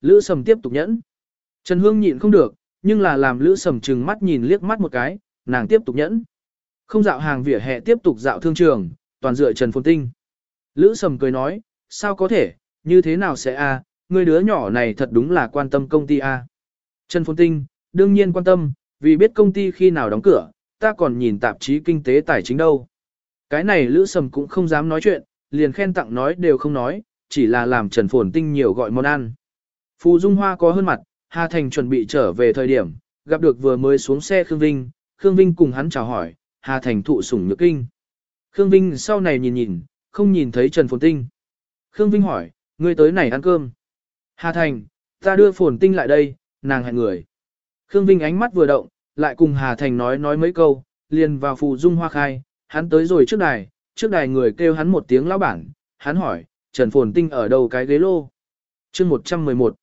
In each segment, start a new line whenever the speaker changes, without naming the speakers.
Lữ Sầm tiếp tục nhẫn. Trần Hương nhịn không được, nhưng là làm Lữ Sầm trừng mắt nhìn liếc mắt một cái, nàng tiếp tục nhẫn. Không dạo hàng vỉa hè tiếp tục dạo thương trường, toàn dựa Trần Phồn Tinh. Lữ Sầm cười nói, sao có thể, như thế nào sẽ a? người đứa nhỏ này thật đúng là quan tâm công ty a. Trần Phồn Tinh, đương nhiên quan tâm, vì biết công ty khi nào đóng cửa, ta còn nhìn tạp chí kinh tế tài chính đâu. Cái này Lữ Sầm cũng không dám nói chuyện, liền khen tặng nói đều không nói, chỉ là làm Trần Phồn Tinh nhiều gọi món ăn. Phù Dung Hoa có hơn mặt, Hà Thành chuẩn bị trở về thời điểm, gặp được vừa mới xuống xe Khương Vinh, Khương Vinh cùng hắn chào hỏi, Hà Thành thụ sủng nhược kinh. Khương Vinh sau này nhìn nhìn, không nhìn thấy Trần Phồn Tinh. Khương Vinh hỏi, ngươi tới này ăn cơm. Hà Thành, ta đưa Phồn Tinh lại đây, nàng hẹn người. Khương Vinh ánh mắt vừa động, lại cùng Hà Thành nói nói mấy câu, liền vào phù dung hoa khai, hắn tới rồi trước đài, trước đài người kêu hắn một tiếng lão bản, hắn hỏi, Trần Phồn Tinh ở đâu cái ghế lô? chương 111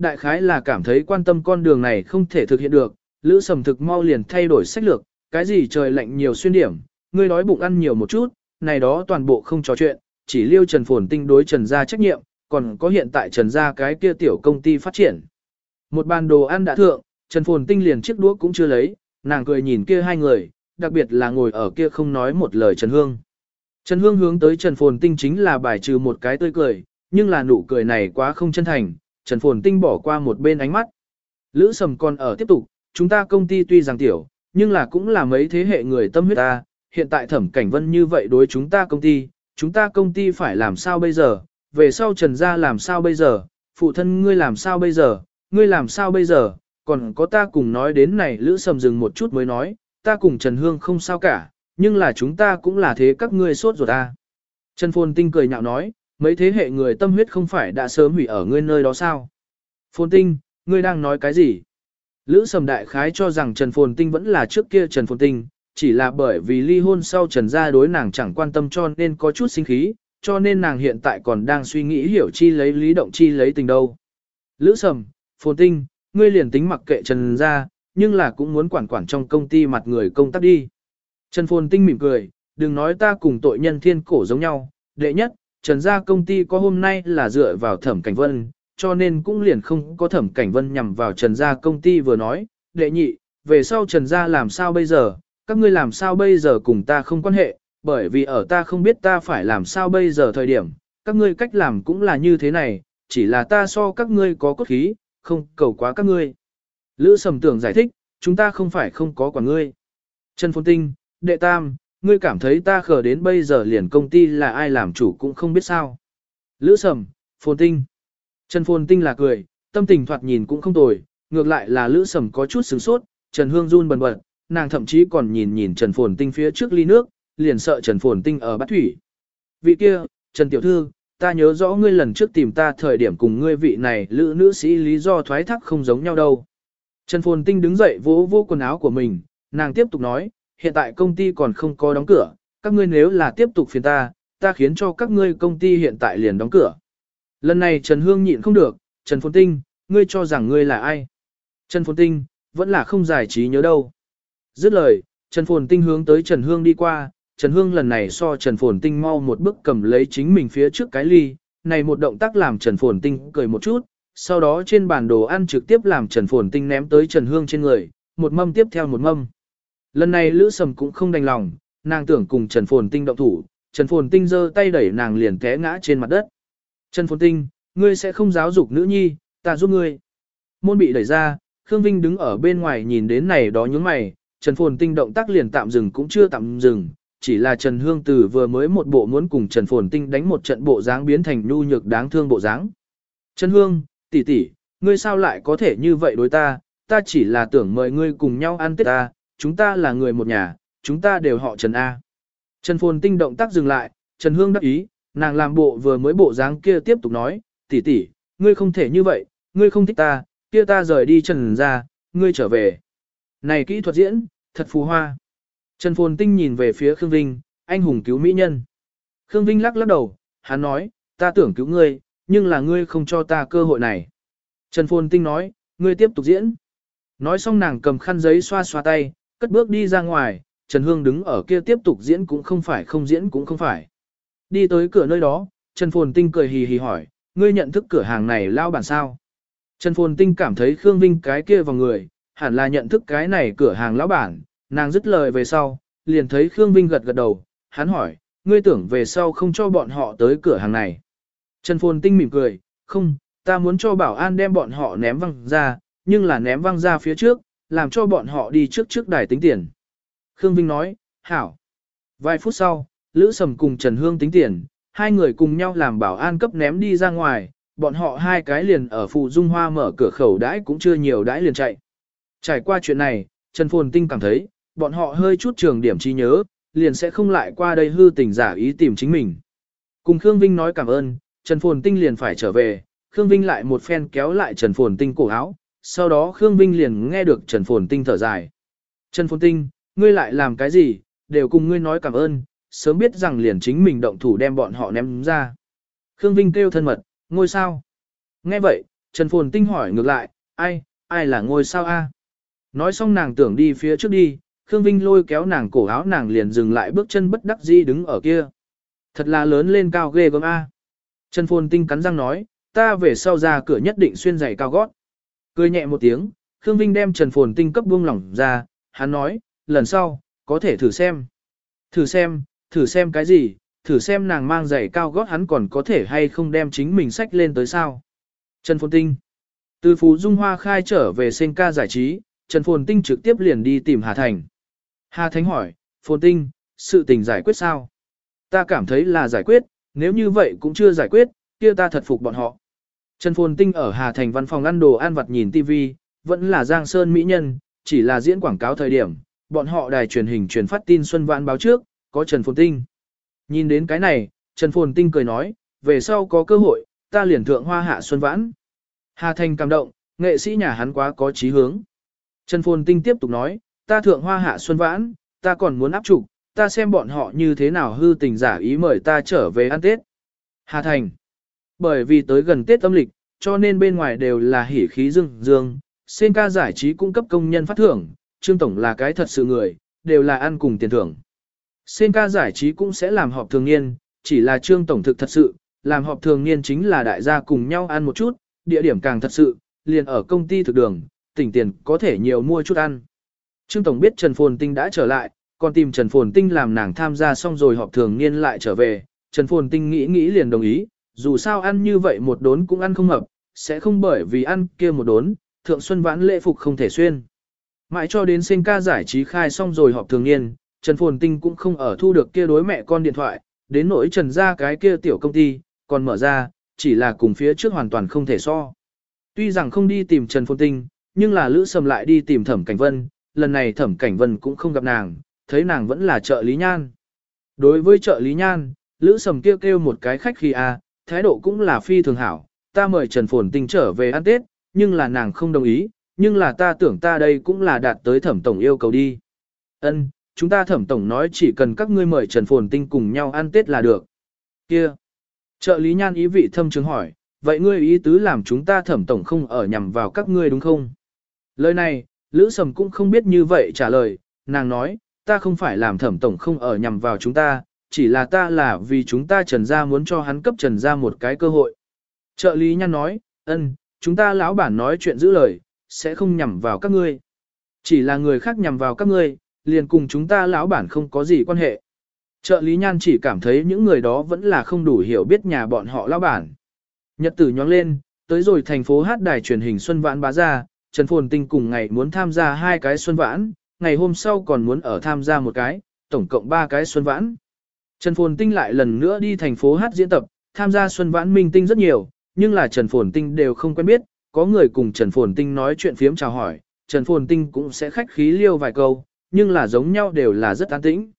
Đại khái là cảm thấy quan tâm con đường này không thể thực hiện được, Lữ Sầm thực mau liền thay đổi sách lược, cái gì trời lạnh nhiều xuyên điểm, ngươi nói bụng ăn nhiều một chút, này đó toàn bộ không trò chuyện, chỉ liêu Trần Phồn Tinh đối Trần gia trách nhiệm, còn có hiện tại Trần gia cái kia tiểu công ty phát triển. Một bàn đồ ăn đã thượng, Trần Phồn Tinh liền chiếc đũa cũng chưa lấy, nàng cười nhìn kia hai người, đặc biệt là ngồi ở kia không nói một lời Trần Hương. Trần Hương hướng tới Trần Phồn Tinh chính là bài trừ một cái tươi cười, nhưng là nụ cười này quá không chân thành, Trần Phồn Tinh bỏ qua một bên ánh mắt. Lữ Sầm còn ở tiếp tục, chúng ta công ty tuy rằng tiểu, nhưng là cũng là mấy thế hệ người tâm huyết ta, hiện tại thẩm cảnh vân như vậy đối chúng ta công ty, chúng ta công ty phải làm sao bây giờ, về sau Trần gia làm sao bây giờ, phụ thân ngươi làm sao bây giờ, ngươi làm sao bây giờ, còn có ta cùng nói đến này Lữ Sầm dừng một chút mới nói, ta cùng Trần Hương không sao cả, nhưng là chúng ta cũng là thế các ngươi sốt ruột ta. Trần Phồn Tinh cười nhạo nói, mấy thế hệ người tâm huyết không phải đã sớm hủy ở ngươi nơi đó sao? Phồn Tinh, ngươi đang nói cái gì? Lữ Sầm Đại Khái cho rằng Trần Phồn Tinh vẫn là trước kia Trần Phồn Tinh, chỉ là bởi vì ly hôn sau Trần gia đối nàng chẳng quan tâm cho nên có chút sinh khí, cho nên nàng hiện tại còn đang suy nghĩ hiểu chi lấy lý động chi lấy tình đâu. Lữ Sầm, Phồn Tinh, ngươi liền tính mặc kệ Trần gia, nhưng là cũng muốn quản quản trong công ty mặt người công tác đi. Trần Phồn Tinh mỉm cười, đừng nói ta cùng tội nhân thiên cổ giống nhau, đệ nhất, Trần gia công ty có hôm nay là dựa vào thẩm cảnh vân, cho nên cũng liền không có thẩm cảnh vân nhằm vào Trần gia công ty vừa nói, đệ nhị, về sau Trần gia làm sao bây giờ, các ngươi làm sao bây giờ cùng ta không quan hệ, bởi vì ở ta không biết ta phải làm sao bây giờ thời điểm, các ngươi cách làm cũng là như thế này, chỉ là ta so các ngươi có cốt khí, không cầu quá các ngươi. Lữ sầm tưởng giải thích, chúng ta không phải không có quả ngươi. Trần Phồn Tinh, đệ tam, ngươi cảm thấy ta khờ đến bây giờ liền công ty là ai làm chủ cũng không biết sao. Lữ sầm, Phồn Tinh. Trần Phồn Tinh là cười, tâm tình thoạt nhìn cũng không tồi, ngược lại là Lữ sầm có chút sửng sốt, Trần Hương run bần bật, nàng thậm chí còn nhìn nhìn Trần Phồn Tinh phía trước ly nước, liền sợ Trần Phồn Tinh ở bát thủy. Vị kia, Trần Tiểu Thư, ta nhớ rõ ngươi lần trước tìm ta thời điểm cùng ngươi vị này lữ nữ sĩ lý do thoái thác không giống nhau đâu. Trần Phồn Tinh đứng dậy vỗ vỗ quần áo của mình, nàng tiếp tục nói, hiện tại công ty còn không có đóng cửa, các ngươi nếu là tiếp tục phiền ta, ta khiến cho các ngươi công ty hiện tại liền đóng cửa. Lần này Trần Hương nhịn không được, Trần Phồn Tinh, ngươi cho rằng ngươi là ai? Trần Phồn Tinh, vẫn là không giải trí nhớ đâu. Dứt lời, Trần Phồn Tinh hướng tới Trần Hương đi qua, Trần Hương lần này so Trần Phồn Tinh mau một bước cầm lấy chính mình phía trước cái ly, này một động tác làm Trần Phồn Tinh cười một chút, sau đó trên bàn đồ ăn trực tiếp làm Trần Phồn Tinh ném tới Trần Hương trên người, một mâm tiếp theo một mâm. Lần này Lữ Sầm cũng không đành lòng, nàng tưởng cùng Trần Phồn Tinh động thủ, Trần Phồn Tinh giơ tay đẩy nàng liền té ngã trên mặt đất. Trần Phồn Tinh, ngươi sẽ không giáo dục nữ nhi, ta giúp ngươi. Môn bị đẩy ra, Khương Vinh đứng ở bên ngoài nhìn đến này đó nhướng mày, Trần Phồn Tinh động tác liền tạm dừng cũng chưa tạm dừng, chỉ là Trần Hương Tử vừa mới một bộ muốn cùng Trần Phồn Tinh đánh một trận bộ dáng biến thành nhu nhược đáng thương bộ dáng. Trần Hương, tỷ tỷ, ngươi sao lại có thể như vậy đối ta, ta chỉ là tưởng mời ngươi cùng nhau ăn tết ta, chúng ta là người một nhà, chúng ta đều họ Trần A. Trần Phồn Tinh động tác dừng lại, Trần Hương đắc ý, nàng làm bộ vừa mới bộ dáng kia tiếp tục nói, tỷ tỷ, ngươi không thể như vậy, ngươi không thích ta, kia ta rời đi Trần ra, ngươi trở về. Này kỹ thuật diễn, thật phù hoa. Trần Phồn Tinh nhìn về phía Khương Vinh, anh hùng cứu mỹ nhân. Khương Vinh lắc lắc đầu, hắn nói, ta tưởng cứu ngươi, nhưng là ngươi không cho ta cơ hội này. Trần Phồn Tinh nói, ngươi tiếp tục diễn. Nói xong nàng cầm khăn giấy xoa xoa tay, cất bước đi ra ngoài, Trần Hương đứng ở kia tiếp tục diễn cũng không phải không diễn cũng không phải. Đi tới cửa nơi đó, Trần Phồn Tinh cười hì hì hỏi, ngươi nhận thức cửa hàng này lao bản sao? Trần Phồn Tinh cảm thấy Khương Vinh cái kia vào người, hẳn là nhận thức cái này cửa hàng lão bản, nàng dứt lời về sau, liền thấy Khương Vinh gật gật đầu, hắn hỏi, ngươi tưởng về sau không cho bọn họ tới cửa hàng này. Trần Phồn Tinh mỉm cười, không, ta muốn cho bảo an đem bọn họ ném văng ra, nhưng là ném văng ra phía trước, làm cho bọn họ đi trước trước đài tính tiền. Khương Vinh nói, hảo. Vài phút sau, Lữ Sầm cùng Trần Hương tính tiền, hai người cùng nhau làm bảo an cấp ném đi ra ngoài, bọn họ hai cái liền ở phụ dung hoa mở cửa khẩu đãi cũng chưa nhiều đãi liền chạy. Trải qua chuyện này, Trần Phồn Tinh cảm thấy, bọn họ hơi chút trường điểm trí nhớ, liền sẽ không lại qua đây hư tình giả ý tìm chính mình. Cùng Khương Vinh nói cảm ơn, Trần Phồn Tinh liền phải trở về, Khương Vinh lại một phen kéo lại Trần Phồn Tinh cổ áo, sau đó Khương Vinh liền nghe được Trần Phồn Tinh thở dài. Trần Phồn Tinh, ngươi lại làm cái gì, đều cùng ngươi nói cảm ơn, sớm biết rằng liền chính mình động thủ đem bọn họ ném ra. Khương Vinh kêu thân mật, ngôi sao. Nghe vậy, Trần Phồn Tinh hỏi ngược lại, ai, ai là ngôi sao a? Nói xong nàng tưởng đi phía trước đi, Khương Vinh lôi kéo nàng cổ áo nàng liền dừng lại bước chân bất đắc dĩ đứng ở kia. Thật là lớn lên cao ghê gớm a. Trần Phồn Tinh cắn răng nói, ta về sau ra cửa nhất định xuyên giày cao gót. Cười nhẹ một tiếng, Khương Vinh đem Trần Phồn Tinh cấp buông lỏng ra, hắn nói, lần sau, có thể thử xem. Thử xem, thử xem cái gì, thử xem nàng mang giày cao gót hắn còn có thể hay không đem chính mình sách lên tới sao. Trần Phồn Tinh Từ Phú Dung Hoa khai trở về sinh ca giải trí, Trần Phồn Tinh trực tiếp liền đi tìm Hà Thành. Hà Thánh hỏi, Phồn Tinh, sự tình giải quyết sao? Ta cảm thấy là giải quyết, nếu như vậy cũng chưa giải quyết, kia ta thật phục bọn họ. Trần Phồn Tinh ở Hà Thành văn phòng ăn đồ ăn vặt nhìn TV, vẫn là Giang Sơn Mỹ Nhân, chỉ là diễn quảng cáo thời điểm, bọn họ đài truyền hình truyền phát tin Xuân Vãn báo trước, có Trần Phồn Tinh. Nhìn đến cái này, Trần Phồn Tinh cười nói, về sau có cơ hội, ta liền thượng hoa hạ Xuân Vãn. Hà Thành cảm động, nghệ sĩ nhà hắn quá có chí hướng. Trần Phồn Tinh tiếp tục nói, ta thượng hoa hạ Xuân Vãn, ta còn muốn áp trục, ta xem bọn họ như thế nào hư tình giả ý mời ta trở về ăn Tết. Hà Thành bởi vì tới gần Tết âm lịch, cho nên bên ngoài đều là hỉ khí dương dương, sen ca giải trí cung cấp công nhân phát thưởng, Trương Tổng là cái thật sự người, đều là ăn cùng tiền thưởng. Sen ca giải trí cũng sẽ làm họp thường niên, chỉ là Trương Tổng thực thật sự, làm họp thường niên chính là đại gia cùng nhau ăn một chút, địa điểm càng thật sự, liền ở công ty thực đường, tỉnh tiền có thể nhiều mua chút ăn. Trương Tổng biết Trần Phồn Tinh đã trở lại, còn tìm Trần Phồn Tinh làm nàng tham gia xong rồi họp thường niên lại trở về, Trần Phồn Tinh nghĩ nghĩ liền đồng ý, dù sao ăn như vậy một đốn cũng ăn không ngập sẽ không bởi vì ăn kia một đốn, thượng xuân vãn lễ phục không thể xuyên. Mãi cho đến sinh ca giải trí khai xong rồi họp thường niên, Trần Phồn Tinh cũng không ở thu được kia đối mẹ con điện thoại, đến nỗi Trần ra cái kia tiểu công ty, còn mở ra, chỉ là cùng phía trước hoàn toàn không thể so. Tuy rằng không đi tìm Trần Phồn Tinh, nhưng là Lữ Sầm lại đi tìm Thẩm Cảnh Vân, lần này Thẩm Cảnh Vân cũng không gặp nàng, thấy nàng vẫn là trợ lý nhan. Đối với trợ lý nhan, Lữ Sầm kêu kêu một cái khách khi à thái độ cũng là phi thường hảo, ta mời Trần Phồn Tinh trở về ăn Tết, nhưng là nàng không đồng ý, nhưng là ta tưởng ta đây cũng là đạt tới thẩm tổng yêu cầu đi. Ân, chúng ta thẩm tổng nói chỉ cần các ngươi mời Trần Phồn Tinh cùng nhau ăn Tết là được. Kia. Trợ lý nhan ý vị thâm chứng hỏi, vậy ngươi ý tứ làm chúng ta thẩm tổng không ở nhằm vào các ngươi đúng không? Lời này, Lữ Sầm cũng không biết như vậy trả lời, nàng nói, ta không phải làm thẩm tổng không ở nhằm vào chúng ta, chỉ là ta là vì chúng ta trần gia muốn cho hắn cấp trần gia một cái cơ hội. Trợ lý nhăn nói, ân, chúng ta lão bản nói chuyện giữ lời, sẽ không nhằm vào các ngươi. Chỉ là người khác nhằm vào các ngươi, liền cùng chúng ta lão bản không có gì quan hệ. Trợ lý nhan chỉ cảm thấy những người đó vẫn là không đủ hiểu biết nhà bọn họ lão bản. Nhật tử nhóng lên, tới rồi thành phố hát đài truyền hình Xuân Vãn bá ra, Trần Phồn Tinh cùng ngày muốn tham gia hai cái Xuân Vãn, ngày hôm sau còn muốn ở tham gia một cái, tổng cộng ba cái Xuân Vãn. Trần Phồn Tinh lại lần nữa đi thành phố hát diễn tập, tham gia Xuân Vãn Minh Tinh rất nhiều, nhưng là Trần Phồn Tinh đều không quen biết, có người cùng Trần Phồn Tinh nói chuyện phiếm chào hỏi, Trần Phồn Tinh cũng sẽ khách khí liêu vài câu, nhưng là giống nhau đều là rất an tĩnh.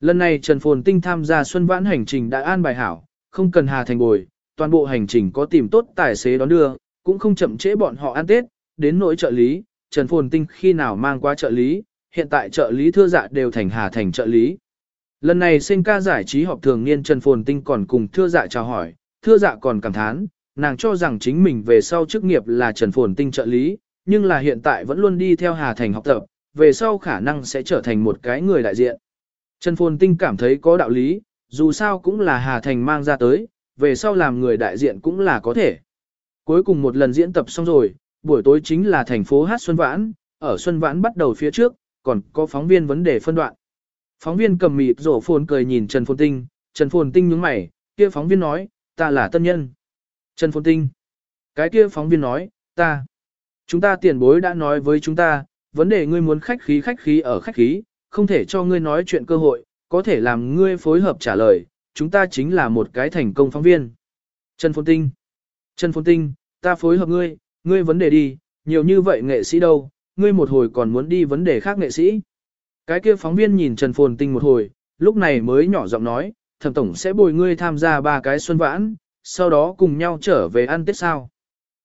Lần này Trần Phồn Tinh tham gia Xuân Vãn hành trình đã an bài hảo, không cần Hà Thành bồi, toàn bộ hành trình có tìm tốt tài xế đón đưa, cũng không chậm trễ bọn họ ăn Tết, đến nỗi trợ lý, Trần Phồn Tinh khi nào mang qua trợ lý, hiện tại trợ lý thưa dạ đều thành Hà Thành trợ lý. Lần này sinh ca giải trí họp thường niên Trần Phồn Tinh còn cùng thưa dạ chào hỏi, thưa dạ còn cảm thán, nàng cho rằng chính mình về sau chức nghiệp là Trần Phồn Tinh trợ lý, nhưng là hiện tại vẫn luôn đi theo Hà Thành học tập, về sau khả năng sẽ trở thành một cái người đại diện. Trần Phồn Tinh cảm thấy có đạo lý, dù sao cũng là Hà Thành mang ra tới, về sau làm người đại diện cũng là có thể. Cuối cùng một lần diễn tập xong rồi, buổi tối chính là thành phố hát Xuân Vãn, ở Xuân Vãn bắt đầu phía trước, còn có phóng viên vấn đề phân đoạn. Phóng viên cầm mịt rổ phồn cười nhìn Trần Phồn Tinh, Trần Phồn Tinh nhướng mày, kia phóng viên nói, ta là tân nhân. Trần Phồn Tinh. Cái kia phóng viên nói, ta. Chúng ta tiền bối đã nói với chúng ta, vấn đề ngươi muốn khách khí khách khí ở khách khí, không thể cho ngươi nói chuyện cơ hội, có thể làm ngươi phối hợp trả lời, chúng ta chính là một cái thành công phóng viên. Trần Phồn Tinh. Trần Phồn Tinh, ta phối hợp ngươi, ngươi vấn đề đi, nhiều như vậy nghệ sĩ đâu, ngươi một hồi còn muốn đi vấn đề khác nghệ sĩ. Cái kia phóng viên nhìn Trần Phồn Tinh một hồi, lúc này mới nhỏ giọng nói, thẩm tổng sẽ bồi ngươi tham gia ba cái xuân vãn, sau đó cùng nhau trở về ăn tết sao.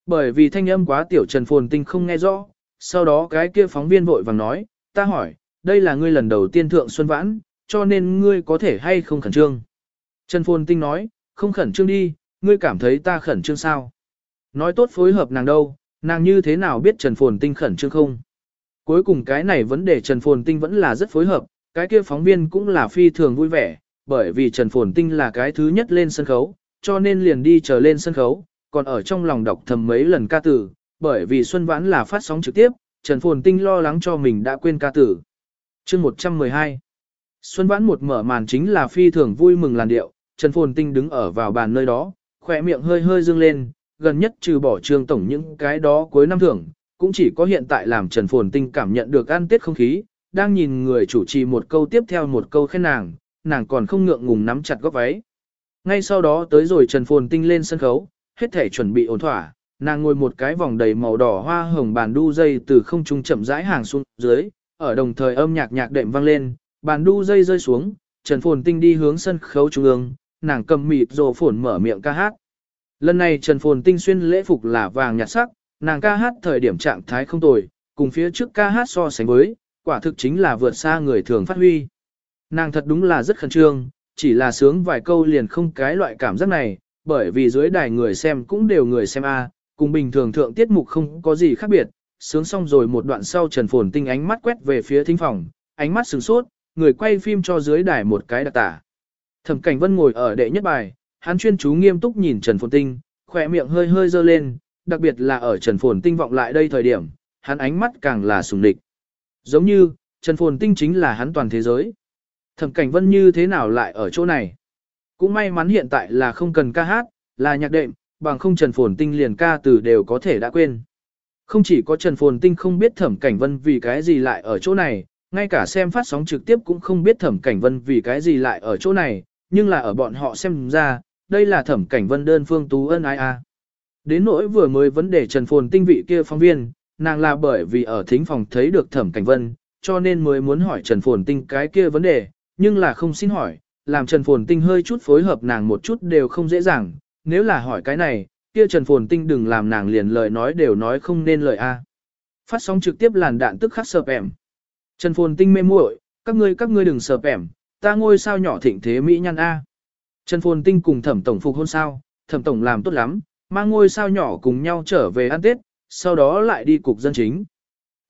Bởi vì thanh âm quá tiểu Trần Phồn Tinh không nghe rõ, sau đó cái kia phóng viên vội vàng nói, ta hỏi, đây là ngươi lần đầu tiên thượng xuân vãn, cho nên ngươi có thể hay không khẩn trương. Trần Phồn Tinh nói, không khẩn trương đi, ngươi cảm thấy ta khẩn trương sao? Nói tốt phối hợp nàng đâu, nàng như thế nào biết Trần Phồn Tinh khẩn trương không? Cuối cùng cái này vấn đề Trần Phồn Tinh vẫn là rất phối hợp, cái kia phóng viên cũng là phi thường vui vẻ, bởi vì Trần Phồn Tinh là cái thứ nhất lên sân khấu, cho nên liền đi chờ lên sân khấu, còn ở trong lòng đọc thầm mấy lần ca tử, bởi vì Xuân Vãn là phát sóng trực tiếp, Trần Phồn Tinh lo lắng cho mình đã quên ca tử. chương 112 Xuân Vãn một mở màn chính là phi thường vui mừng làn điệu, Trần Phồn Tinh đứng ở vào bàn nơi đó, khỏe miệng hơi hơi dương lên, gần nhất trừ bỏ trương tổng những cái đó cuối năm thưởng, cũng chỉ có hiện tại làm Trần Phồn Tinh cảm nhận được an tết không khí, đang nhìn người chủ trì một câu tiếp theo một câu khen nàng, nàng còn không ngượng ngùng nắm chặt góc váy. Ngay sau đó tới rồi Trần Phồn Tinh lên sân khấu, hết thể chuẩn bị ổn thỏa, nàng ngồi một cái vòng đầy màu đỏ hoa hồng bàn đu dây từ không trung chậm rãi hàng xuống dưới, ở đồng thời âm nhạc nhạc đệm vang lên, bàn đu dây rơi xuống, Trần Phồn Tinh đi hướng sân khấu trung ương, nàng cầm mịt rồ phồn mở miệng ca hát. Lần này Trần Phồn Tinh xuyên lễ phục là vàng nhạt sắc, nàng ca hát thời điểm trạng thái không tồi, cùng phía trước ca hát so sánh với, quả thực chính là vượt xa người thường phát huy. Nàng thật đúng là rất khẩn trương, chỉ là sướng vài câu liền không cái loại cảm giác này, bởi vì dưới đài người xem cũng đều người xem A, cùng bình thường thượng tiết mục không có gì khác biệt. Sướng xong rồi một đoạn sau Trần Phồn Tinh ánh mắt quét về phía thính phòng, ánh mắt sừng sốt, người quay phim cho dưới đài một cái đặc tả. Thẩm Cảnh Vân ngồi ở đệ nhất bài, hắn chuyên chú nghiêm túc nhìn Trần Phồn Tinh, khỏe miệng hơi hơi dơ lên, đặc biệt là ở Trần Phồn Tinh vọng lại đây thời điểm, hắn ánh mắt càng là sùng địch. Giống như, Trần Phồn Tinh chính là hắn toàn thế giới. Thẩm Cảnh Vân như thế nào lại ở chỗ này? Cũng may mắn hiện tại là không cần ca hát, là nhạc đệm, bằng không Trần Phồn Tinh liền ca từ đều có thể đã quên. Không chỉ có Trần Phồn Tinh không biết Thẩm Cảnh Vân vì cái gì lại ở chỗ này, ngay cả xem phát sóng trực tiếp cũng không biết Thẩm Cảnh Vân vì cái gì lại ở chỗ này, nhưng là ở bọn họ xem ra, đây là Thẩm Cảnh Vân đơn phương tú ân ai a. Đến nỗi vừa mới vấn đề Trần Phồn Tinh vị kia phóng viên, nàng là bởi vì ở thính phòng thấy được Thẩm Cảnh Vân, cho nên mới muốn hỏi Trần Phồn Tinh cái kia vấn đề, nhưng là không xin hỏi, làm Trần Phồn Tinh hơi chút phối hợp nàng một chút đều không dễ dàng, nếu là hỏi cái này, kia Trần Phồn Tinh đừng làm nàng liền lời nói đều nói không nên lời a. À. Phát sóng trực tiếp làn đạn tức khắc sợp ẻm. Trần Phồn Tinh mê muội, các ngươi các ngươi đừng sợp ẻm, ta ngôi sao nhỏ thịnh thế mỹ nhân a. Trần Phồn Tinh cùng Thẩm tổng phục hôn sao, Thẩm tổng làm tốt lắm, mang ngôi sao nhỏ cùng nhau trở về ăn Tết, sau đó lại đi cục dân chính.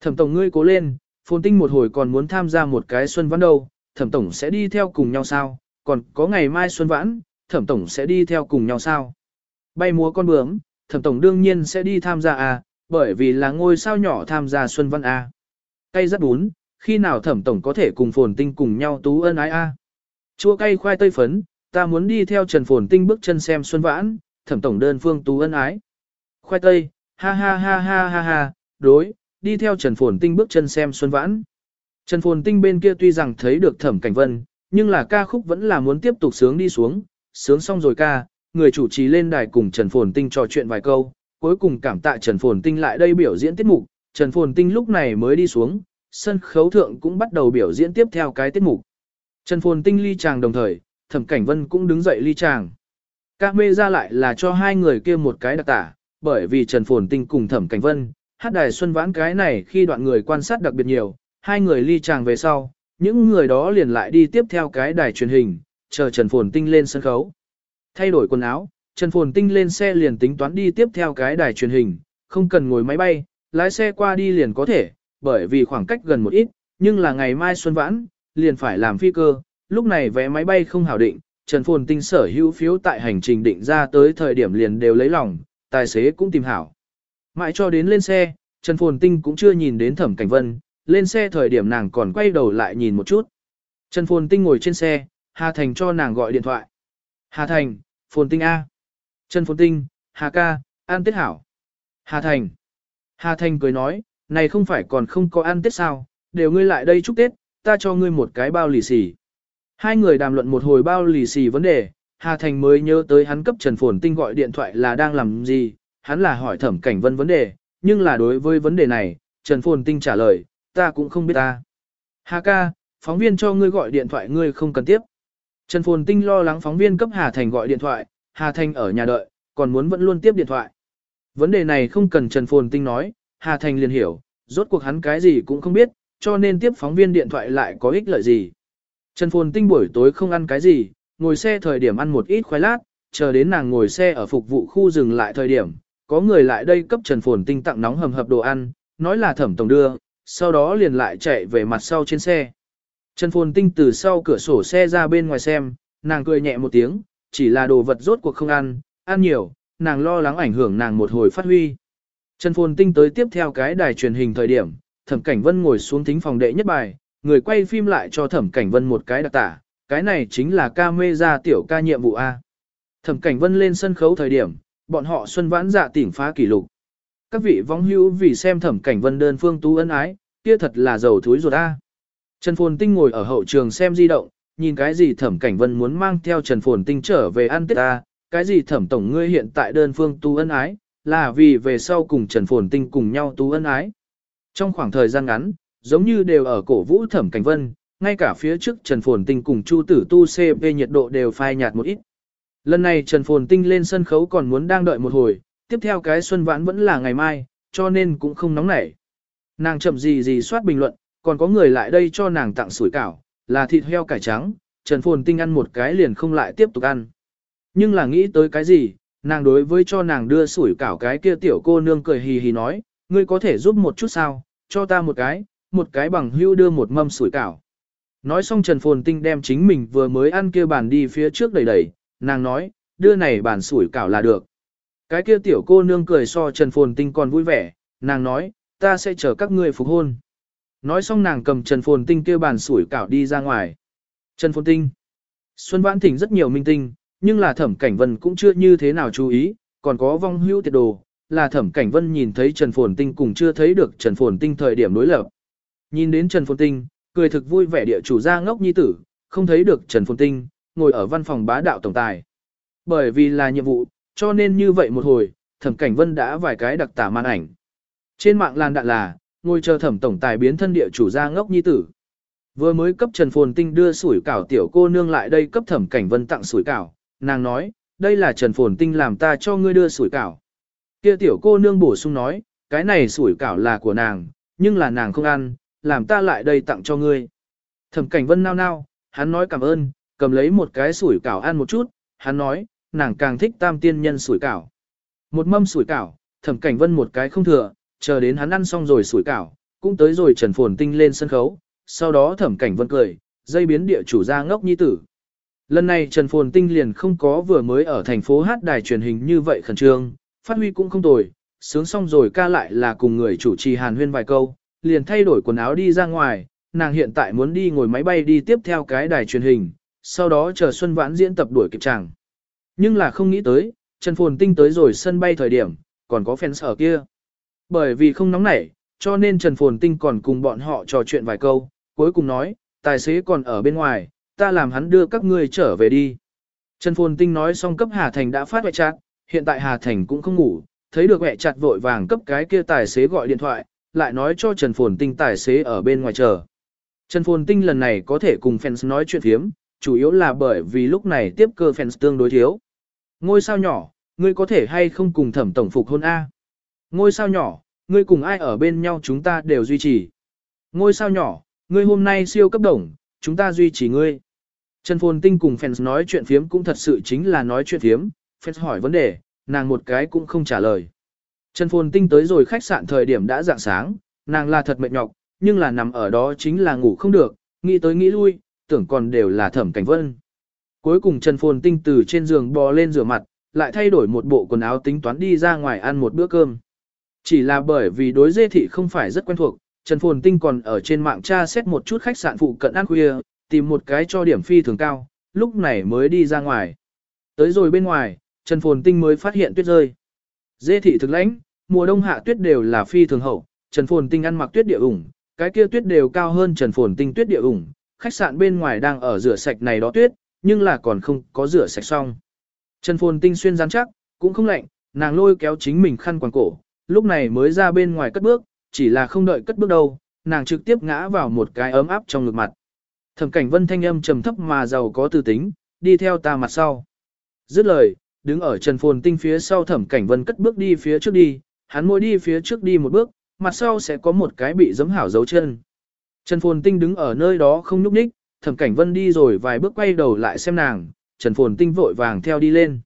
Thẩm tổng ngươi cố lên, Phồn Tinh một hồi còn muốn tham gia một cái xuân vãn đâu, Thẩm tổng sẽ đi theo cùng nhau sao, còn có ngày mai xuân vãn, Thẩm tổng sẽ đi theo cùng nhau sao. Bay múa con bướm, Thẩm tổng đương nhiên sẽ đi tham gia à, bởi vì là ngôi sao nhỏ tham gia xuân vãn a. À. Cây rất bún, khi nào Thẩm tổng có thể cùng Phồn Tinh cùng nhau tú ân ái a. À. Chua cay khoai tây phấn, ta muốn đi theo Trần Phồn Tinh bước chân xem xuân vãn, Thẩm tổng đơn phương tú ân ái. Khoai tây, ha ha ha ha ha ha, đối, đi theo Trần Phồn Tinh bước chân xem Xuân Vãn. Trần Phồn Tinh bên kia tuy rằng thấy được Thẩm Cảnh Vân, nhưng là ca khúc vẫn là muốn tiếp tục sướng đi xuống, sướng xong rồi ca, người chủ trì lên đài cùng Trần Phồn Tinh trò chuyện vài câu, cuối cùng cảm tạ Trần Phồn Tinh lại đây biểu diễn tiết mục, Trần Phồn Tinh lúc này mới đi xuống, sân khấu thượng cũng bắt đầu biểu diễn tiếp theo cái tiết mục. Trần Phồn Tinh ly chàng đồng thời, Thẩm Cảnh Vân cũng đứng dậy ly chàng. Các mê ra lại là cho hai người kia một cái đặc tả, bởi vì Trần Phồn Tinh cùng Thẩm Cảnh Vân, hát đài xuân vãn cái này khi đoạn người quan sát đặc biệt nhiều, hai người ly chàng về sau, những người đó liền lại đi tiếp theo cái đài truyền hình, chờ Trần Phồn Tinh lên sân khấu. Thay đổi quần áo, Trần Phồn Tinh lên xe liền tính toán đi tiếp theo cái đài truyền hình, không cần ngồi máy bay, lái xe qua đi liền có thể, bởi vì khoảng cách gần một ít, nhưng là ngày mai xuân vãn, liền phải làm phi cơ, lúc này vé máy bay không hảo định, Trần Phồn Tinh sở hữu phiếu tại hành trình định ra tới thời điểm liền đều lấy lòng, tài xế cũng tìm hảo. Mãi cho đến lên xe, Trần Phồn Tinh cũng chưa nhìn đến Thẩm Cảnh Vân, lên xe thời điểm nàng còn quay đầu lại nhìn một chút. Trần Phồn Tinh ngồi trên xe, Hà Thành cho nàng gọi điện thoại. Hà Thành, Phồn Tinh A. Trần Phồn Tinh, Hà ca, an tết hảo. Hà Thành. Hà Thành cười nói, này không phải còn không có ăn tết sao, đều ngươi lại đây chúc tết, ta cho ngươi một cái bao lì xì. Hai người đàm luận một hồi bao lì xì vấn đề, Hà Thành mới nhớ tới hắn cấp Trần Phồn Tinh gọi điện thoại là đang làm gì, hắn là hỏi thẩm cảnh vân vấn đề, nhưng là đối với vấn đề này, Trần Phồn Tinh trả lời, ta cũng không biết ta. Hà ca, phóng viên cho ngươi gọi điện thoại ngươi không cần tiếp. Trần Phồn Tinh lo lắng phóng viên cấp Hà Thành gọi điện thoại, Hà Thành ở nhà đợi, còn muốn vẫn luôn tiếp điện thoại. Vấn đề này không cần Trần Phồn Tinh nói, Hà Thành liền hiểu, rốt cuộc hắn cái gì cũng không biết, cho nên tiếp phóng viên điện thoại lại có ích lợi gì. Trần Phồn Tinh buổi tối không ăn cái gì, ngồi xe thời điểm ăn một ít khoai lát, chờ đến nàng ngồi xe ở phục vụ khu dừng lại thời điểm, có người lại đây cấp Trần Phồn Tinh tặng nóng hầm hập đồ ăn, nói là thẩm tổng đưa, sau đó liền lại chạy về mặt sau trên xe. Trần Phồn Tinh từ sau cửa sổ xe ra bên ngoài xem, nàng cười nhẹ một tiếng, chỉ là đồ vật rốt cuộc không ăn, ăn nhiều, nàng lo lắng ảnh hưởng nàng một hồi phát huy. Trần Phồn Tinh tới tiếp theo cái đài truyền hình thời điểm, Thẩm Cảnh Vân ngồi xuống thính phòng đệ nhất bài, người quay phim lại cho Thẩm Cảnh Vân một cái đặc tả, cái này chính là ca mê ra tiểu ca nhiệm vụ A. Thẩm Cảnh Vân lên sân khấu thời điểm, bọn họ xuân vãn dạ tỉnh phá kỷ lục. Các vị vong hữu vì xem Thẩm Cảnh Vân đơn phương tú ân ái, kia thật là giàu thúi ruột A. Trần Phồn Tinh ngồi ở hậu trường xem di động, nhìn cái gì Thẩm Cảnh Vân muốn mang theo Trần Phồn Tinh trở về ăn Tết A, cái gì Thẩm Tổng ngươi hiện tại đơn phương tú ân ái, là vì về sau cùng Trần Phồn Tinh cùng nhau tú ân ái. Trong khoảng thời gian ngắn, giống như đều ở cổ vũ Thẩm Cảnh Vân, ngay cả phía trước Trần Phồn Tinh cùng Chu Tử Tu CP nhiệt độ đều phai nhạt một ít. Lần này Trần Phồn Tinh lên sân khấu còn muốn đang đợi một hồi, tiếp theo cái xuân vãn vẫn là ngày mai, cho nên cũng không nóng nảy. Nàng chậm gì gì soát bình luận, còn có người lại đây cho nàng tặng sủi cảo, là thịt heo cải trắng, Trần Phồn Tinh ăn một cái liền không lại tiếp tục ăn. Nhưng là nghĩ tới cái gì, nàng đối với cho nàng đưa sủi cảo cái kia tiểu cô nương cười hì hì nói, ngươi có thể giúp một chút sao, cho ta một cái, một cái bằng hưu đưa một mâm sủi cảo. Nói xong Trần Phồn Tinh đem chính mình vừa mới ăn kia bàn đi phía trước đẩy đẩy, nàng nói, đưa này bàn sủi cảo là được. Cái kia tiểu cô nương cười so Trần Phồn Tinh còn vui vẻ, nàng nói, ta sẽ chờ các ngươi phục hôn. Nói xong nàng cầm Trần Phồn Tinh kia bàn sủi cảo đi ra ngoài. Trần Phồn Tinh. Xuân Vãn Thỉnh rất nhiều minh tinh, nhưng là thẩm cảnh vân cũng chưa như thế nào chú ý, còn có vong hưu tiệt đồ, là thẩm cảnh vân nhìn thấy Trần Phồn Tinh cùng chưa thấy được Trần Phồn Tinh thời điểm đối lập. Nhìn đến Trần Phồn Tinh, cười thực vui vẻ địa chủ gia ngốc nhi tử, không thấy được Trần Phồn Tinh, ngồi ở văn phòng bá đạo tổng tài. Bởi vì là nhiệm vụ, cho nên như vậy một hồi, thẩm cảnh vân đã vài cái đặc tả màn ảnh. Trên mạng làn đạn là, ngồi chờ thẩm tổng tài biến thân địa chủ gia ngốc nhi tử. Vừa mới cấp Trần Phồn Tinh đưa sủi cảo tiểu cô nương lại đây cấp thẩm cảnh vân tặng sủi cảo, nàng nói, đây là Trần Phồn Tinh làm ta cho ngươi đưa sủi cảo. Kia tiểu cô nương bổ sung nói, cái này sủi cảo là của nàng, nhưng là nàng không ăn, làm ta lại đây tặng cho ngươi. Thẩm cảnh vân nao nao, hắn nói cảm ơn, cầm lấy một cái sủi cảo ăn một chút, hắn nói, nàng càng thích tam tiên nhân sủi cảo. Một mâm sủi cảo, thẩm cảnh vân một cái không thừa, chờ đến hắn ăn xong rồi sủi cảo, cũng tới rồi Trần Phồn Tinh lên sân khấu, sau đó thẩm cảnh vân cười, dây biến địa chủ ra ngốc nhi tử. Lần này Trần Phồn Tinh liền không có vừa mới ở thành phố hát đài truyền hình như vậy khẩn trương, phát huy cũng không tồi, sướng xong rồi ca lại là cùng người chủ trì hàn huyên vài câu, liền thay đổi quần áo đi ra ngoài, nàng hiện tại muốn đi ngồi máy bay đi tiếp theo cái đài truyền hình, sau đó chờ Xuân Vãn diễn tập đuổi kịp chàng. Nhưng là không nghĩ tới, Trần Phồn Tinh tới rồi sân bay thời điểm, còn có fans ở kia. Bởi vì không nóng nảy, cho nên Trần Phồn Tinh còn cùng bọn họ trò chuyện vài câu, cuối cùng nói, tài xế còn ở bên ngoài, ta làm hắn đưa các ngươi trở về đi. Trần Phồn Tinh nói xong cấp Hà Thành đã phát hoại chặt, hiện tại Hà Thành cũng không ngủ, thấy được mẹ chặt vội vàng cấp cái kia tài xế gọi điện thoại, lại nói cho Trần Phồn Tinh tài xế ở bên ngoài chờ. Trần Phồn Tinh lần này có thể cùng fans nói chuyện phiếm, chủ yếu là bởi vì lúc này tiếp cơ fans tương đối thiếu. Ngôi sao nhỏ, ngươi có thể hay không cùng thẩm tổng phục hôn A. Ngôi sao nhỏ, ngươi cùng ai ở bên nhau chúng ta đều duy trì. Ngôi sao nhỏ, ngươi hôm nay siêu cấp đồng, chúng ta duy trì ngươi. Trần Phồn Tinh cùng fans nói chuyện phiếm cũng thật sự chính là nói chuyện phiếm, fans hỏi vấn đề, nàng một cái cũng không trả lời. Trần Phồn Tinh tới rồi khách sạn thời điểm đã dạng sáng, nàng là thật mệt nhọc, nhưng là nằm ở đó chính là ngủ không được, nghĩ tới nghĩ lui, tưởng còn đều là thẩm cảnh vân. Cuối cùng Trần Phồn Tinh từ trên giường bò lên rửa mặt, lại thay đổi một bộ quần áo tính toán đi ra ngoài ăn một bữa cơm. Chỉ là bởi vì đối dê thị không phải rất quen thuộc, Trần Phồn Tinh còn ở trên mạng tra xét một chút khách sạn phụ cận ăn khuya, tìm một cái cho điểm phi thường cao, lúc này mới đi ra ngoài. Tới rồi bên ngoài, Trần Phồn Tinh mới phát hiện tuyết rơi. Dê thị thực lãnh, mùa đông hạ tuyết đều là phi thường hậu, Trần Phồn Tinh ăn mặc tuyết địa ủng, cái kia tuyết đều cao hơn Trần Phồn Tinh tuyết địa ủng, khách sạn bên ngoài đang ở rửa sạch này đó tuyết, nhưng là còn không có rửa sạch xong. Trần Phồn Tinh xuyên rắn chắc, cũng không lạnh, nàng lôi kéo chính mình khăn quàng cổ, lúc này mới ra bên ngoài cất bước, chỉ là không đợi cất bước đâu, nàng trực tiếp ngã vào một cái ấm áp trong ngực mặt. Thẩm cảnh vân thanh âm trầm thấp mà giàu có tư tính, đi theo ta mặt sau. Dứt lời, đứng ở Trần Phồn Tinh phía sau thẩm cảnh vân cất bước đi phía trước đi, hắn mỗi đi phía trước đi một bước, mặt sau sẽ có một cái bị giấm hảo dấu chân. Trần Phồn Tinh đứng ở nơi đó không nhúc nhích, thẩm cảnh vân đi rồi vài bước quay đầu lại xem nàng, Trần Phồn Tinh vội vàng theo đi lên.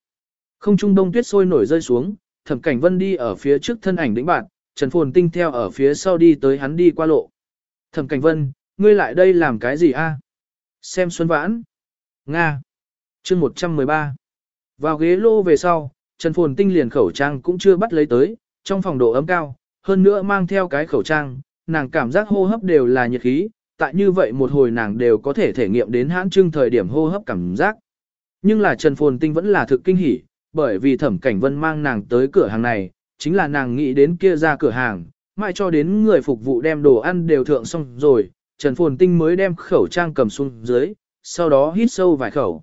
Không trung đông tuyết sôi nổi rơi xuống, thẩm cảnh vân đi ở phía trước thân ảnh đĩnh bạn, Trần Phồn Tinh theo ở phía sau đi tới hắn đi qua lộ. Thẩm cảnh vân, ngươi lại đây làm cái gì a? Xem xuân vãn. Nga. chương 113. Vào ghế lô về sau, Trần Phồn Tinh liền khẩu trang cũng chưa bắt lấy tới, trong phòng độ ấm cao, hơn nữa mang theo cái khẩu trang, nàng cảm giác hô hấp đều là nhiệt khí, tại như vậy một hồi nàng đều có thể thể nghiệm đến hãn trưng thời điểm hô hấp cảm giác. Nhưng là Trần Phồn Tinh vẫn là thực kinh hỉ, bởi vì thẩm cảnh vân mang nàng tới cửa hàng này, chính là nàng nghĩ đến kia ra cửa hàng, mãi cho đến người phục vụ đem đồ ăn đều thượng xong rồi, Trần Phồn Tinh mới đem khẩu trang cầm xuống dưới, sau đó hít sâu vài khẩu.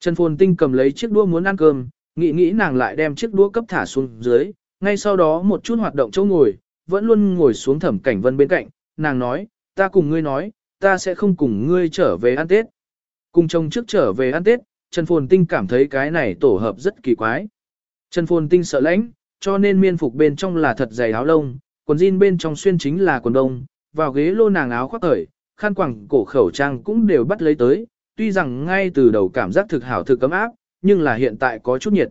Trần Phồn Tinh cầm lấy chiếc đũa muốn ăn cơm, nghĩ nghĩ nàng lại đem chiếc đũa cấp thả xuống dưới, ngay sau đó một chút hoạt động chỗ ngồi, vẫn luôn ngồi xuống thẩm cảnh vân bên cạnh, nàng nói, ta cùng ngươi nói, ta sẽ không cùng ngươi trở về ăn Tết. Cùng chồng trước trở về ăn Tết, Trần Phồn Tinh cảm thấy cái này tổ hợp rất kỳ quái. Trần Phồn Tinh sợ lãnh, cho nên miên phục bên trong là thật dày áo lông, quần jean bên trong xuyên chính là quần đông, vào ghế lô nàng áo khoác thời, khăn quẳng cổ khẩu trang cũng đều bắt lấy tới, tuy rằng ngay từ đầu cảm giác thực hảo thực cấm áp, nhưng là hiện tại có chút nhiệt.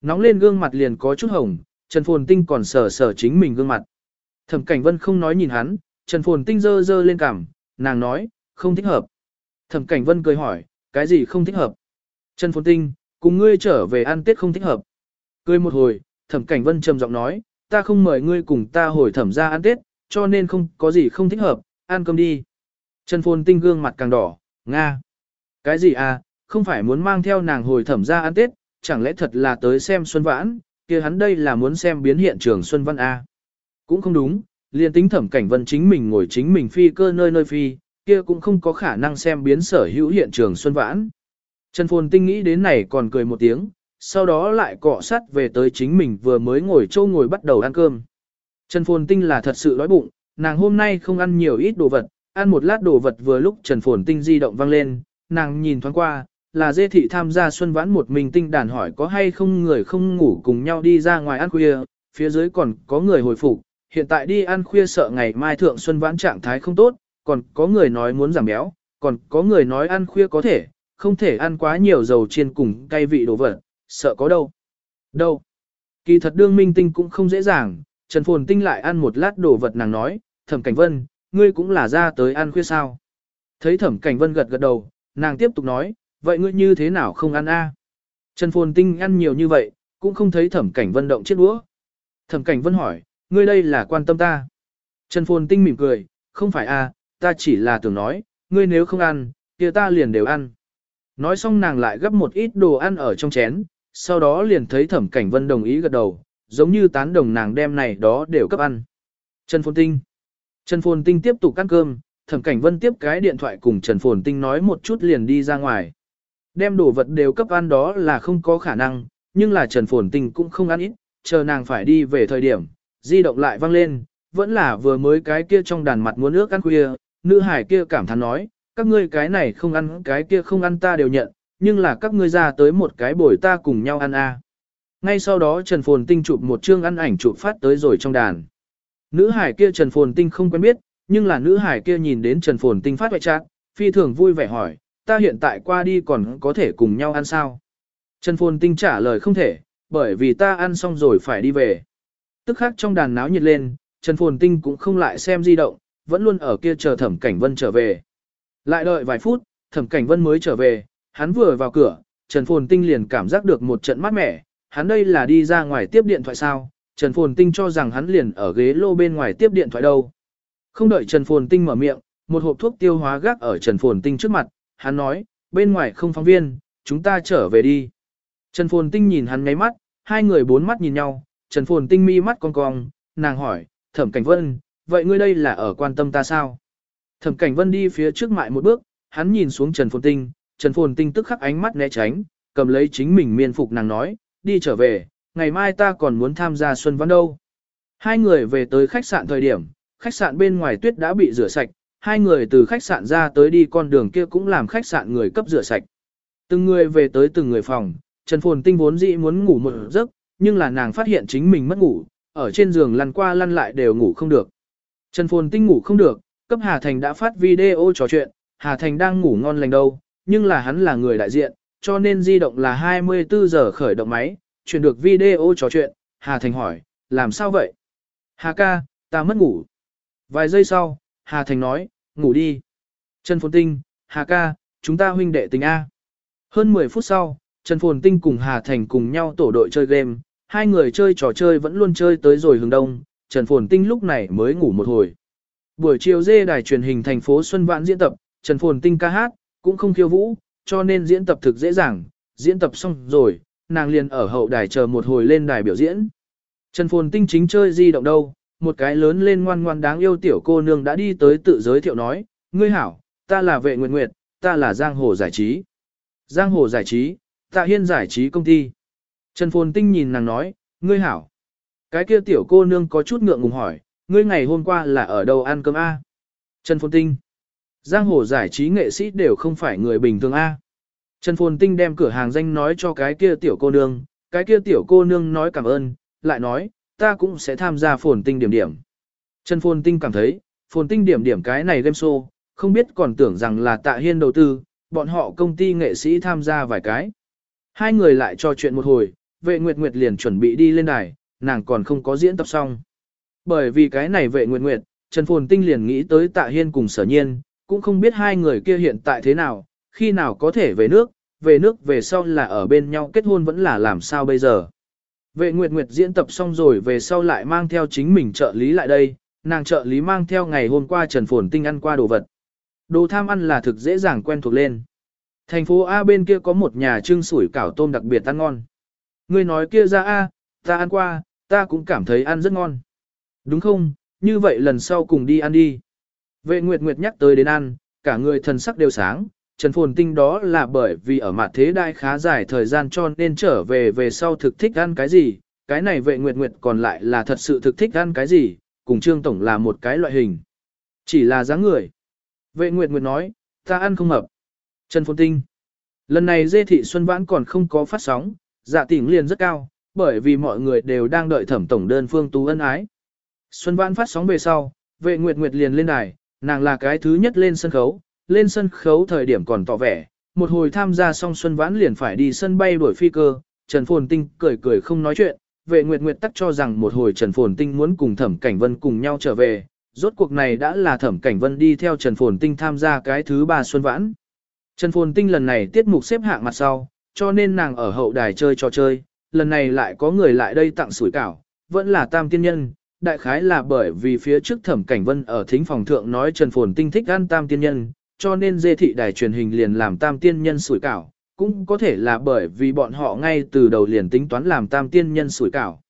Nóng lên gương mặt liền có chút hồng, Trần Phồn Tinh còn sờ sờ chính mình gương mặt. Thẩm Cảnh Vân không nói nhìn hắn, Trần Phồn Tinh dơ dơ lên cằm, nàng nói, không thích hợp. Thẩm Cảnh Vân cười hỏi, cái gì không thích hợp? Trần Phồn Tinh, cùng ngươi trở về ăn Tết không thích hợp. Cười một hồi, Thẩm Cảnh Vân trầm giọng nói, ta không mời ngươi cùng ta hồi thẩm ra ăn Tết, cho nên không có gì không thích hợp, ăn cơm đi. Trần Phồn Tinh gương mặt càng đỏ, Nga. Cái gì à, không phải muốn mang theo nàng hồi thẩm ra ăn Tết, chẳng lẽ thật là tới xem Xuân Vãn, kia hắn đây là muốn xem biến hiện trường Xuân Văn A. À? Cũng không đúng, liền tính thẩm cảnh vân chính mình ngồi chính mình phi cơ nơi nơi phi, kia cũng không có khả năng xem biến sở hữu hiện trường Xuân Vãn. Trần Phồn Tinh nghĩ đến này còn cười một tiếng, sau đó lại cọ sắt về tới chính mình vừa mới ngồi châu ngồi bắt đầu ăn cơm. Trần Phồn Tinh là thật sự đói bụng, nàng hôm nay không ăn nhiều ít đồ vật, ăn một lát đồ vật vừa lúc Trần Phồn Tinh di động vang lên, nàng nhìn thoáng qua, là dê thị tham gia xuân vãn một mình tinh đàn hỏi có hay không người không ngủ cùng nhau đi ra ngoài ăn khuya, phía dưới còn có người hồi phục, hiện tại đi ăn khuya sợ ngày mai thượng xuân vãn trạng thái không tốt, còn có người nói muốn giảm béo, còn có người nói ăn khuya có thể, không thể ăn quá nhiều dầu chiên cùng cay vị đồ vật, sợ có đâu. Đâu. Kỳ thật đương minh tinh cũng không dễ dàng, Trần Phồn Tinh lại ăn một lát đồ vật nàng nói, thẩm cảnh vân, ngươi cũng là ra tới ăn khuya sao. Thấy thẩm cảnh vân gật gật đầu, nàng tiếp tục nói, vậy ngươi như thế nào không ăn a? Trần Phồn Tinh ăn nhiều như vậy, cũng không thấy thẩm cảnh vân động chiếc đũa. Thẩm cảnh vân hỏi, ngươi đây là quan tâm ta. Trần Phồn Tinh mỉm cười, không phải a, ta chỉ là tưởng nói, ngươi nếu không ăn, kia ta liền đều ăn. Nói xong nàng lại gấp một ít đồ ăn ở trong chén, sau đó liền thấy thẩm cảnh vân đồng ý gật đầu, giống như tán đồng nàng đem này đó đều cấp ăn. Trần Phồn Tinh Trần Phồn Tinh tiếp tục ăn cơm, thẩm cảnh vân tiếp cái điện thoại cùng Trần Phồn Tinh nói một chút liền đi ra ngoài. Đem đồ vật đều cấp ăn đó là không có khả năng, nhưng là Trần Phồn Tinh cũng không ăn ít, chờ nàng phải đi về thời điểm, di động lại vang lên, vẫn là vừa mới cái kia trong đàn mặt muốn nước ăn khuya, nữ hải kia cảm thán nói, các ngươi cái này không ăn cái kia không ăn ta đều nhận, nhưng là các ngươi ra tới một cái bồi ta cùng nhau ăn a. Ngay sau đó Trần Phồn Tinh chụp một chương ăn ảnh chụp phát tới rồi trong đàn. Nữ hải kia Trần Phồn Tinh không quen biết, nhưng là nữ hải kia nhìn đến Trần Phồn Tinh phát hoại trạng, phi thường vui vẻ hỏi, ta hiện tại qua đi còn có thể cùng nhau ăn sao? Trần Phồn Tinh trả lời không thể, bởi vì ta ăn xong rồi phải đi về. Tức khắc trong đàn náo nhiệt lên, Trần Phồn Tinh cũng không lại xem di động, vẫn luôn ở kia chờ Thẩm Cảnh Vân trở về. Lại đợi vài phút, Thẩm Cảnh Vân mới trở về, hắn vừa vào cửa, Trần Phồn Tinh liền cảm giác được một trận mát mẻ, hắn đây là đi ra ngoài tiếp điện thoại sao, Trần Phồn Tinh cho rằng hắn liền ở ghế lô bên ngoài tiếp điện thoại đâu. Không đợi Trần Phồn Tinh mở miệng, một hộp thuốc tiêu hóa gác ở Trần Phồn Tinh trước mặt, hắn nói, bên ngoài không phóng viên, chúng ta trở về đi. Trần Phồn Tinh nhìn hắn ngáy mắt, hai người bốn mắt nhìn nhau, Trần Phồn Tinh mi mắt cong cong, nàng hỏi, Thẩm Cảnh Vân, vậy ngươi đây là ở quan tâm ta sao? Thẩm Cảnh Vân đi phía trước mại một bước, hắn nhìn xuống Trần Phồn Tinh, Trần Phồn Tinh tức khắc ánh mắt né tránh, cầm lấy chính mình miên phục nàng nói, đi trở về, ngày mai ta còn muốn tham gia Xuân Văn đâu. Hai người về tới khách sạn thời điểm, khách sạn bên ngoài tuyết đã bị rửa sạch, hai người từ khách sạn ra tới đi con đường kia cũng làm khách sạn người cấp rửa sạch. Từng người về tới từng người phòng, Trần Phồn Tinh vốn dĩ muốn ngủ một giấc, nhưng là nàng phát hiện chính mình mất ngủ, ở trên giường lăn qua lăn lại đều ngủ không được. Trần Phồn Tinh ngủ không được, cấp Hà Thành đã phát video trò chuyện, Hà Thành đang ngủ ngon lành đâu, nhưng là hắn là người đại diện, cho nên di động là 24 giờ khởi động máy, chuyển được video trò chuyện, Hà Thành hỏi, làm sao vậy? Hà ca, ta mất ngủ. Vài giây sau, Hà Thành nói, ngủ đi. Trần Phồn Tinh, Hà ca, chúng ta huynh đệ tình A. Hơn 10 phút sau, Trần Phồn Tinh cùng Hà Thành cùng nhau tổ đội chơi game, hai người chơi trò chơi vẫn luôn chơi tới rồi hướng đông, Trần Phồn Tinh lúc này mới ngủ một hồi. Buổi chiều dê đài truyền hình thành phố Xuân Vãn diễn tập, Trần Phồn Tinh ca hát, cũng không khiêu vũ, cho nên diễn tập thực dễ dàng, diễn tập xong rồi, nàng liền ở hậu đài chờ một hồi lên đài biểu diễn. Trần Phồn Tinh chính chơi di động đâu, một cái lớn lên ngoan ngoan đáng yêu tiểu cô nương đã đi tới tự giới thiệu nói, ngươi hảo, ta là vệ nguyệt nguyệt, ta là Giang Hồ Giải Trí. Giang Hồ Giải Trí, tạ hiên giải trí công ty. Trần Phồn Tinh nhìn nàng nói, ngươi hảo. Cái kia tiểu cô nương có chút ngượng ngùng hỏi, ngươi ngày hôm qua là ở đâu ăn cơm A? Trần Phồn Tinh. Giang hồ giải trí nghệ sĩ đều không phải người bình thường A. Trần Phồn Tinh đem cửa hàng danh nói cho cái kia tiểu cô nương, cái kia tiểu cô nương nói cảm ơn, lại nói, ta cũng sẽ tham gia Phồn Tinh điểm điểm. Trần Phồn Tinh cảm thấy, Phồn Tinh điểm điểm cái này game show, không biết còn tưởng rằng là tạ hiên đầu tư, bọn họ công ty nghệ sĩ tham gia vài cái. Hai người lại trò chuyện một hồi, vệ nguyệt nguyệt liền chuẩn bị đi lên đài, nàng còn không có diễn tập xong. Bởi vì cái này vệ nguyệt nguyệt, Trần Phồn Tinh liền nghĩ tới tạ hiên cùng sở nhiên, cũng không biết hai người kia hiện tại thế nào, khi nào có thể về nước, về nước về sau là ở bên nhau kết hôn vẫn là làm sao bây giờ. Vệ Nguyệt Nguyệt diễn tập xong rồi về sau lại mang theo chính mình trợ lý lại đây, nàng trợ lý mang theo ngày hôm qua Trần Phồn Tinh ăn qua đồ vật. Đồ tham ăn là thực dễ dàng quen thuộc lên. Thành phố A bên kia có một nhà trưng sủi cảo tôm đặc biệt ăn ngon. Ngươi nói kia ra A, ta ăn qua, ta cũng cảm thấy ăn rất ngon. Đúng không, như vậy lần sau cùng đi ăn đi. Vệ Nguyệt Nguyệt nhắc tới đến ăn, cả người thần sắc đều sáng, Trần Phồn Tinh đó là bởi vì ở mặt thế đại khá dài thời gian cho nên trở về về sau thực thích ăn cái gì, cái này vệ Nguyệt Nguyệt còn lại là thật sự thực thích ăn cái gì, cùng Trương Tổng là một cái loại hình. Chỉ là dáng người. Vệ Nguyệt Nguyệt nói, ta ăn không hợp. Trần Phồn Tinh. Lần này dê thị Xuân Vãn còn không có phát sóng, dạ tỉnh liền rất cao, bởi vì mọi người đều đang đợi thẩm tổng đơn phương tú ân ái. Xuân Vãn phát sóng về sau, vệ Nguyệt Nguyệt liền lên đài, nàng là cái thứ nhất lên sân khấu, lên sân khấu thời điểm còn tỏ vẻ, một hồi tham gia xong Xuân Vãn liền phải đi sân bay đuổi phi cơ, Trần Phồn Tinh cười cười không nói chuyện, vệ Nguyệt Nguyệt tắc cho rằng một hồi Trần Phồn Tinh muốn cùng Thẩm Cảnh Vân cùng nhau trở về, rốt cuộc này đã là Thẩm Cảnh Vân đi theo Trần Phồn Tinh tham gia cái thứ ba Xuân Vãn. Trần Phồn Tinh lần này tiết mục xếp hạng mặt sau, cho nên nàng ở hậu đài chơi trò chơi, lần này lại có người lại đây tặng sủi cảo, vẫn là tam tiên nhân, đại khái là bởi vì phía trước thẩm cảnh vân ở thính phòng thượng nói Trần Phồn Tinh thích ăn tam tiên nhân, cho nên dê thị đài truyền hình liền làm tam tiên nhân sủi cảo, cũng có thể là bởi vì bọn họ ngay từ đầu liền tính toán làm tam tiên nhân sủi cảo.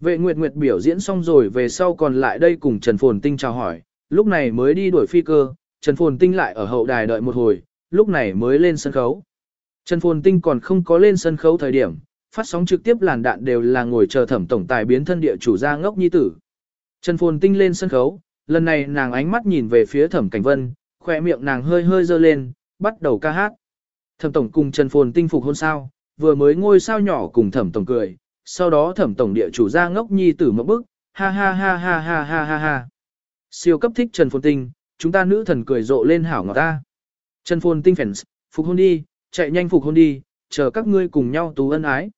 Vệ Nguyệt Nguyệt biểu diễn xong rồi về sau còn lại đây cùng Trần Phồn Tinh chào hỏi, lúc này mới đi đuổi phi cơ, Trần Phồn Tinh lại ở hậu đài đợi một hồi, lúc này mới lên sân khấu. Trần Phồn Tinh còn không có lên sân khấu thời điểm, phát sóng trực tiếp làn đạn đều là ngồi chờ thẩm tổng tài biến thân địa chủ gia ngốc nhi tử. Trần Phồn Tinh lên sân khấu, lần này nàng ánh mắt nhìn về phía thẩm cảnh vân, khỏe miệng nàng hơi hơi dơ lên, bắt đầu ca hát. Thẩm tổng cùng Trần Phồn Tinh phục hôn sao, vừa mới ngôi sao nhỏ cùng thẩm tổng cười, sau đó thẩm tổng địa chủ ra ngốc nhi tử một bức, ha ha ha ha ha ha ha ha. Siêu cấp thích Trần Phồn Tinh, chúng ta nữ thần cười rộ lên hảo ngọt ta. Trần Phồn Tinh fans, phục hôn đi, chạy nhanh phục hôn đi, chờ các ngươi cùng nhau tú ân ái.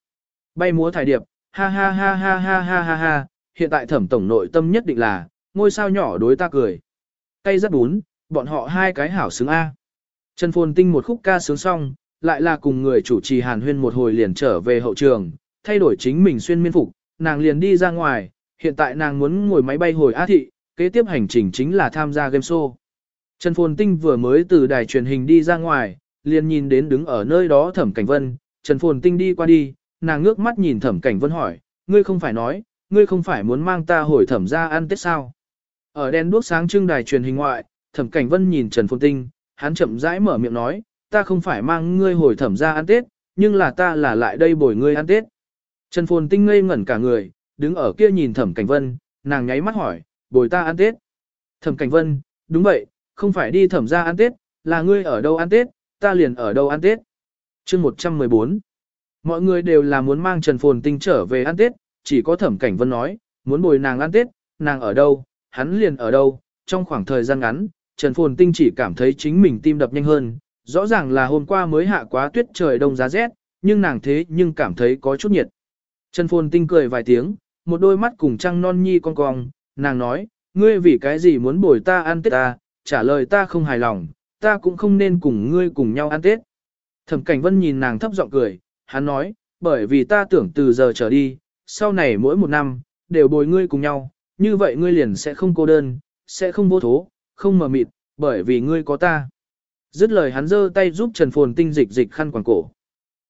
Bay múa thải điệp, ha ha ha ha ha ha ha ha, hiện tại thẩm tổng nội tâm nhất định là, ngôi sao nhỏ đối ta cười. Cây rất bún, bọn họ hai cái hảo xứng A. Trần Phồn Tinh một khúc ca sướng xong, lại là cùng người chủ trì hàn huyên một hồi liền trở về hậu trường, thay đổi chính mình xuyên miên phục, nàng liền đi ra ngoài, hiện tại nàng muốn ngồi máy bay hồi Á Thị, kế tiếp hành trình chính là tham gia game show. Trần Phồn Tinh vừa mới từ đài truyền hình đi ra ngoài, liền nhìn đến đứng ở nơi đó Thẩm Cảnh Vân, Trần Phồn Tinh đi qua đi, nàng ngước mắt nhìn Thẩm Cảnh Vân hỏi, ngươi không phải nói, ngươi không phải muốn mang ta hồi thẩm ra ăn tết sao? Ở đèn đuốc sáng trưng đài truyền hình ngoại, Thẩm Cảnh Vân nhìn Trần Phồn Tinh, hắn chậm rãi mở miệng nói, ta không phải mang ngươi hồi thẩm ra ăn tết, nhưng là ta là lại đây bồi ngươi ăn tết. Trần Phồn Tinh ngây ngẩn cả người, đứng ở kia nhìn Thẩm Cảnh Vân, nàng nháy mắt hỏi, bồi ta ăn tết. Thẩm Cảnh Vân, đúng vậy, không phải đi thẩm ra ăn tết, là ngươi ở đâu ăn tết, ta liền ở đâu ăn tết. chương 114 Mọi người đều là muốn mang Trần Phồn Tinh trở về ăn tết, chỉ có Thẩm Cảnh Vân nói, muốn bồi nàng ăn tết, nàng ở đâu, hắn liền ở đâu. Trong khoảng thời gian ngắn, Trần Phồn Tinh chỉ cảm thấy chính mình tim đập nhanh hơn, rõ ràng là hôm qua mới hạ quá tuyết trời đông giá rét, nhưng nàng thế nhưng cảm thấy có chút nhiệt. Trần Phồn Tinh cười vài tiếng, một đôi mắt cùng trăng non nhi con cong, nàng nói, ngươi vì cái gì muốn bồi ta ăn tết ta, trả lời ta không hài lòng, ta cũng không nên cùng ngươi cùng nhau ăn tết. Thẩm Cảnh Vân nhìn nàng thấp giọng cười, hắn nói, bởi vì ta tưởng từ giờ trở đi, sau này mỗi một năm, đều bồi ngươi cùng nhau, như vậy ngươi liền sẽ không cô đơn, sẽ không vô thố, không mờ mịt, bởi vì ngươi có ta. Dứt lời hắn giơ tay giúp Trần Phồn Tinh dịch dịch khăn quàng cổ.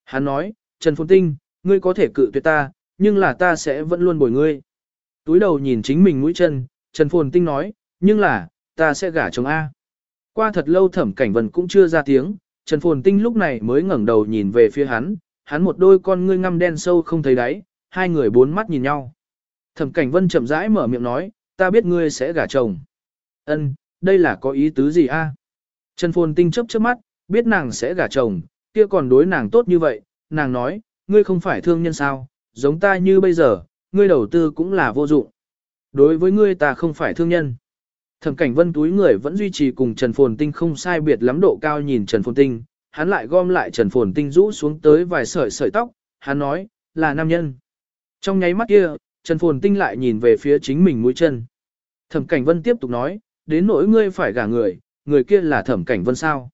Hắn nói, Trần Phồn Tinh, ngươi có thể cự tuyệt ta, nhưng là ta sẽ vẫn luôn bồi ngươi. Túi đầu nhìn chính mình mũi chân, Trần Phồn Tinh nói, nhưng là, ta sẽ gả chồng A. Qua thật lâu thẩm cảnh vần cũng chưa ra tiếng, Trần Phồn Tinh lúc này mới ngẩng đầu nhìn về phía hắn, hắn một đôi con ngươi ngăm đen sâu không thấy đáy, hai người bốn mắt nhìn nhau. Thẩm cảnh vân chậm rãi mở miệng nói, ta biết ngươi sẽ gả chồng. Ân, đây là có ý tứ gì a? Trần Phồn Tinh chớp chớp mắt, biết nàng sẽ gả chồng, kia còn đối nàng tốt như vậy, nàng nói, ngươi không phải thương nhân sao, giống ta như bây giờ, ngươi đầu tư cũng là vô dụng. Đối với ngươi ta không phải thương nhân. Thẩm cảnh vân túi người vẫn duy trì cùng Trần Phồn Tinh không sai biệt lắm độ cao nhìn Trần Phồn Tinh, hắn lại gom lại Trần Phồn Tinh rũ xuống tới vài sợi sợi tóc, hắn nói, là nam nhân. Trong nháy mắt kia, Trần Phồn Tinh lại nhìn về phía chính mình mũi chân. Thẩm Cảnh Vân tiếp tục nói, đến nỗi ngươi phải gả người, người kia là Thẩm Cảnh Vân sao.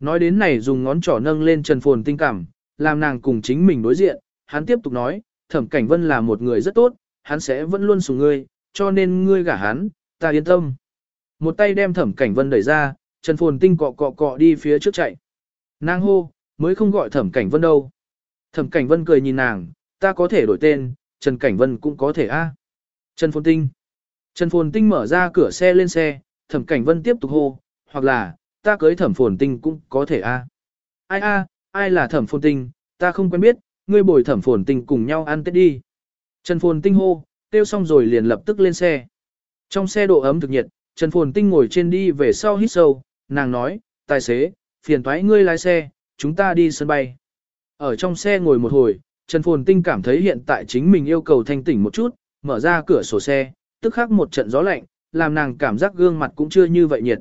Nói đến này dùng ngón trỏ nâng lên Trần Phồn Tinh cảm, làm nàng cùng chính mình đối diện, hắn tiếp tục nói, Thẩm Cảnh Vân là một người rất tốt, hắn sẽ vẫn luôn sủng ngươi, cho nên ngươi gả hắn, ta yên tâm. Một tay đem Thẩm Cảnh Vân đẩy ra, Trần Phồn Tinh cọ cọ cọ đi phía trước chạy. Nàng hô, mới không gọi Thẩm Cảnh Vân đâu. Thẩm Cảnh Vân cười nhìn nàng, ta có thể đổi tên, Trần Cảnh Vân cũng có thể a. Trần Phồn Tinh. Trần Phồn Tinh mở ra cửa xe lên xe, Thẩm Cảnh Vân tiếp tục hô, hoặc là, ta cưới Thẩm Phồn Tinh cũng có thể a. Ai a, ai là Thẩm Phồn Tinh, ta không quen biết, ngươi bồi Thẩm Phồn Tinh cùng nhau ăn Tết đi. Trần Phồn Tinh hô, tiêu xong rồi liền lập tức lên xe. Trong xe độ ấm thực nhiệt, Trần Phồn Tinh ngồi trên đi về sau hít sâu, nàng nói, tài xế, phiền thoái ngươi lái xe, chúng ta đi sân bay. Ở trong xe ngồi một hồi, Trần Phồn Tinh cảm thấy hiện tại chính mình yêu cầu thanh tỉnh một chút, mở ra cửa sổ xe, tức khắc một trận gió lạnh, làm nàng cảm giác gương mặt cũng chưa như vậy nhiệt.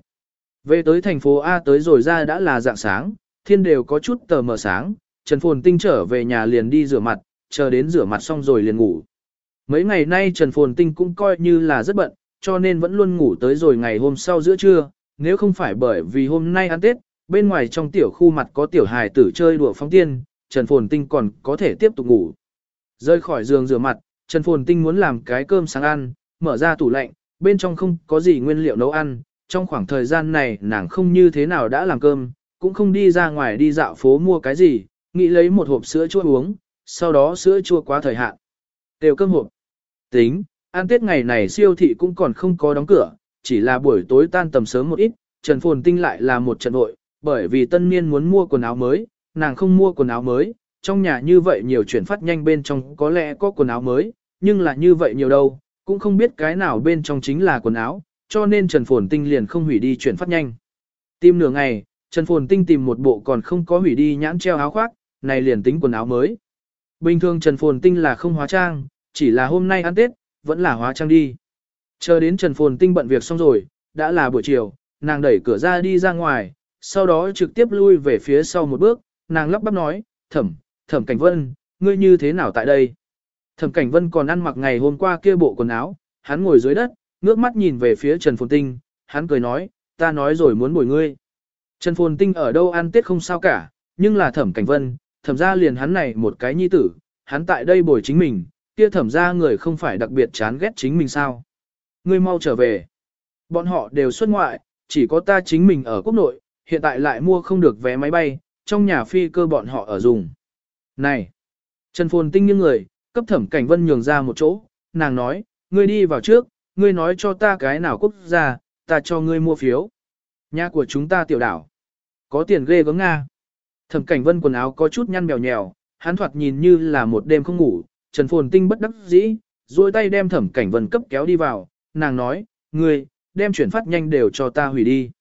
Về tới thành phố A tới rồi ra đã là dạng sáng, thiên đều có chút tờ mờ sáng, Trần Phồn Tinh trở về nhà liền đi rửa mặt, chờ đến rửa mặt xong rồi liền ngủ. Mấy ngày nay Trần Phồn Tinh cũng coi như là rất bận, cho nên vẫn luôn ngủ tới rồi ngày hôm sau giữa trưa, nếu không phải bởi vì hôm nay ăn Tết, bên ngoài trong tiểu khu mặt có tiểu hài tử chơi đùa phóng tiên, Trần Phồn Tinh còn có thể tiếp tục ngủ. Rơi khỏi giường rửa mặt, Trần Phồn Tinh muốn làm cái cơm sáng ăn, mở ra tủ lạnh, bên trong không có gì nguyên liệu nấu ăn. Trong khoảng thời gian này nàng không như thế nào đã làm cơm, cũng không đi ra ngoài đi dạo phố mua cái gì, nghĩ lấy một hộp sữa chua uống, sau đó sữa chua quá thời hạn. Đều cơm hộp. Tính, ăn tết ngày này siêu thị cũng còn không có đóng cửa, chỉ là buổi tối tan tầm sớm một ít, Trần Phồn Tinh lại là một trận hội, bởi vì tân niên muốn mua quần áo mới, nàng không mua quần áo mới, trong nhà như vậy nhiều chuyển phát nhanh bên trong có lẽ có quần áo mới, nhưng là như vậy nhiều đâu, cũng không biết cái nào bên trong chính là quần áo, cho nên Trần Phồn Tinh liền không hủy đi chuyển phát nhanh. Tìm nửa ngày, Trần Phồn Tinh tìm một bộ còn không có hủy đi nhãn treo áo khoác, này liền tính quần áo mới. Bình thường Trần Phồn Tinh là không hóa trang, chỉ là hôm nay ăn Tết, vẫn là hóa trang đi. Chờ đến Trần Phồn Tinh bận việc xong rồi, đã là buổi chiều, nàng đẩy cửa ra đi ra ngoài, sau đó trực tiếp lui về phía sau một bước, nàng lắp bắp nói, thẩm, thẩm cảnh vân, ngươi như thế nào tại đây? Thẩm cảnh vân còn ăn mặc ngày hôm qua kia bộ quần áo, hắn ngồi dưới đất, ngước mắt nhìn về phía Trần Phồn Tinh, hắn cười nói, ta nói rồi muốn bồi ngươi. Trần Phồn Tinh ở đâu ăn tết không sao cả, nhưng là thẩm cảnh vân, thẩm ra liền hắn này một cái nhi tử, hắn tại đây bồi chính mình, kia thẩm ra người không phải đặc biệt chán ghét chính mình sao. Ngươi mau trở về. Bọn họ đều xuất ngoại, chỉ có ta chính mình ở quốc nội, hiện tại lại mua không được vé máy bay, trong nhà phi cơ bọn họ ở dùng. Này! Trần Phồn Tinh những người, cấp thẩm cảnh vân nhường ra một chỗ, nàng nói, ngươi đi vào trước, ngươi nói cho ta cái nào quốc gia, ta cho ngươi mua phiếu. Nhà của chúng ta tiểu đảo. Có tiền ghê gớm Nga. Thẩm cảnh vân quần áo có chút nhăn bèo nhèo, hắn thoạt nhìn như là một đêm không ngủ, Trần Phồn Tinh bất đắc dĩ, duỗi tay đem thẩm cảnh vân cấp kéo đi vào, nàng nói, ngươi, đem chuyển phát nhanh đều cho ta hủy đi.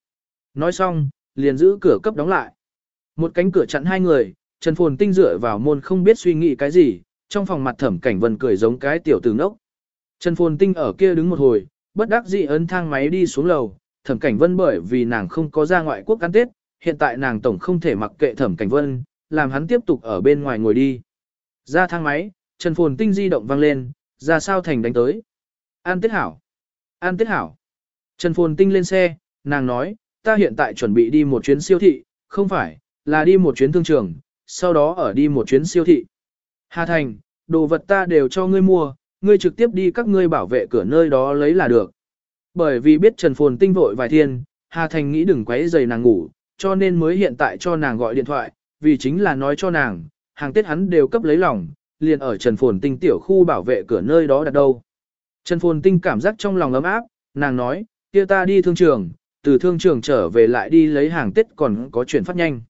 Nói xong, liền giữ cửa cấp đóng lại. Một cánh cửa chặn hai người, Trần Phồn Tinh dựa vào môn không biết suy nghĩ cái gì, trong phòng mặt thẩm cảnh vân cười giống cái tiểu tử ngốc. Trần Phồn Tinh ở kia đứng một hồi, bất đắc dĩ ấn thang máy đi xuống lầu, thẩm cảnh vân bởi vì nàng không có ra ngoại quốc ăn tết, hiện tại nàng tổng không thể mặc kệ thẩm cảnh vân, làm hắn tiếp tục ở bên ngoài ngồi đi. Ra thang máy, Trần Phồn Tinh di động vang lên, ra sao thành đánh tới. An tết hảo. An tết hảo. Trần Phồn Tinh lên xe, nàng nói, ta hiện tại chuẩn bị đi một chuyến siêu thị, không phải, là đi một chuyến thương trường, sau đó ở đi một chuyến siêu thị. Hà Thành, đồ vật ta đều cho ngươi mua, ngươi trực tiếp đi các ngươi bảo vệ cửa nơi đó lấy là được. Bởi vì biết Trần Phồn Tinh vội vài thiên, Hà Thành nghĩ đừng quấy giày nàng ngủ, cho nên mới hiện tại cho nàng gọi điện thoại, vì chính là nói cho nàng, hàng Tết hắn đều cấp lấy lòng, liền ở Trần Phồn Tinh tiểu khu bảo vệ cửa nơi đó đặt đâu. Trần Phồn Tinh cảm giác trong lòng ấm áp, nàng nói, kia ta đi thương trường, từ thương trường trở về lại đi lấy hàng Tết còn có chuyển phát nhanh.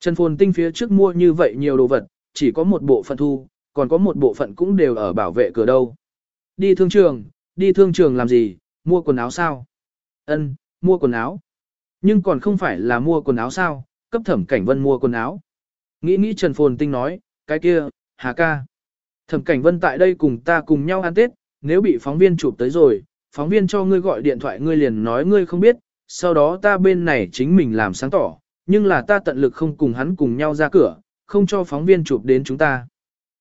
Trần Phồn Tinh phía trước mua như vậy nhiều đồ vật, chỉ có một bộ phận thu, còn có một bộ phận cũng đều ở bảo vệ cửa đâu. Đi thương trường, đi thương trường làm gì, mua quần áo sao? Ân, mua quần áo. Nhưng còn không phải là mua quần áo sao, cấp thẩm cảnh vân mua quần áo. Nghĩ nghĩ Trần Phồn Tinh nói, cái kia, hà ca. Thẩm cảnh vân tại đây cùng ta cùng nhau ăn Tết, nếu bị phóng viên chụp tới rồi, phóng viên cho ngươi gọi điện thoại ngươi liền nói ngươi không biết, sau đó ta bên này chính mình làm sáng tỏ, nhưng là ta tận lực không cùng hắn cùng nhau ra cửa, không cho phóng viên chụp đến chúng ta.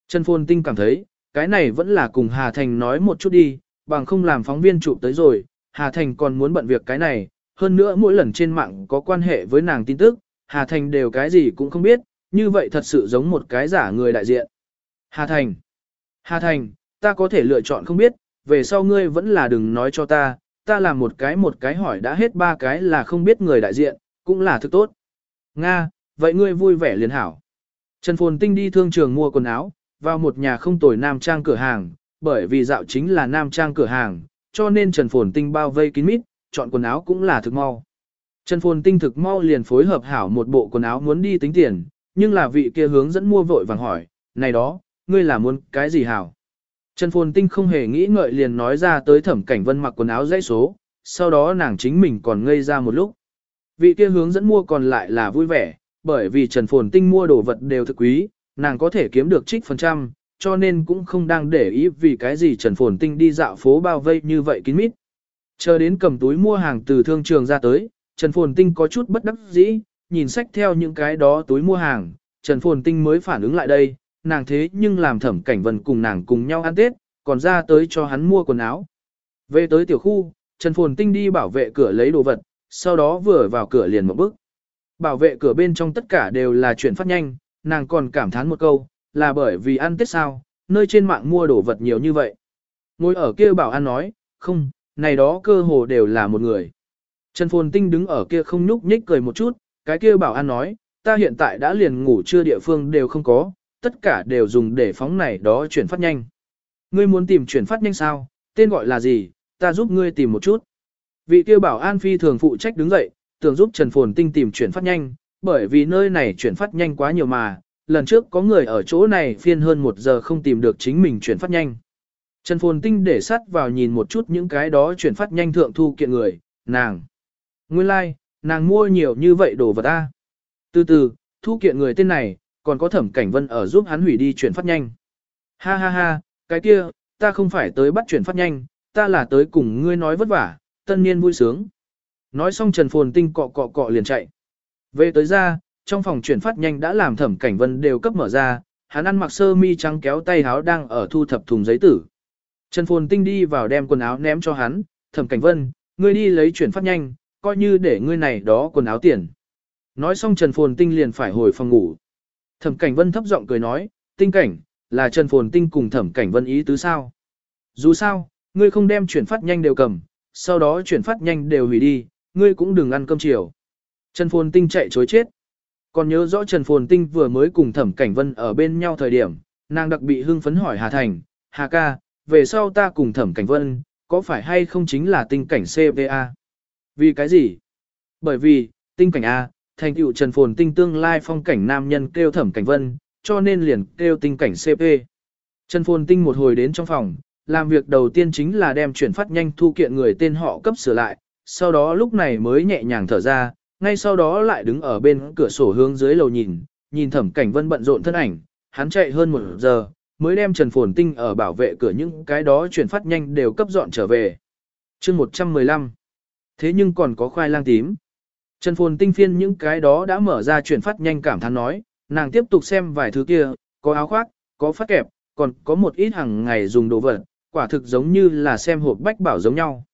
Trần Phồn Tinh cảm thấy, cái này vẫn là cùng Hà Thành nói một chút đi, bằng không làm phóng viên chụp tới rồi, Hà Thành còn muốn bận việc cái này, hơn nữa mỗi lần trên mạng có quan hệ với nàng tin tức, Hà Thành đều cái gì cũng không biết, như vậy thật sự giống một cái giả người đại diện. Hà Thành Hà Thành, ta có thể lựa chọn không biết, về sau ngươi vẫn là đừng nói cho ta, ta làm một cái một cái hỏi đã hết ba cái là không biết người đại diện, cũng là thứ tốt. Nga, vậy ngươi vui vẻ liền hảo. Trần Phồn Tinh đi thương trường mua quần áo, vào một nhà không tồi nam trang cửa hàng, bởi vì dạo chính là nam trang cửa hàng, cho nên Trần Phồn Tinh bao vây kín mít, chọn quần áo cũng là thực mau. Trần Phồn Tinh thực mau liền phối hợp hảo một bộ quần áo muốn đi tính tiền, nhưng là vị kia hướng dẫn mua vội vàng hỏi, này đó, ngươi là muốn cái gì hảo? Trần Phồn Tinh không hề nghĩ ngợi liền nói ra tới thẩm cảnh vân mặc quần áo dãy số, sau đó nàng chính mình còn ngây ra một lúc. Vị kia hướng dẫn mua còn lại là vui vẻ, bởi vì Trần Phồn Tinh mua đồ vật đều thực quý, nàng có thể kiếm được trích phần trăm, cho nên cũng không đang để ý vì cái gì Trần Phồn Tinh đi dạo phố bao vây như vậy kín mít. Chờ đến cầm túi mua hàng từ thương trường ra tới, Trần Phồn Tinh có chút bất đắc dĩ, nhìn sách theo những cái đó túi mua hàng, Trần Phồn Tinh mới phản ứng lại đây, nàng thế nhưng làm thẩm cảnh vân cùng nàng cùng nhau ăn Tết, còn ra tới cho hắn mua quần áo. Về tới tiểu khu, Trần Phồn Tinh đi bảo vệ cửa lấy đồ vật, sau đó vừa vào cửa liền một bước. Bảo vệ cửa bên trong tất cả đều là chuyển phát nhanh, nàng còn cảm thán một câu, là bởi vì ăn Tết sao, nơi trên mạng mua đồ vật nhiều như vậy. Ngồi ở kia bảo an nói, không, này đó cơ hồ đều là một người. Trần Phồn Tinh đứng ở kia không nhúc nhích cười một chút, cái kia bảo an nói, ta hiện tại đã liền ngủ chưa địa phương đều không có, tất cả đều dùng để phóng này đó chuyển phát nhanh. Ngươi muốn tìm chuyển phát nhanh sao, tên gọi là gì, ta giúp ngươi tìm một chút. Vị kia bảo an phi thường phụ trách đứng dậy, tưởng giúp Trần Phồn Tinh tìm chuyển phát nhanh, bởi vì nơi này chuyển phát nhanh quá nhiều mà, lần trước có người ở chỗ này phiên hơn một giờ không tìm được chính mình chuyển phát nhanh. Trần Phồn Tinh để sát vào nhìn một chút những cái đó chuyển phát nhanh thượng thu kiện người, nàng. Nguyên lai, like, nàng mua nhiều như vậy đồ vật ta. Từ từ, thu kiện người tên này, còn có thẩm cảnh vân ở giúp hắn hủy đi chuyển phát nhanh. Ha ha ha, cái kia, ta không phải tới bắt chuyển phát nhanh, ta là tới cùng ngươi nói vất vả, tân niên vui sướng. Nói xong Trần Phồn Tinh cọ cọ cọ liền chạy. Về tới ra, trong phòng chuyển phát nhanh đã làm thẩm cảnh vân đều cấp mở ra, hắn ăn mặc sơ mi trắng kéo tay áo đang ở thu thập thùng giấy tử. Trần Phồn Tinh đi vào đem quần áo ném cho hắn, thẩm cảnh vân, ngươi đi lấy chuyển phát nhanh, coi như để ngươi này đó quần áo tiền. Nói xong Trần Phồn Tinh liền phải hồi phòng ngủ. Thẩm cảnh vân thấp giọng cười nói, tinh cảnh, là Trần Phồn Tinh cùng Thẩm Cảnh Vân ý tứ sao? Dù sao, ngươi không đem chuyển phát nhanh đều cầm, sau đó chuyển phát nhanh đều hủy đi, ngươi cũng đừng ăn cơm chiều. Trần Phồn Tinh chạy chối chết. Còn nhớ rõ Trần Phồn Tinh vừa mới cùng Thẩm Cảnh Vân ở bên nhau thời điểm, nàng đặc bị hưng phấn hỏi Hà Thành, Hà ca, về sau ta cùng Thẩm Cảnh Vân, có phải hay không chính là tinh cảnh CVA? Vì cái gì? Bởi vì, tinh cảnh A, thành tựu Trần Phồn Tinh tương lai phong cảnh nam nhân kêu Thẩm Cảnh Vân, cho nên liền kêu tinh cảnh CP. Trần Phồn Tinh một hồi đến trong phòng, làm việc đầu tiên chính là đem chuyển phát nhanh thu kiện người tên họ cấp sửa lại, sau đó lúc này mới nhẹ nhàng thở ra, ngay sau đó lại đứng ở bên cửa sổ hướng dưới lầu nhìn, nhìn thẩm cảnh vân bận rộn thân ảnh, hắn chạy hơn một giờ, mới đem Trần Phồn Tinh ở bảo vệ cửa những cái đó chuyển phát nhanh đều cấp dọn trở về. chương 115. Thế nhưng còn có khoai lang tím. Trần Phồn Tinh phiên những cái đó đã mở ra chuyển phát nhanh cảm thán nói, nàng tiếp tục xem vài thứ kia, có áo khoác, có phát kẹp, còn có một ít hàng ngày dùng đồ vật, quả thực giống như là xem hộp bách bảo giống nhau.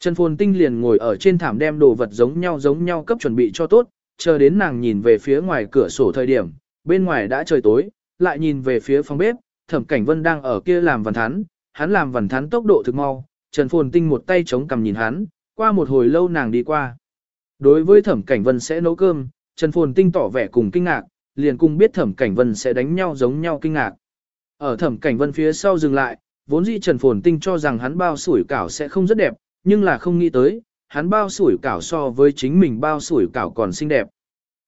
Trần Phồn Tinh liền ngồi ở trên thảm đem đồ vật giống nhau giống nhau cấp chuẩn bị cho tốt, chờ đến nàng nhìn về phía ngoài cửa sổ thời điểm, bên ngoài đã trời tối, lại nhìn về phía phòng bếp, Thẩm Cảnh Vân đang ở kia làm vằn thán, hắn làm vằn thán tốc độ thực mau, Trần Phồn Tinh một tay chống cằm nhìn hắn, qua một hồi lâu nàng đi qua. Đối với Thẩm Cảnh Vân sẽ nấu cơm, Trần Phồn Tinh tỏ vẻ cùng kinh ngạc, liền cùng biết Thẩm Cảnh Vân sẽ đánh nhau giống nhau kinh ngạc. Ở Thẩm Cảnh Vân phía sau dừng lại, vốn dĩ Trần Phồn Tinh cho rằng hắn bao sủi cảo sẽ không rất đẹp, nhưng là không nghĩ tới, hắn bao sủi cảo so với chính mình bao sủi cảo còn xinh đẹp.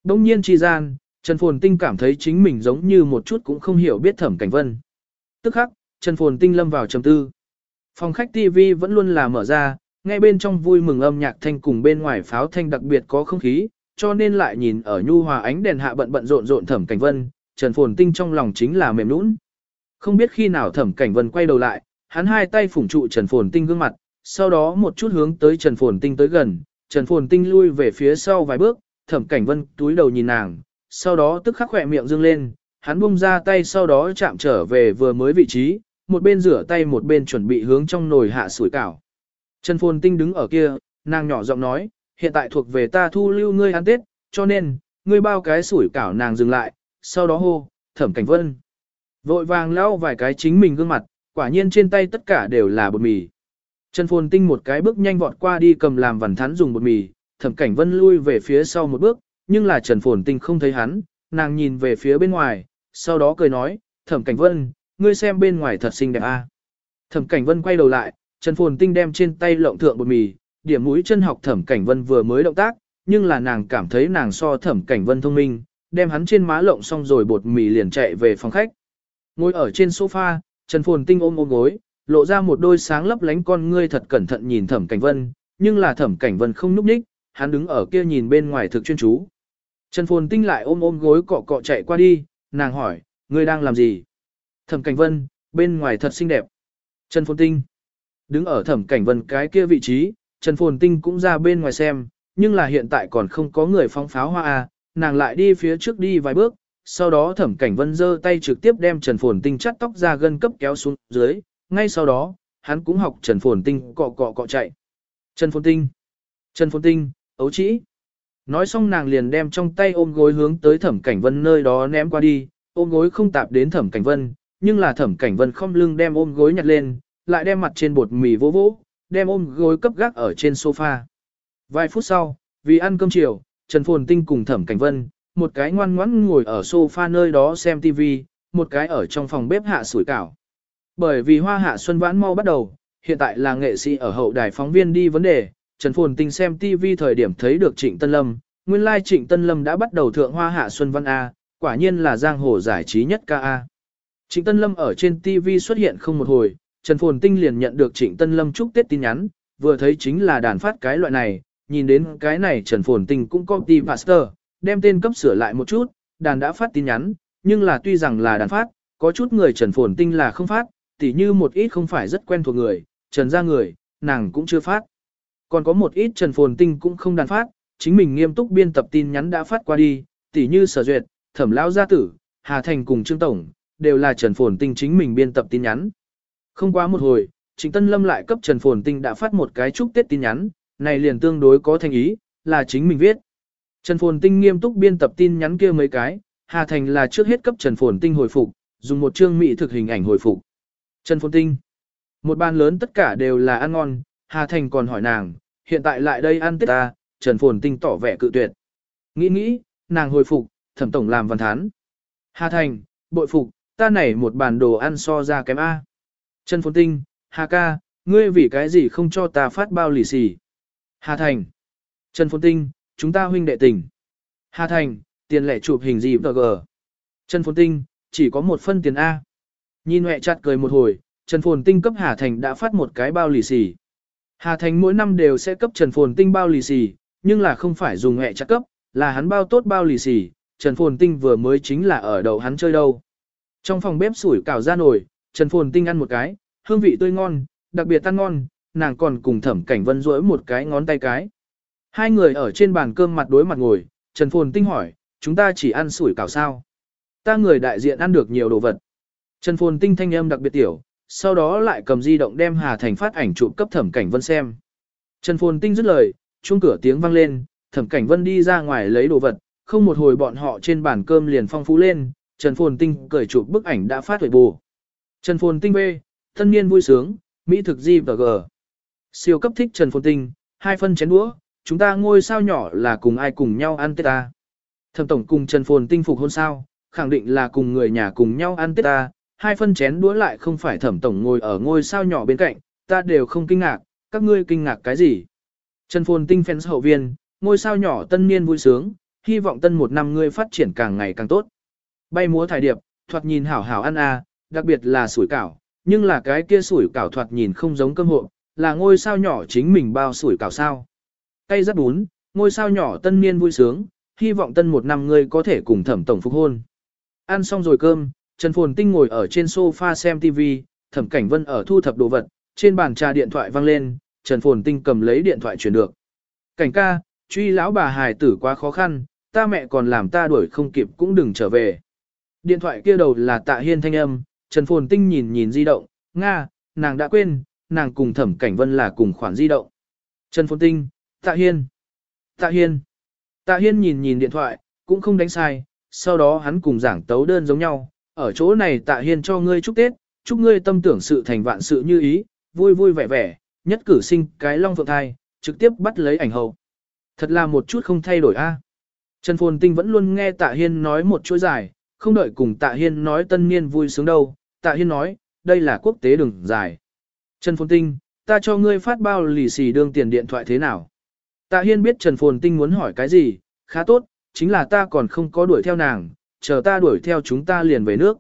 Đông nhiên chi gian, Trần Phồn Tinh cảm thấy chính mình giống như một chút cũng không hiểu biết Thẩm Cảnh Vân. Tức khắc, Trần Phồn Tinh lâm vào trầm tư. Phòng khách TV vẫn luôn là mở ra, ngay bên trong vui mừng âm nhạc thanh cùng bên ngoài pháo thanh đặc biệt có không khí, cho nên lại nhìn ở nhu hòa ánh đèn hạ bận bận rộn rộn Thẩm Cảnh Vân, Trần Phồn Tinh trong lòng chính là mềm nũng. Không biết khi nào Thẩm Cảnh Vân quay đầu lại, hắn hai tay phủng trụ Trần Phồn Tinh gương mặt, sau đó một chút hướng tới Trần Phồn Tinh tới gần, Trần Phồn Tinh lui về phía sau vài bước, Thẩm Cảnh Vân túi đầu nhìn nàng, sau đó tức khắc khỏe miệng dương lên, hắn bung ra tay sau đó chạm trở về vừa mới vị trí, một bên rửa tay một bên chuẩn bị hướng trong nồi hạ sủi cảo. Trần Phồn Tinh đứng ở kia, nàng nhỏ giọng nói, hiện tại thuộc về ta thu lưu ngươi ăn tết, cho nên, ngươi bao cái sủi cảo nàng dừng lại, sau đó hô, Thẩm Cảnh Vân. Vội vàng lau vài cái chính mình gương mặt, quả nhiên trên tay tất cả đều là bột mì. Trần Phồn Tinh một cái bước nhanh vọt qua đi cầm làm vằn thắn dùng bột mì, Thẩm Cảnh Vân lui về phía sau một bước, nhưng là Trần Phồn Tinh không thấy hắn, nàng nhìn về phía bên ngoài, sau đó cười nói, Thẩm Cảnh Vân, ngươi xem bên ngoài thật xinh đẹp a. À? Thẩm Cảnh Vân quay đầu lại, Trần Phồn Tinh đem trên tay lộng thượng bột mì, điểm mũi chân học Thẩm Cảnh Vân vừa mới động tác, nhưng là nàng cảm thấy nàng so Thẩm Cảnh Vân thông minh, đem hắn trên má lộng xong rồi bột mì liền chạy về phòng khách. Ngồi ở trên sofa, Trần Phồn Tinh ôm ôm gối, lộ ra một đôi sáng lấp lánh con ngươi thật cẩn thận nhìn Thẩm Cảnh Vân, nhưng là Thẩm Cảnh Vân không núp ních, hắn đứng ở kia nhìn bên ngoài thực chuyên chú. Trần Phồn Tinh lại ôm ôm gối cọ cọ chạy qua đi, nàng hỏi, ngươi đang làm gì? Thẩm Cảnh Vân, bên ngoài thật xinh đẹp. Trần Phồn Tinh, đứng ở Thẩm Cảnh Vân cái kia vị trí, Trần Phồn Tinh cũng ra bên ngoài xem, nhưng là hiện tại còn không có người phóng pháo hoa à, nàng lại đi phía trước đi vài bước, sau đó Thẩm Cảnh Vân giơ tay trực tiếp đem Trần Phồn Tinh chắt tóc ra gân cấp kéo xuống dưới, ngay sau đó, hắn cũng học Trần Phồn Tinh cọ cọ cọ chạy. Trần Phồn Tinh, Trần Phồn Tinh, ấu trĩ. Nói xong nàng liền đem trong tay ôm gối hướng tới thẩm cảnh vân nơi đó ném qua đi, ôm gối không tạp đến thẩm cảnh vân, nhưng là thẩm cảnh vân không lưng đem ôm gối nhặt lên, lại đem mặt trên bột mì vỗ vỗ, đem ôm gối cấp gác ở trên sofa. Vài phút sau, vì ăn cơm chiều, Trần Phồn Tinh cùng thẩm cảnh vân, một cái ngoan ngoãn ngồi ở sofa nơi đó xem TV, một cái ở trong phòng bếp hạ sủi cảo. Bởi vì hoa hạ xuân vãn mau bắt đầu, hiện tại là nghệ sĩ ở hậu đài phóng viên đi vấn đề, Trần Phồn Tinh xem TV thời điểm thấy được Trịnh Tân Lâm, nguyên lai Trịnh Tân Lâm đã bắt đầu thượng hoa hạ xuân văn A, quả nhiên là giang hồ giải trí nhất ca A. Trịnh Tân Lâm ở trên TV xuất hiện không một hồi, Trần Phồn Tinh liền nhận được Trịnh Tân Lâm chúc Tết tin nhắn, vừa thấy chính là đàn phát cái loại này, nhìn đến cái này Trần Phồn Tinh cũng copy pastor, đem tên cấp sửa lại một chút, đàn đã phát tin nhắn, nhưng là tuy rằng là đàn phát, có chút người Trần Phồn Tinh là không phát, tỉ như một ít không phải rất quen thuộc người, Trần ra người, nàng cũng chưa phát. Còn có một ít Trần Phồn Tinh cũng không đàn phát, chính mình nghiêm túc biên tập tin nhắn đã phát qua đi, tỉ như sở duyệt, thẩm lao gia tử, Hà Thành cùng Trương Tổng, đều là Trần Phồn Tinh chính mình biên tập tin nhắn. Không quá một hồi, Trịnh Tân Lâm lại cấp Trần Phồn Tinh đã phát một cái chúc Tết tin nhắn, này liền tương đối có thành ý, là chính mình viết. Trần Phồn Tinh nghiêm túc biên tập tin nhắn kia mấy cái, Hà Thành là trước hết cấp Trần Phồn Tinh hồi phục, dùng một chương mỹ thực hình ảnh hồi phục. Trần Phồn Tinh. Một bàn lớn tất cả đều là ăn ngon, Hà Thành còn hỏi nàng, hiện tại lại đây ăn tết ta, Trần Phồn Tinh tỏ vẻ cự tuyệt. Nghĩ nghĩ, nàng hồi phục, thẩm tổng làm văn thán. Hà Thành, bội phục, ta nảy một bàn đồ ăn so ra kém A. Trần Phồn Tinh, Hà ca, ngươi vì cái gì không cho ta phát bao lì xì. Hà Thành, Trần Phồn Tinh, chúng ta huynh đệ tình. Hà Thành, tiền lẻ chụp hình gì vờ gờ. Trần Phồn Tinh, chỉ có một phân tiền A. Nhìn mẹ chặt cười một hồi, Trần Phồn Tinh cấp Hà Thành đã phát một cái bao lì xì. Hà Thành mỗi năm đều sẽ cấp Trần Phồn Tinh bao lì xì, nhưng là không phải dùng mẹ chặt cấp, là hắn bao tốt bao lì xì, Trần Phồn Tinh vừa mới chính là ở đầu hắn chơi đâu. Trong phòng bếp sủi cảo ra nồi, Trần Phồn Tinh ăn một cái, hương vị tươi ngon, đặc biệt tan ngon, nàng còn cùng thẩm cảnh vân rỗi một cái ngón tay cái. Hai người ở trên bàn cơm mặt đối mặt ngồi, Trần Phồn Tinh hỏi, chúng ta chỉ ăn sủi cảo sao? Ta người đại diện ăn được nhiều đồ vật. Trần Phồn Tinh thanh âm đặc biệt tiểu, sau đó lại cầm di động đem Hà Thành phát ảnh chụp cấp thẩm cảnh vân xem. Trần Phồn Tinh dứt lời, chuông cửa tiếng vang lên, thẩm cảnh vân đi ra ngoài lấy đồ vật, không một hồi bọn họ trên bàn cơm liền phong phú lên, Trần Phồn Tinh cởi chụp bức ảnh đã phát huệ bù. Trần Phồn Tinh B, thân niên vui sướng, Mỹ thực G và G. Siêu cấp thích Trần Phồn Tinh, hai phân chén đũa, chúng ta ngôi sao nhỏ là cùng ai cùng nhau ăn tết ta. Thẩm tổng cùng Trần Phồn Tinh phục hôn sao, khẳng định là cùng người nhà cùng nhau ăn tết ta, hai phân chén đũa lại không phải thẩm tổng ngồi ở ngôi sao nhỏ bên cạnh, ta đều không kinh ngạc, các ngươi kinh ngạc cái gì. Trần Phồn Tinh fans hậu viên, ngôi sao nhỏ tân niên vui sướng, hy vọng tân một năm ngươi phát triển càng ngày càng tốt. Bay múa thải điệp, thoạt nhìn hảo hảo ăn à, đặc biệt là sủi cảo, nhưng là cái kia sủi cảo thoạt nhìn không giống cơm hộ, là ngôi sao nhỏ chính mình bao sủi cảo sao. Cây rất bún, ngôi sao nhỏ tân niên vui sướng, hy vọng tân một năm ngươi có thể cùng thẩm tổng phục hôn. Ăn xong rồi cơm, Trần Phồn Tinh ngồi ở trên sofa xem TV, thẩm cảnh vân ở thu thập đồ vật, trên bàn trà điện thoại vang lên, Trần Phồn Tinh cầm lấy điện thoại chuyển được. Cảnh ca, truy lão bà hài tử quá khó khăn, ta mẹ còn làm ta đuổi không kịp cũng đừng trở về. Điện thoại kia đầu là tạ hiên thanh âm, Trần Phồn Tinh nhìn nhìn di động, Nga, nàng đã quên, nàng cùng thẩm cảnh vân là cùng khoản di động. Trần Phồn Tinh, tạ hiên, tạ hiên. Tạ hiên nhìn nhìn điện thoại, cũng không đánh sai, sau đó hắn cùng giảng tấu đơn giống nhau, ở chỗ này tạ hiên cho ngươi chúc Tết, chúc ngươi tâm tưởng sự thành vạn sự như ý, vui vui vẻ vẻ, nhất cử sinh cái long phượng thai, trực tiếp bắt lấy ảnh hậu. Thật là một chút không thay đổi a. Trần Phồn Tinh vẫn luôn nghe Tạ Hiên nói một chuỗi dài, không đợi cùng Tạ Hiên nói tân niên vui sướng đâu. Tạ Hiên nói, đây là quốc tế đường dài. Trần Phồn Tinh, ta cho ngươi phát bao lì xì đương tiền điện thoại thế nào? Tạ Hiên biết Trần Phồn Tinh muốn hỏi cái gì, khá tốt, chính là ta còn không có đuổi theo nàng, chờ ta đuổi theo chúng ta liền về nước.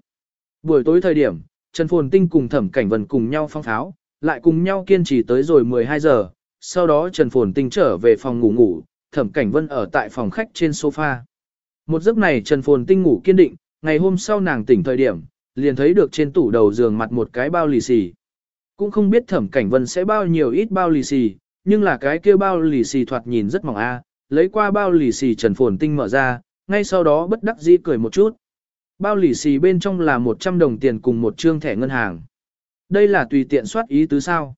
Buổi tối thời điểm, Trần Phồn Tinh cùng Thẩm Cảnh Vân cùng nhau phong tháo, lại cùng nhau kiên trì tới rồi 12 giờ, sau đó Trần Phồn Tinh trở về phòng ngủ ngủ, Thẩm Cảnh Vân ở tại phòng khách trên sofa. Một giấc này Trần Phồn Tinh ngủ kiên định, ngày hôm sau nàng tỉnh thời điểm, liền thấy được trên tủ đầu giường mặt một cái bao lì xì. Cũng không biết Thẩm Cảnh Vân sẽ bao nhiêu ít bao lì xì, nhưng là cái kia bao lì xì thoạt nhìn rất mỏng a, lấy qua bao lì xì Trần Phồn Tinh mở ra, ngay sau đó bất đắc dĩ cười một chút. Bao lì xì bên trong là 100 đồng tiền cùng một trương thẻ ngân hàng. Đây là tùy tiện soát ý tứ sao.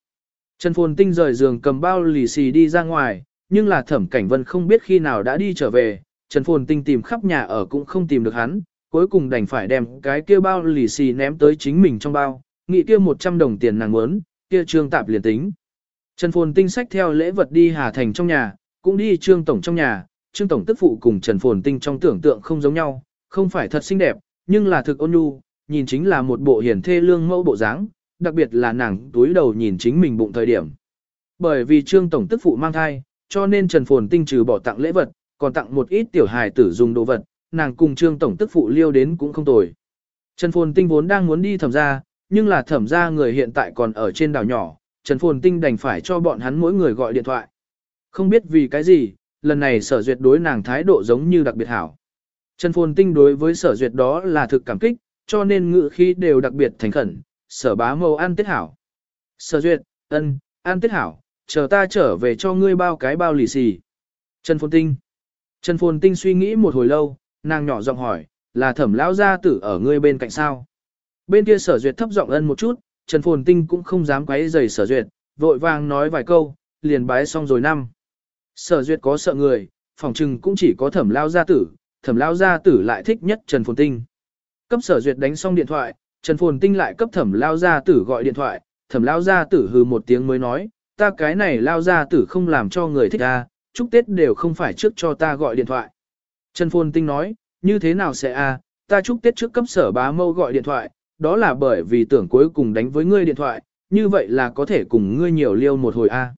Trần Phồn Tinh rời giường cầm bao lì xì đi ra ngoài, nhưng là thẩm cảnh vân không biết khi nào đã đi trở về, Trần Phồn Tinh tìm khắp nhà ở cũng không tìm được hắn, cuối cùng đành phải đem cái kia bao lì xì ném tới chính mình trong bao, nghĩ kia 100 đồng tiền nàng muốn, kia trương tạp liền tính. Trần Phồn Tinh xách theo lễ vật đi Hà Thành trong nhà, cũng đi trương tổng trong nhà, trương tổng tức phụ cùng Trần Phồn Tinh trong tưởng tượng không giống nhau, không phải thật xinh đẹp, nhưng là thực ôn nhu, nhìn chính là một bộ hiển thê lương mẫu bộ dáng, đặc biệt là nàng túi đầu nhìn chính mình bụng thời điểm. Bởi vì trương tổng tức phụ mang thai, cho nên Trần Phồn Tinh trừ bỏ tặng lễ vật, còn tặng một ít tiểu hài tử dùng đồ vật, nàng cùng trương tổng tức phụ liêu đến cũng không tồi. Trần Phồn Tinh vốn đang muốn đi thẩm ra, nhưng là thẩm ra người hiện tại còn ở trên đảo nhỏ, Trần Phồn Tinh đành phải cho bọn hắn mỗi người gọi điện thoại. Không biết vì cái gì, lần này sở duyệt đối nàng thái độ giống như đặc biệt hảo. Trần Phồn Tinh đối với sở duyệt đó là thực cảm kích, cho nên ngự khí đều đặc biệt thành khẩn, sở bá mâu ăn tết hảo. Sở duyệt, ân, ăn tết hảo, chờ ta trở về cho ngươi bao cái bao lì xì. Trần Phồn Tinh. Trần Phồn Tinh suy nghĩ một hồi lâu, nàng nhỏ giọng hỏi, là thẩm lão gia tử ở ngươi bên cạnh sao? Bên kia sở duyệt thấp giọng ân một chút, Trần Phồn Tinh cũng không dám quấy rầy sở duyệt, vội vàng nói vài câu, liền bái xong rồi năm. Sở duyệt có sợ người, phòng trừng cũng chỉ có thẩm lao gia tử, thẩm lao gia tử lại thích nhất Trần Phồn Tinh. Cấp sở duyệt đánh xong điện thoại, Trần Phồn Tinh lại cấp thẩm lao gia tử gọi điện thoại, thẩm lao gia tử hừ một tiếng mới nói, ta cái này lao gia tử không làm cho người thích ta, chúc Tết đều không phải trước cho ta gọi điện thoại. Trần Phồn Tinh nói, như thế nào sẽ a? À, ta chúc Tết trước cấp sở bá mâu gọi điện thoại, đó là bởi vì tưởng cuối cùng đánh với ngươi điện thoại, như vậy là có thể cùng ngươi nhiều liêu một hồi a.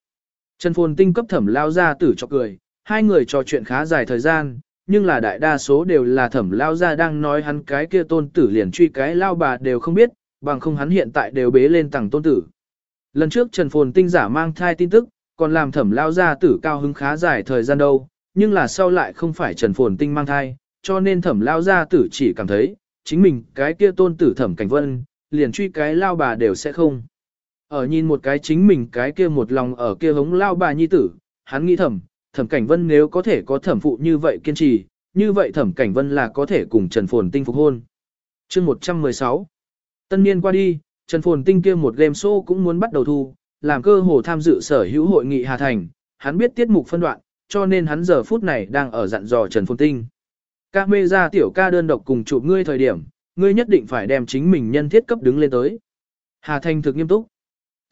Trần Phồn Tinh cấp thẩm lao gia tử cho cười, hai người trò chuyện khá dài thời gian, nhưng là đại đa số đều là thẩm lao gia đang nói hắn cái kia tôn tử liền truy cái lao bà đều không biết, bằng không hắn hiện tại đều bế lên tầng tôn tử. Lần trước Trần Phồn Tinh giả mang thai tin tức, còn làm thẩm lao gia tử cao hứng khá dài thời gian đâu, nhưng là sau lại không phải Trần Phồn Tinh mang thai, cho nên thẩm lao gia tử chỉ cảm thấy, chính mình cái kia tôn tử thẩm cảnh vân, liền truy cái lao bà đều sẽ không. Ở nhìn một cái chính mình cái kia một lòng ở kia hống lao bà nhi tử, hắn nghĩ thầm thẩm cảnh vân nếu có thể có thẩm phụ như vậy kiên trì, như vậy thẩm cảnh vân là có thể cùng Trần Phồn Tinh phục hôn. chương 116 Tân niên qua đi, Trần Phồn Tinh kia một game show cũng muốn bắt đầu thu, làm cơ hồ tham dự sở hữu hội nghị Hà Thành, hắn biết tiết mục phân đoạn, cho nên hắn giờ phút này đang ở dặn dò Trần Phồn Tinh. Các mê ra tiểu ca đơn độc cùng chụp ngươi thời điểm, ngươi nhất định phải đem chính mình nhân thiết cấp đứng lên tới. Hà Thành thực nghiêm túc.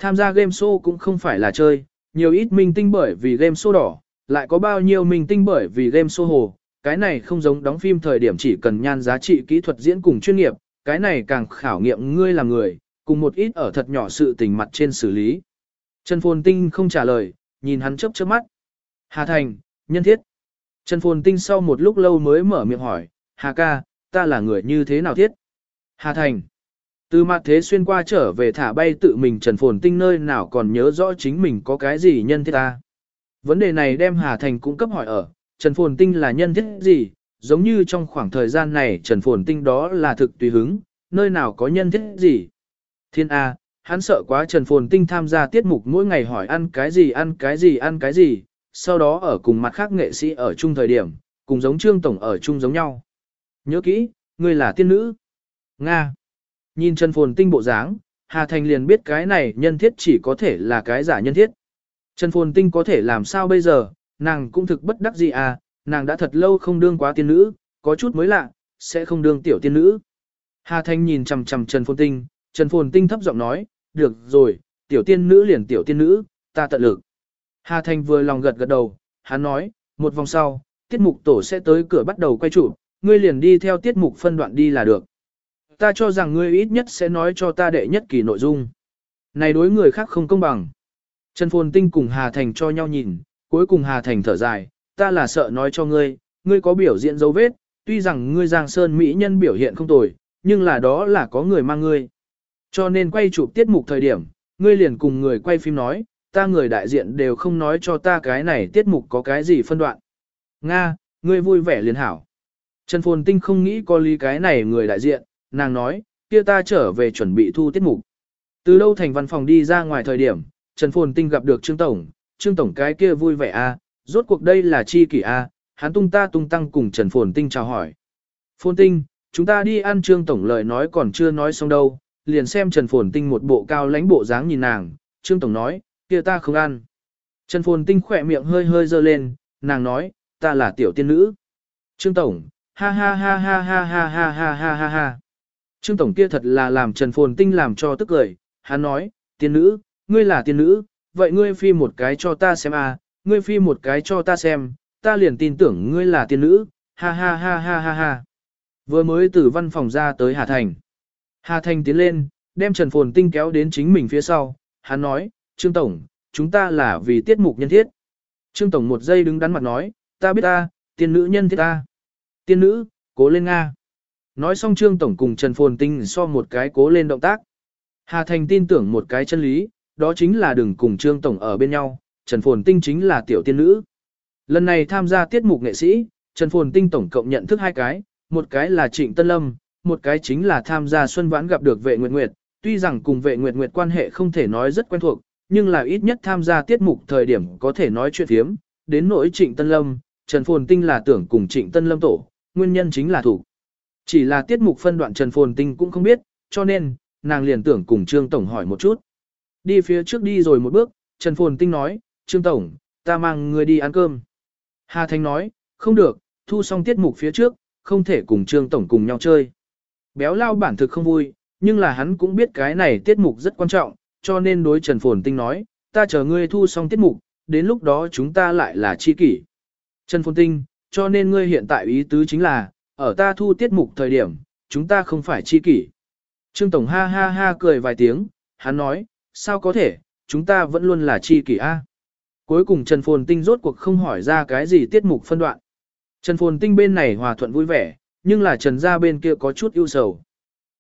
Tham gia game show cũng không phải là chơi, nhiều ít minh tinh bởi vì game show đỏ, lại có bao nhiêu minh tinh bởi vì game show hồ, cái này không giống đóng phim thời điểm chỉ cần nhan giá trị kỹ thuật diễn cùng chuyên nghiệp, cái này càng khảo nghiệm ngươi là người, cùng một ít ở thật nhỏ sự tình mặt trên xử lý. Trần Phồn Tinh không trả lời, nhìn hắn chớp chớp mắt. Hà Thành, nhân thiết. Trần Phồn Tinh sau một lúc lâu mới mở miệng hỏi, Hà ca, ta là người như thế nào thiết? Hà Thành. Từ mặt thế xuyên qua trở về thả bay tự mình Trần Phồn Tinh nơi nào còn nhớ rõ chính mình có cái gì nhân thiết ta. Vấn đề này đem Hà Thành cũng cấp hỏi ở, Trần Phồn Tinh là nhân thiết gì, giống như trong khoảng thời gian này Trần Phồn Tinh đó là thực tùy hứng, nơi nào có nhân thiết gì. Thiên A, hắn sợ quá Trần Phồn Tinh tham gia tiết mục mỗi ngày hỏi ăn cái gì ăn cái gì ăn cái gì, sau đó ở cùng mặt khác nghệ sĩ ở chung thời điểm, cùng giống Trương Tổng ở chung giống nhau. Nhớ kỹ, ngươi là tiên nữ. Nga. Nhìn Trần Phồn Tinh bộ dáng, Hà Thành liền biết cái này nhân thiết chỉ có thể là cái giả nhân thiết. Trần Phồn Tinh có thể làm sao bây giờ, nàng cũng thực bất đắc gì à, nàng đã thật lâu không đương quá tiên nữ, có chút mới lạ, sẽ không đương tiểu tiên nữ. Hà Thanh nhìn chằm chằm Trần Phồn Tinh, Trần Phồn Tinh thấp giọng nói, được rồi, tiểu tiên nữ liền tiểu tiên nữ, ta tận lực. Hà Thanh vừa lòng gật gật đầu, hắn nói, một vòng sau, tiết mục tổ sẽ tới cửa bắt đầu quay chủ, ngươi liền đi theo tiết mục phân đoạn đi là được. Ta cho rằng ngươi ít nhất sẽ nói cho ta đệ nhất kỳ nội dung. Này đối người khác không công bằng. Trần Phồn Tinh cùng Hà Thành cho nhau nhìn, cuối cùng Hà Thành thở dài, ta là sợ nói cho ngươi, ngươi có biểu diễn dấu vết, tuy rằng ngươi Giang Sơn Mỹ nhân biểu hiện không tồi, nhưng là đó là có người mang ngươi. Cho nên quay chụp tiết mục thời điểm, ngươi liền cùng người quay phim nói, ta người đại diện đều không nói cho ta cái này tiết mục có cái gì phân đoạn. Nga, ngươi vui vẻ liền hảo. Trần Phồn Tinh không nghĩ có lý cái này người đại diện, nàng nói, kia ta trở về chuẩn bị thu tiết mục. Từ đâu thành văn phòng đi ra ngoài thời điểm, Trần Phồn Tinh gặp được Trương Tổng, Trương Tổng cái kia vui vẻ a, rốt cuộc đây là chi kỷ a, hắn tung ta tung tăng cùng Trần Phồn Tinh chào hỏi. Phồn Tinh, chúng ta đi ăn Trương Tổng lời nói còn chưa nói xong đâu, liền xem Trần Phồn Tinh một bộ cao lãnh bộ dáng nhìn nàng, Trương Tổng nói, kia ta không ăn. Trần Phồn Tinh khỏe miệng hơi hơi dơ lên, nàng nói, ta là tiểu tiên nữ. Trương Tổng, ha ha ha ha ha ha ha ha ha ha ha. Trương Tổng kia thật là làm Trần Phồn Tinh làm cho tức cười, hắn nói, tiên nữ, ngươi là tiên nữ, vậy ngươi phi một cái cho ta xem à, ngươi phi một cái cho ta xem, ta liền tin tưởng ngươi là tiên nữ, ha ha ha ha ha ha. Vừa mới từ văn phòng ra tới Hà Thành. Hà Thành tiến lên, đem Trần Phồn Tinh kéo đến chính mình phía sau, hắn nói, Trương Tổng, chúng ta là vì tiết mục nhân thiết. Trương Tổng một giây đứng đắn mặt nói, ta biết ta, tiên nữ nhân thiết ta. Tiên nữ, cố lên Nga. Nói xong Trương Tổng cùng Trần Phồn Tinh so một cái cố lên động tác. Hà Thành tin tưởng một cái chân lý, đó chính là đừng cùng Trương Tổng ở bên nhau, Trần Phồn Tinh chính là tiểu tiên nữ. Lần này tham gia tiết mục nghệ sĩ, Trần Phồn Tinh tổng cộng nhận thức hai cái, một cái là Trịnh Tân Lâm, một cái chính là tham gia Xuân Vãn gặp được vệ Nguyệt Nguyệt, tuy rằng cùng vệ Nguyệt Nguyệt quan hệ không thể nói rất quen thuộc, nhưng là ít nhất tham gia tiết mục thời điểm có thể nói chuyện thiếm, đến nỗi Trịnh Tân Lâm, Trần Phồn Tinh là tưởng cùng Trịnh Tân Lâm tổ, nguyên nhân chính là thủ. Chỉ là tiết mục phân đoạn Trần Phồn Tinh cũng không biết, cho nên, nàng liền tưởng cùng Trương Tổng hỏi một chút. Đi phía trước đi rồi một bước, Trần Phồn Tinh nói, Trương Tổng, ta mang người đi ăn cơm. Hà Thanh nói, không được, thu xong tiết mục phía trước, không thể cùng Trương Tổng cùng nhau chơi. béo lao bản thực không vui, nhưng là hắn cũng biết cái này tiết mục rất quan trọng, cho nên đối Trần Phồn Tinh nói, ta chờ ngươi thu xong tiết mục, đến lúc đó chúng ta lại là chi kỷ. Trần Phồn Tinh, cho nên ngươi hiện tại ý tứ chính là, ở ta thu tiết mục thời điểm, chúng ta không phải chi kỷ. Trương Tổng ha ha ha cười vài tiếng, hắn nói, sao có thể, chúng ta vẫn luôn là chi kỷ A. Cuối cùng Trần Phồn Tinh rốt cuộc không hỏi ra cái gì tiết mục phân đoạn. Trần Phồn Tinh bên này hòa thuận vui vẻ, nhưng là Trần gia bên kia có chút ưu sầu.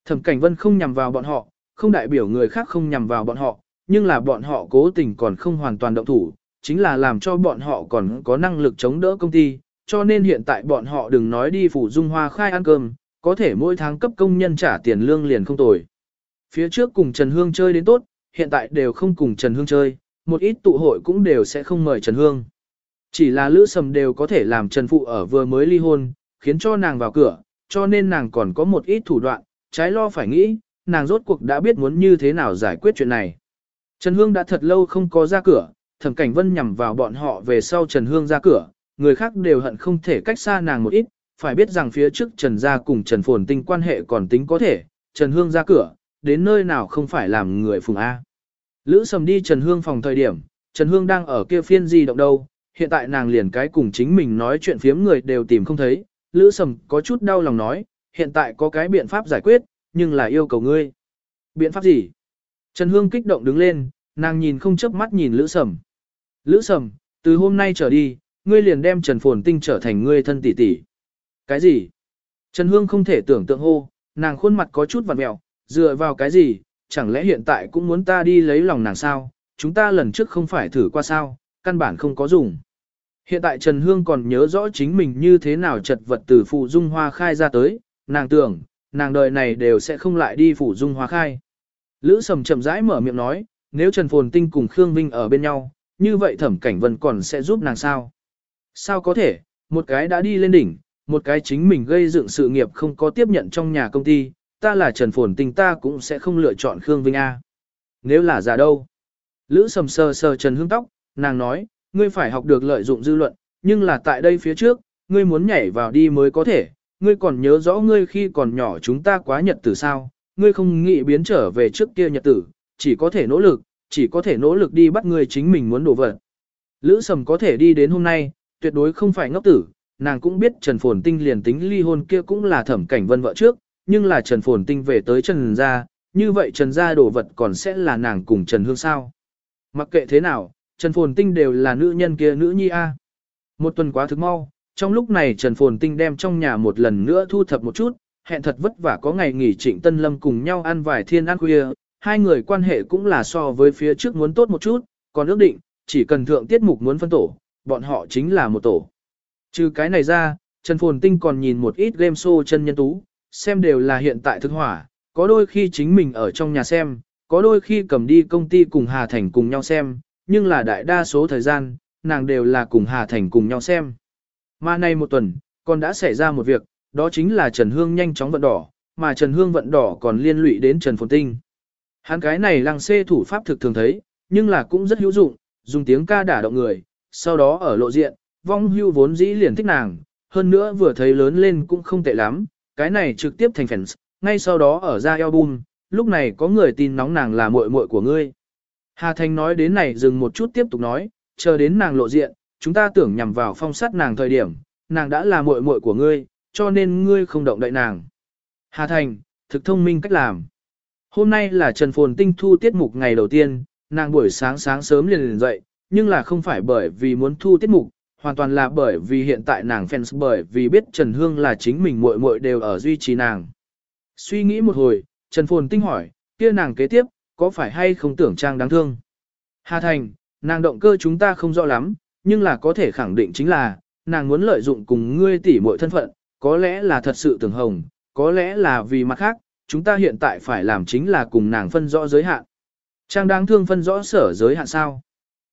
Thẩm Cảnh Vân không nhằm vào bọn họ, không đại biểu người khác không nhằm vào bọn họ, nhưng là bọn họ cố tình còn không hoàn toàn động thủ, chính là làm cho bọn họ còn có năng lực chống đỡ công ty, cho nên hiện tại bọn họ đừng nói đi phủ dung hoa khai ăn cơm, có thể mỗi tháng cấp công nhân trả tiền lương liền không tồi. Phía trước cùng Trần Hương chơi đến tốt, hiện tại đều không cùng Trần Hương chơi, một ít tụ hội cũng đều sẽ không mời Trần Hương. Chỉ là Lữ Sầm đều có thể làm Trần Phụ ở vừa mới ly hôn, khiến cho nàng vào cửa, cho nên nàng còn có một ít thủ đoạn, trái lo phải nghĩ, nàng rốt cuộc đã biết muốn như thế nào giải quyết chuyện này. Trần Hương đã thật lâu không có ra cửa, thẩm cảnh vân nhằm vào bọn họ về sau Trần Hương ra cửa, người khác đều hận không thể cách xa nàng một ít, phải biết rằng phía trước Trần gia cùng Trần Phồn Tinh quan hệ còn tính có thể, Trần Hương ra cửa, đến nơi nào không phải làm người phùng A. Lữ sầm đi Trần Hương phòng thời điểm, Trần Hương đang ở kia phiên gì động đâu, hiện tại nàng liền cái cùng chính mình nói chuyện phiếm người đều tìm không thấy, Lữ sầm có chút đau lòng nói, hiện tại có cái biện pháp giải quyết, nhưng là yêu cầu ngươi. Biện pháp gì? Trần Hương kích động đứng lên, nàng nhìn không chớp mắt nhìn Lữ Sầm. Lữ Sầm, từ hôm nay trở đi, ngươi liền đem Trần Phồn Tinh trở thành ngươi thân tỷ tỷ. Cái gì? Trần Hương không thể tưởng tượng hô, nàng khuôn mặt có chút vặn mẹo, dựa vào cái gì, chẳng lẽ hiện tại cũng muốn ta đi lấy lòng nàng sao, chúng ta lần trước không phải thử qua sao, căn bản không có dùng. Hiện tại Trần Hương còn nhớ rõ chính mình như thế nào chật vật từ phụ dung hoa khai ra tới, nàng tưởng, nàng đời này đều sẽ không lại đi phụ dung hoa khai. Lữ sầm chậm rãi mở miệng nói, nếu Trần Phồn Tinh cùng Khương Vinh ở bên nhau, như vậy thẩm cảnh vân còn sẽ giúp nàng sao? Sao có thể, một cái đã đi lên đỉnh, một cái chính mình gây dựng sự nghiệp không có tiếp nhận trong nhà công ty, ta là Trần Phồn tình ta cũng sẽ không lựa chọn Khương Vinh A. Nếu là giả đâu? Lữ sầm sờ sờ Trần Hương tóc, nàng nói, ngươi phải học được lợi dụng dư luận, nhưng là tại đây phía trước, ngươi muốn nhảy vào đi mới có thể, ngươi còn nhớ rõ ngươi khi còn nhỏ chúng ta quá nhật tử sao, ngươi không nghĩ biến trở về trước kia nhật tử, chỉ có thể nỗ lực, chỉ có thể nỗ lực đi bắt ngươi chính mình muốn đổ vật. Lữ sầm có thể đi đến hôm nay, tuyệt đối không phải ngốc tử, nàng cũng biết Trần Phồn Tinh liền tính ly hôn kia cũng là thẩm cảnh vân vợ trước, nhưng là Trần Phồn Tinh về tới Trần Gia, như vậy Trần Gia đổ vật còn sẽ là nàng cùng Trần Hương sao. Mặc kệ thế nào, Trần Phồn Tinh đều là nữ nhân kia nữ nhi A. Một tuần quá thức mau, trong lúc này Trần Phồn Tinh đem trong nhà một lần nữa thu thập một chút, hẹn thật vất vả có ngày nghỉ Trịnh Tân Lâm cùng nhau ăn vài thiên ăn khuya, hai người quan hệ cũng là so với phía trước muốn tốt một chút, còn ước định, chỉ cần thượng tiết mục muốn phân tổ, bọn họ chính là một tổ. Trừ cái này ra, Trần Phồn Tinh còn nhìn một ít game show chân nhân tú, xem đều là hiện tại thực hỏa, có đôi khi chính mình ở trong nhà xem, có đôi khi cầm đi công ty cùng Hà Thành cùng nhau xem, nhưng là đại đa số thời gian, nàng đều là cùng Hà Thành cùng nhau xem. Mà nay một tuần, còn đã xảy ra một việc, đó chính là Trần Hương nhanh chóng vận đỏ, mà Trần Hương vận đỏ còn liên lụy đến Trần Phồn Tinh. Hắn cái này lăng xê thủ pháp thực thường thấy, nhưng là cũng rất hữu dụng, dùng tiếng ca đả động người, sau đó ở lộ diện, vong hưu vốn dĩ liền thích nàng, hơn nữa vừa thấy lớn lên cũng không tệ lắm, cái này trực tiếp thành fans, ngay sau đó ở ra album, lúc này có người tin nóng nàng là muội muội của ngươi. Hà Thành nói đến này dừng một chút tiếp tục nói, chờ đến nàng lộ diện, chúng ta tưởng nhằm vào phong sát nàng thời điểm, nàng đã là muội muội của ngươi, cho nên ngươi không động đậy nàng. Hà Thành, thực thông minh cách làm. Hôm nay là Trần Phồn Tinh thu tiết mục ngày đầu tiên, nàng buổi sáng sáng sớm liền liền dậy, nhưng là không phải bởi vì muốn thu tiết mục, hoàn toàn là bởi vì hiện tại nàng fans bởi vì biết Trần Hương là chính mình muội muội đều ở duy trì nàng. Suy nghĩ một hồi, Trần Phồn Tinh hỏi, kia nàng kế tiếp, có phải hay không tưởng trang đáng thương? Hà Thành, nàng động cơ chúng ta không rõ lắm, nhưng là có thể khẳng định chính là, nàng muốn lợi dụng cùng ngươi tỷ muội thân phận, có lẽ là thật sự tưởng hồng, có lẽ là vì mặt khác, chúng ta hiện tại phải làm chính là cùng nàng phân rõ giới hạn. Trang đáng thương phân rõ sở giới hạn sao?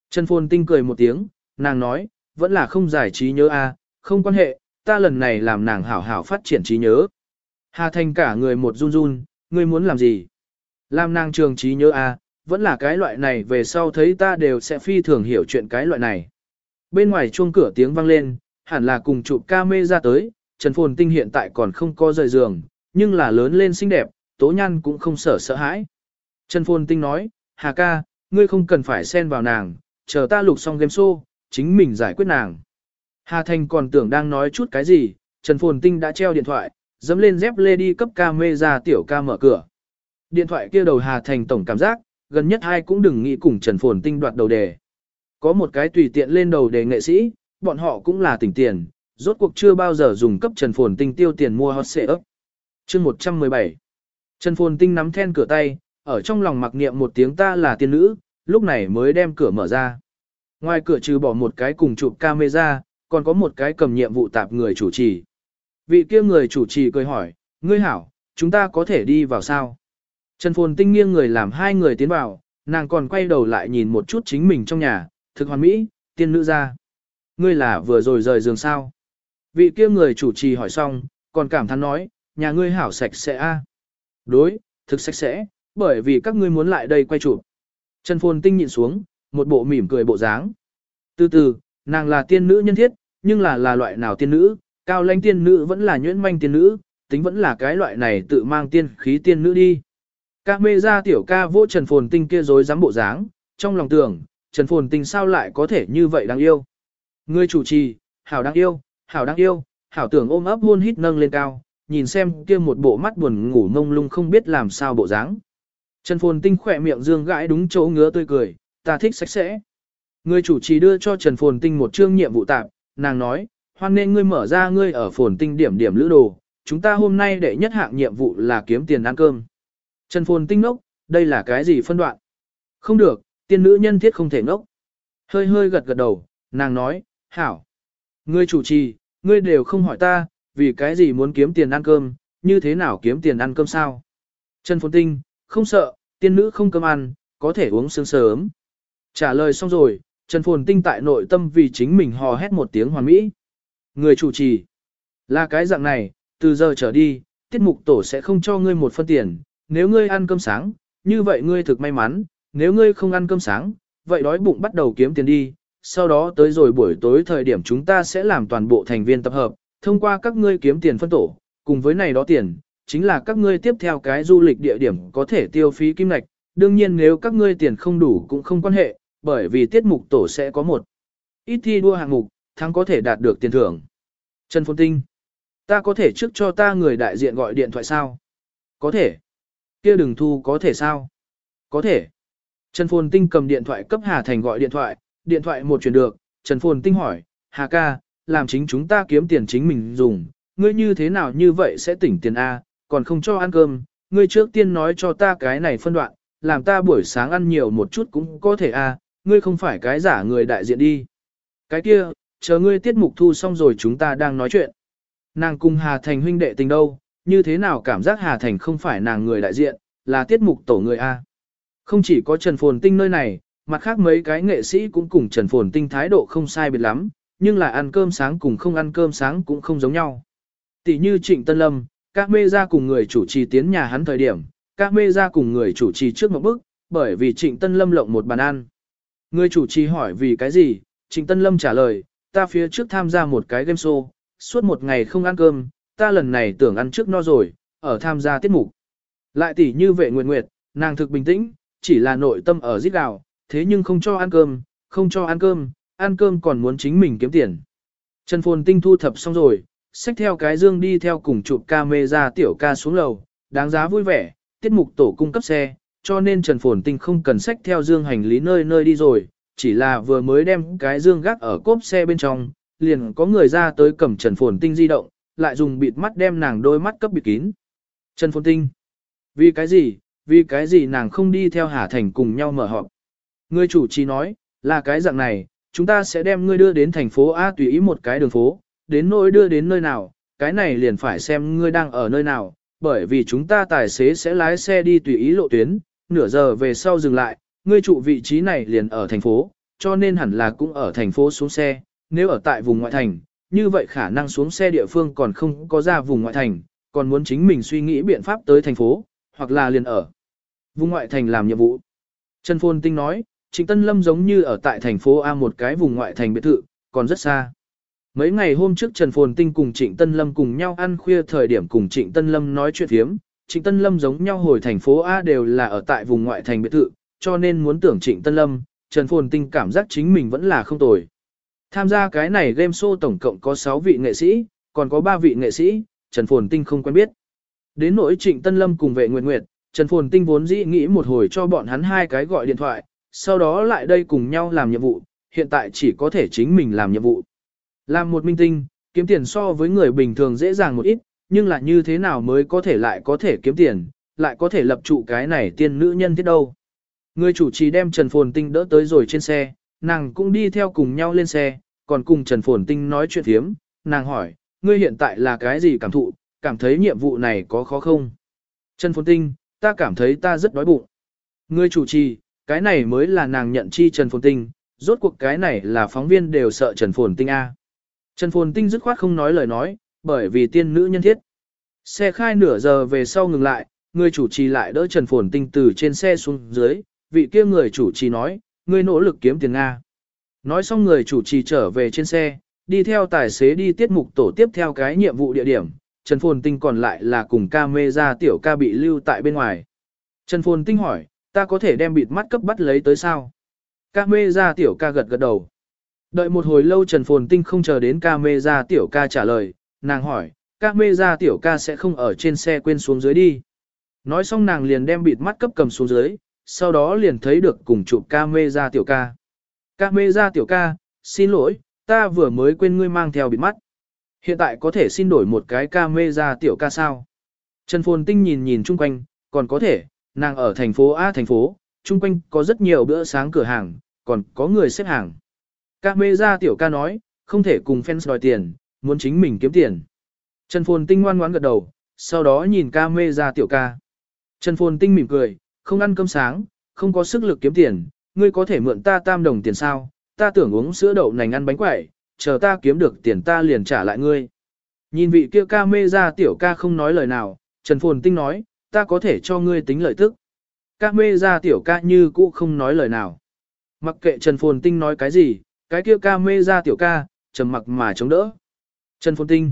Trần Phồn Tinh cười một tiếng, nàng nói, vẫn là không giải trí nhớ a, không quan hệ, ta lần này làm nàng hảo hảo phát triển trí nhớ. Hà Thành cả người một run run, ngươi muốn làm gì? Làm nàng trường trí nhớ a, vẫn là cái loại này về sau thấy ta đều sẽ phi thường hiểu chuyện cái loại này. Bên ngoài chuông cửa tiếng vang lên, hẳn là cùng chụp ca mê ra tới, Trần Phồn Tinh hiện tại còn không có rời giường, nhưng là lớn lên xinh đẹp, tố nhan cũng không sợ sợ hãi. Trần Phồn Tinh nói, Hà ca, ngươi không cần phải xen vào nàng, chờ ta lục xong game show, chính mình giải quyết nàng. Hà Thành còn tưởng đang nói chút cái gì, Trần Phồn Tinh đã treo điện thoại, dẫm lên dép lê đi cấp ca mê ra tiểu ca mở cửa. Điện thoại kia đầu Hà Thành tổng cảm giác, gần nhất ai cũng đừng nghĩ cùng Trần Phồn Tinh đoạt đầu đề. Có một cái tùy tiện lên đầu đề nghệ sĩ, bọn họ cũng là tỉnh tiền, rốt cuộc chưa bao giờ dùng cấp Trần Phồn Tinh tiêu tiền mua hot xệ ấp. chương 117 Trần Phồn Tinh nắm then cửa tay, ở trong lòng mặc niệm một tiếng ta là tiên nữ, lúc này mới đem cửa mở ra. Ngoài cửa trừ bỏ một cái cùng chụp camera, còn có một cái cầm nhiệm vụ tạp người chủ trì. Vị kia người chủ trì cười hỏi, ngươi hảo, chúng ta có thể đi vào sao? Trần Phồn Tinh nghiêng người làm hai người tiến vào, nàng còn quay đầu lại nhìn một chút chính mình trong nhà, thực hoàn mỹ, tiên nữ ra. Ngươi là vừa rồi rời giường sao? Vị kia người chủ trì hỏi xong, còn cảm thán nói, nhà ngươi hảo sạch sẽ a. Đối, thực sạch sẽ, bởi vì các ngươi muốn lại đây quay chụp. Trần Phồn Tinh nhịn xuống, một bộ mỉm cười bộ dáng. Từ từ, nàng là tiên nữ nhân thiết, nhưng là là loại nào tiên nữ, cao lãnh tiên nữ vẫn là nhuyễn manh tiên nữ, tính vẫn là cái loại này tự mang tiên khí tiên nữ đi. Ca mê ra tiểu ca vô Trần Phồn Tinh kia dối dám bộ dáng, trong lòng tưởng, Trần Phồn Tinh sao lại có thể như vậy đáng yêu. Người chủ trì, hảo đáng yêu, hảo đáng yêu, hảo tưởng ôm ấp hôn hít nâng lên cao, nhìn xem kia một bộ mắt buồn ngủ mông lung không biết làm sao bộ dáng. Trần Phồn Tinh khỏe miệng dương gãi đúng chỗ ngứa tươi cười, ta thích sạch sẽ. Người chủ trì đưa cho Trần Phồn Tinh một chương nhiệm vụ tạp, nàng nói, hoan nên ngươi mở ra ngươi ở Phồn Tinh điểm điểm lữ đồ, chúng ta hôm nay đệ nhất hạng nhiệm vụ là kiếm tiền ăn cơm. Trần Phồn Tinh ngốc, đây là cái gì phân đoạn? Không được, tiên nữ nhân thiết không thể ngốc. Hơi hơi gật gật đầu, nàng nói, hảo. Ngươi chủ trì, ngươi đều không hỏi ta, vì cái gì muốn kiếm tiền ăn cơm, như thế nào kiếm tiền ăn cơm sao? Trần Phồn Tinh, không sợ, tiên nữ không cơm ăn, có thể uống sương sớm. Trả lời xong rồi, Trần Phồn Tinh tại nội tâm vì chính mình hò hét một tiếng hoàn mỹ. Người chủ trì, là cái dạng này, từ giờ trở đi, tiết mục tổ sẽ không cho ngươi một phân tiền, nếu ngươi ăn cơm sáng, như vậy ngươi thực may mắn, nếu ngươi không ăn cơm sáng, vậy đói bụng bắt đầu kiếm tiền đi, sau đó tới rồi buổi tối thời điểm chúng ta sẽ làm toàn bộ thành viên tập hợp, thông qua các ngươi kiếm tiền phân tổ, cùng với này đó tiền, chính là các ngươi tiếp theo cái du lịch địa điểm có thể tiêu phí kim ngạch, đương nhiên nếu các ngươi tiền không đủ cũng không quan hệ, bởi vì tiết mục tổ sẽ có một ít thi đua hạng mục, thắng có thể đạt được tiền thưởng. Trần Phồn Tinh, ta có thể trước cho ta người đại diện gọi điện thoại sao? Có thể. kia đừng thu có thể sao? Có thể. Trần Phồn Tinh cầm điện thoại cấp Hà Thành gọi điện thoại, điện thoại một chuyển được, Trần Phồn Tinh hỏi, Hà ca, làm chính chúng ta kiếm tiền chính mình dùng, ngươi như thế nào như vậy sẽ tỉnh tiền A, còn không cho ăn cơm, ngươi trước tiên nói cho ta cái này phân đoạn, làm ta buổi sáng ăn nhiều một chút cũng có thể A, ngươi không phải cái giả người đại diện đi. Cái kia, chờ ngươi tiết mục thu xong rồi chúng ta đang nói chuyện. Nàng cùng Hà Thành huynh đệ tình đâu, như thế nào cảm giác Hà Thành không phải nàng người đại diện, là tiết mục tổ người A. Không chỉ có Trần Phồn Tinh nơi này, mặt khác mấy cái nghệ sĩ cũng cùng Trần Phồn Tinh thái độ không sai biệt lắm, nhưng là ăn cơm sáng cùng không ăn cơm sáng cũng không giống nhau. Tỷ như Trịnh Tân Lâm, các mê ra cùng người chủ trì tiến nhà hắn thời điểm, các mê ra cùng người chủ trì trước một bước, bởi vì Trịnh Tân Lâm lộng một bàn ăn. Người chủ trì hỏi vì cái gì, Trịnh Tân Lâm trả lời, ta phía trước tham gia một cái game show, suốt một ngày không ăn cơm, ta lần này tưởng ăn trước no rồi, ở tham gia tiết mục. Lại tỷ như vệ nguyệt nguyệt, nàng thực bình tĩnh, chỉ là nội tâm ở giết gào, thế nhưng không cho ăn cơm, không cho ăn cơm, ăn cơm còn muốn chính mình kiếm tiền. Trần Phồn Tinh thu thập xong rồi, xách theo cái dương đi theo cùng chụp ca mê ra tiểu ca xuống lầu, đáng giá vui vẻ, tiết mục tổ cung cấp xe, cho nên Trần Phồn Tinh không cần xách theo dương hành lý nơi nơi đi rồi, chỉ là vừa mới đem cái dương gác ở cốp xe bên trong, liền có người ra tới cầm Trần Phồn Tinh di động, lại dùng bịt mắt đem nàng đôi mắt cấp bịt kín. Trần Phồn Tinh, vì cái gì, vì cái gì nàng không đi theo Hà Thành cùng nhau mở họp. Người chủ trì nói, là cái dạng này, chúng ta sẽ đem ngươi đưa đến thành phố A tùy ý một cái đường phố, đến nỗi đưa đến nơi nào, cái này liền phải xem ngươi đang ở nơi nào, bởi vì chúng ta tài xế sẽ lái xe đi tùy ý lộ tuyến, nửa giờ về sau dừng lại, ngươi trụ vị trí này liền ở thành phố, cho nên hẳn là cũng ở thành phố xuống xe, nếu ở tại vùng ngoại thành, như vậy khả năng xuống xe địa phương còn không có ra vùng ngoại thành, còn muốn chính mình suy nghĩ biện pháp tới thành phố, hoặc là liền ở vùng ngoại thành làm nhiệm vụ. Trần Phôn Tinh nói, Trịnh Tân Lâm giống như ở tại thành phố A một cái vùng ngoại thành biệt thự, còn rất xa. Mấy ngày hôm trước Trần Phồn Tinh cùng Trịnh Tân Lâm cùng nhau ăn khuya thời điểm cùng Trịnh Tân Lâm nói chuyện phiếm, Trịnh Tân Lâm giống nhau hồi thành phố A đều là ở tại vùng ngoại thành biệt thự, cho nên muốn tưởng Trịnh Tân Lâm, Trần Phồn Tinh cảm giác chính mình vẫn là không tồi. Tham gia cái này game show tổng cộng có 6 vị nghệ sĩ, còn có 3 vị nghệ sĩ, Trần Phồn Tinh không quen biết. Đến nỗi Trịnh Tân Lâm cùng vệ Nguyệt Nguyệt, Trần Phồn Tinh vốn dĩ nghĩ một hồi cho bọn hắn hai cái gọi điện thoại, sau đó lại đây cùng nhau làm nhiệm vụ, hiện tại chỉ có thể chính mình làm nhiệm vụ. Làm một minh tinh, kiếm tiền so với người bình thường dễ dàng một ít, nhưng là như thế nào mới có thể lại có thể kiếm tiền, lại có thể lập trụ cái này tiên nữ nhân thế đâu. Người chủ trì đem Trần Phồn Tinh đỡ tới rồi trên xe, nàng cũng đi theo cùng nhau lên xe, còn cùng Trần Phồn Tinh nói chuyện thiếm, nàng hỏi, ngươi hiện tại là cái gì cảm thụ, cảm thấy nhiệm vụ này có khó không? Trần Phồn Tinh, ta cảm thấy ta rất đói bụng. Người chủ trì, cái này mới là nàng nhận chi Trần Phồn Tinh, rốt cuộc cái này là phóng viên đều sợ Trần Phồn Tinh A. Trần Phồn Tinh dứt khoát không nói lời nói, bởi vì tiên nữ nhân thiết. Xe khai nửa giờ về sau ngừng lại, người chủ trì lại đỡ Trần Phồn Tinh từ trên xe xuống dưới, vị kia người chủ trì nói, ngươi nỗ lực kiếm tiền Nga. Nói xong người chủ trì trở về trên xe, đi theo tài xế đi tiết mục tổ tiếp theo cái nhiệm vụ địa điểm, Trần Phồn Tinh còn lại là cùng ca mê ra tiểu ca bị lưu tại bên ngoài. Trần Phồn Tinh hỏi, ta có thể đem bịt mắt cấp bắt lấy tới sao? Ca mê ra tiểu ca gật gật đầu. Đợi một hồi lâu Trần Phồn Tinh không chờ đến ca mê ra tiểu ca trả lời, nàng hỏi, ca mê ra tiểu ca sẽ không ở trên xe quên xuống dưới đi. Nói xong nàng liền đem bịt mắt cấp cầm xuống dưới, sau đó liền thấy được cùng chụp ca mê ra tiểu ca. Ca mê ra tiểu ca, xin lỗi, ta vừa mới quên ngươi mang theo bịt mắt. Hiện tại có thể xin đổi một cái ca mê ra tiểu ca sao? Trần Phồn Tinh nhìn nhìn chung quanh, còn có thể, nàng ở thành phố A thành phố, chung quanh có rất nhiều bữa sáng cửa hàng, còn có người xếp hàng. Các mê ra tiểu ca nói, không thể cùng fans đòi tiền, muốn chính mình kiếm tiền. Trần Phồn Tinh ngoan ngoãn gật đầu, sau đó nhìn ca mê ra tiểu ca. Trần Phồn Tinh mỉm cười, không ăn cơm sáng, không có sức lực kiếm tiền, ngươi có thể mượn ta tam đồng tiền sao, ta tưởng uống sữa đậu nành ăn bánh quẩy, chờ ta kiếm được tiền ta liền trả lại ngươi. Nhìn vị kia ca mê ra tiểu ca không nói lời nào, Trần Phồn Tinh nói, ta có thể cho ngươi tính lợi tức. Ca mê ra tiểu ca như cũ không nói lời nào. Mặc kệ Trần Phồn Tinh nói cái gì, cái kia ca mê ra tiểu ca, trầm mặc mà chống đỡ. Trần Phồn Tinh.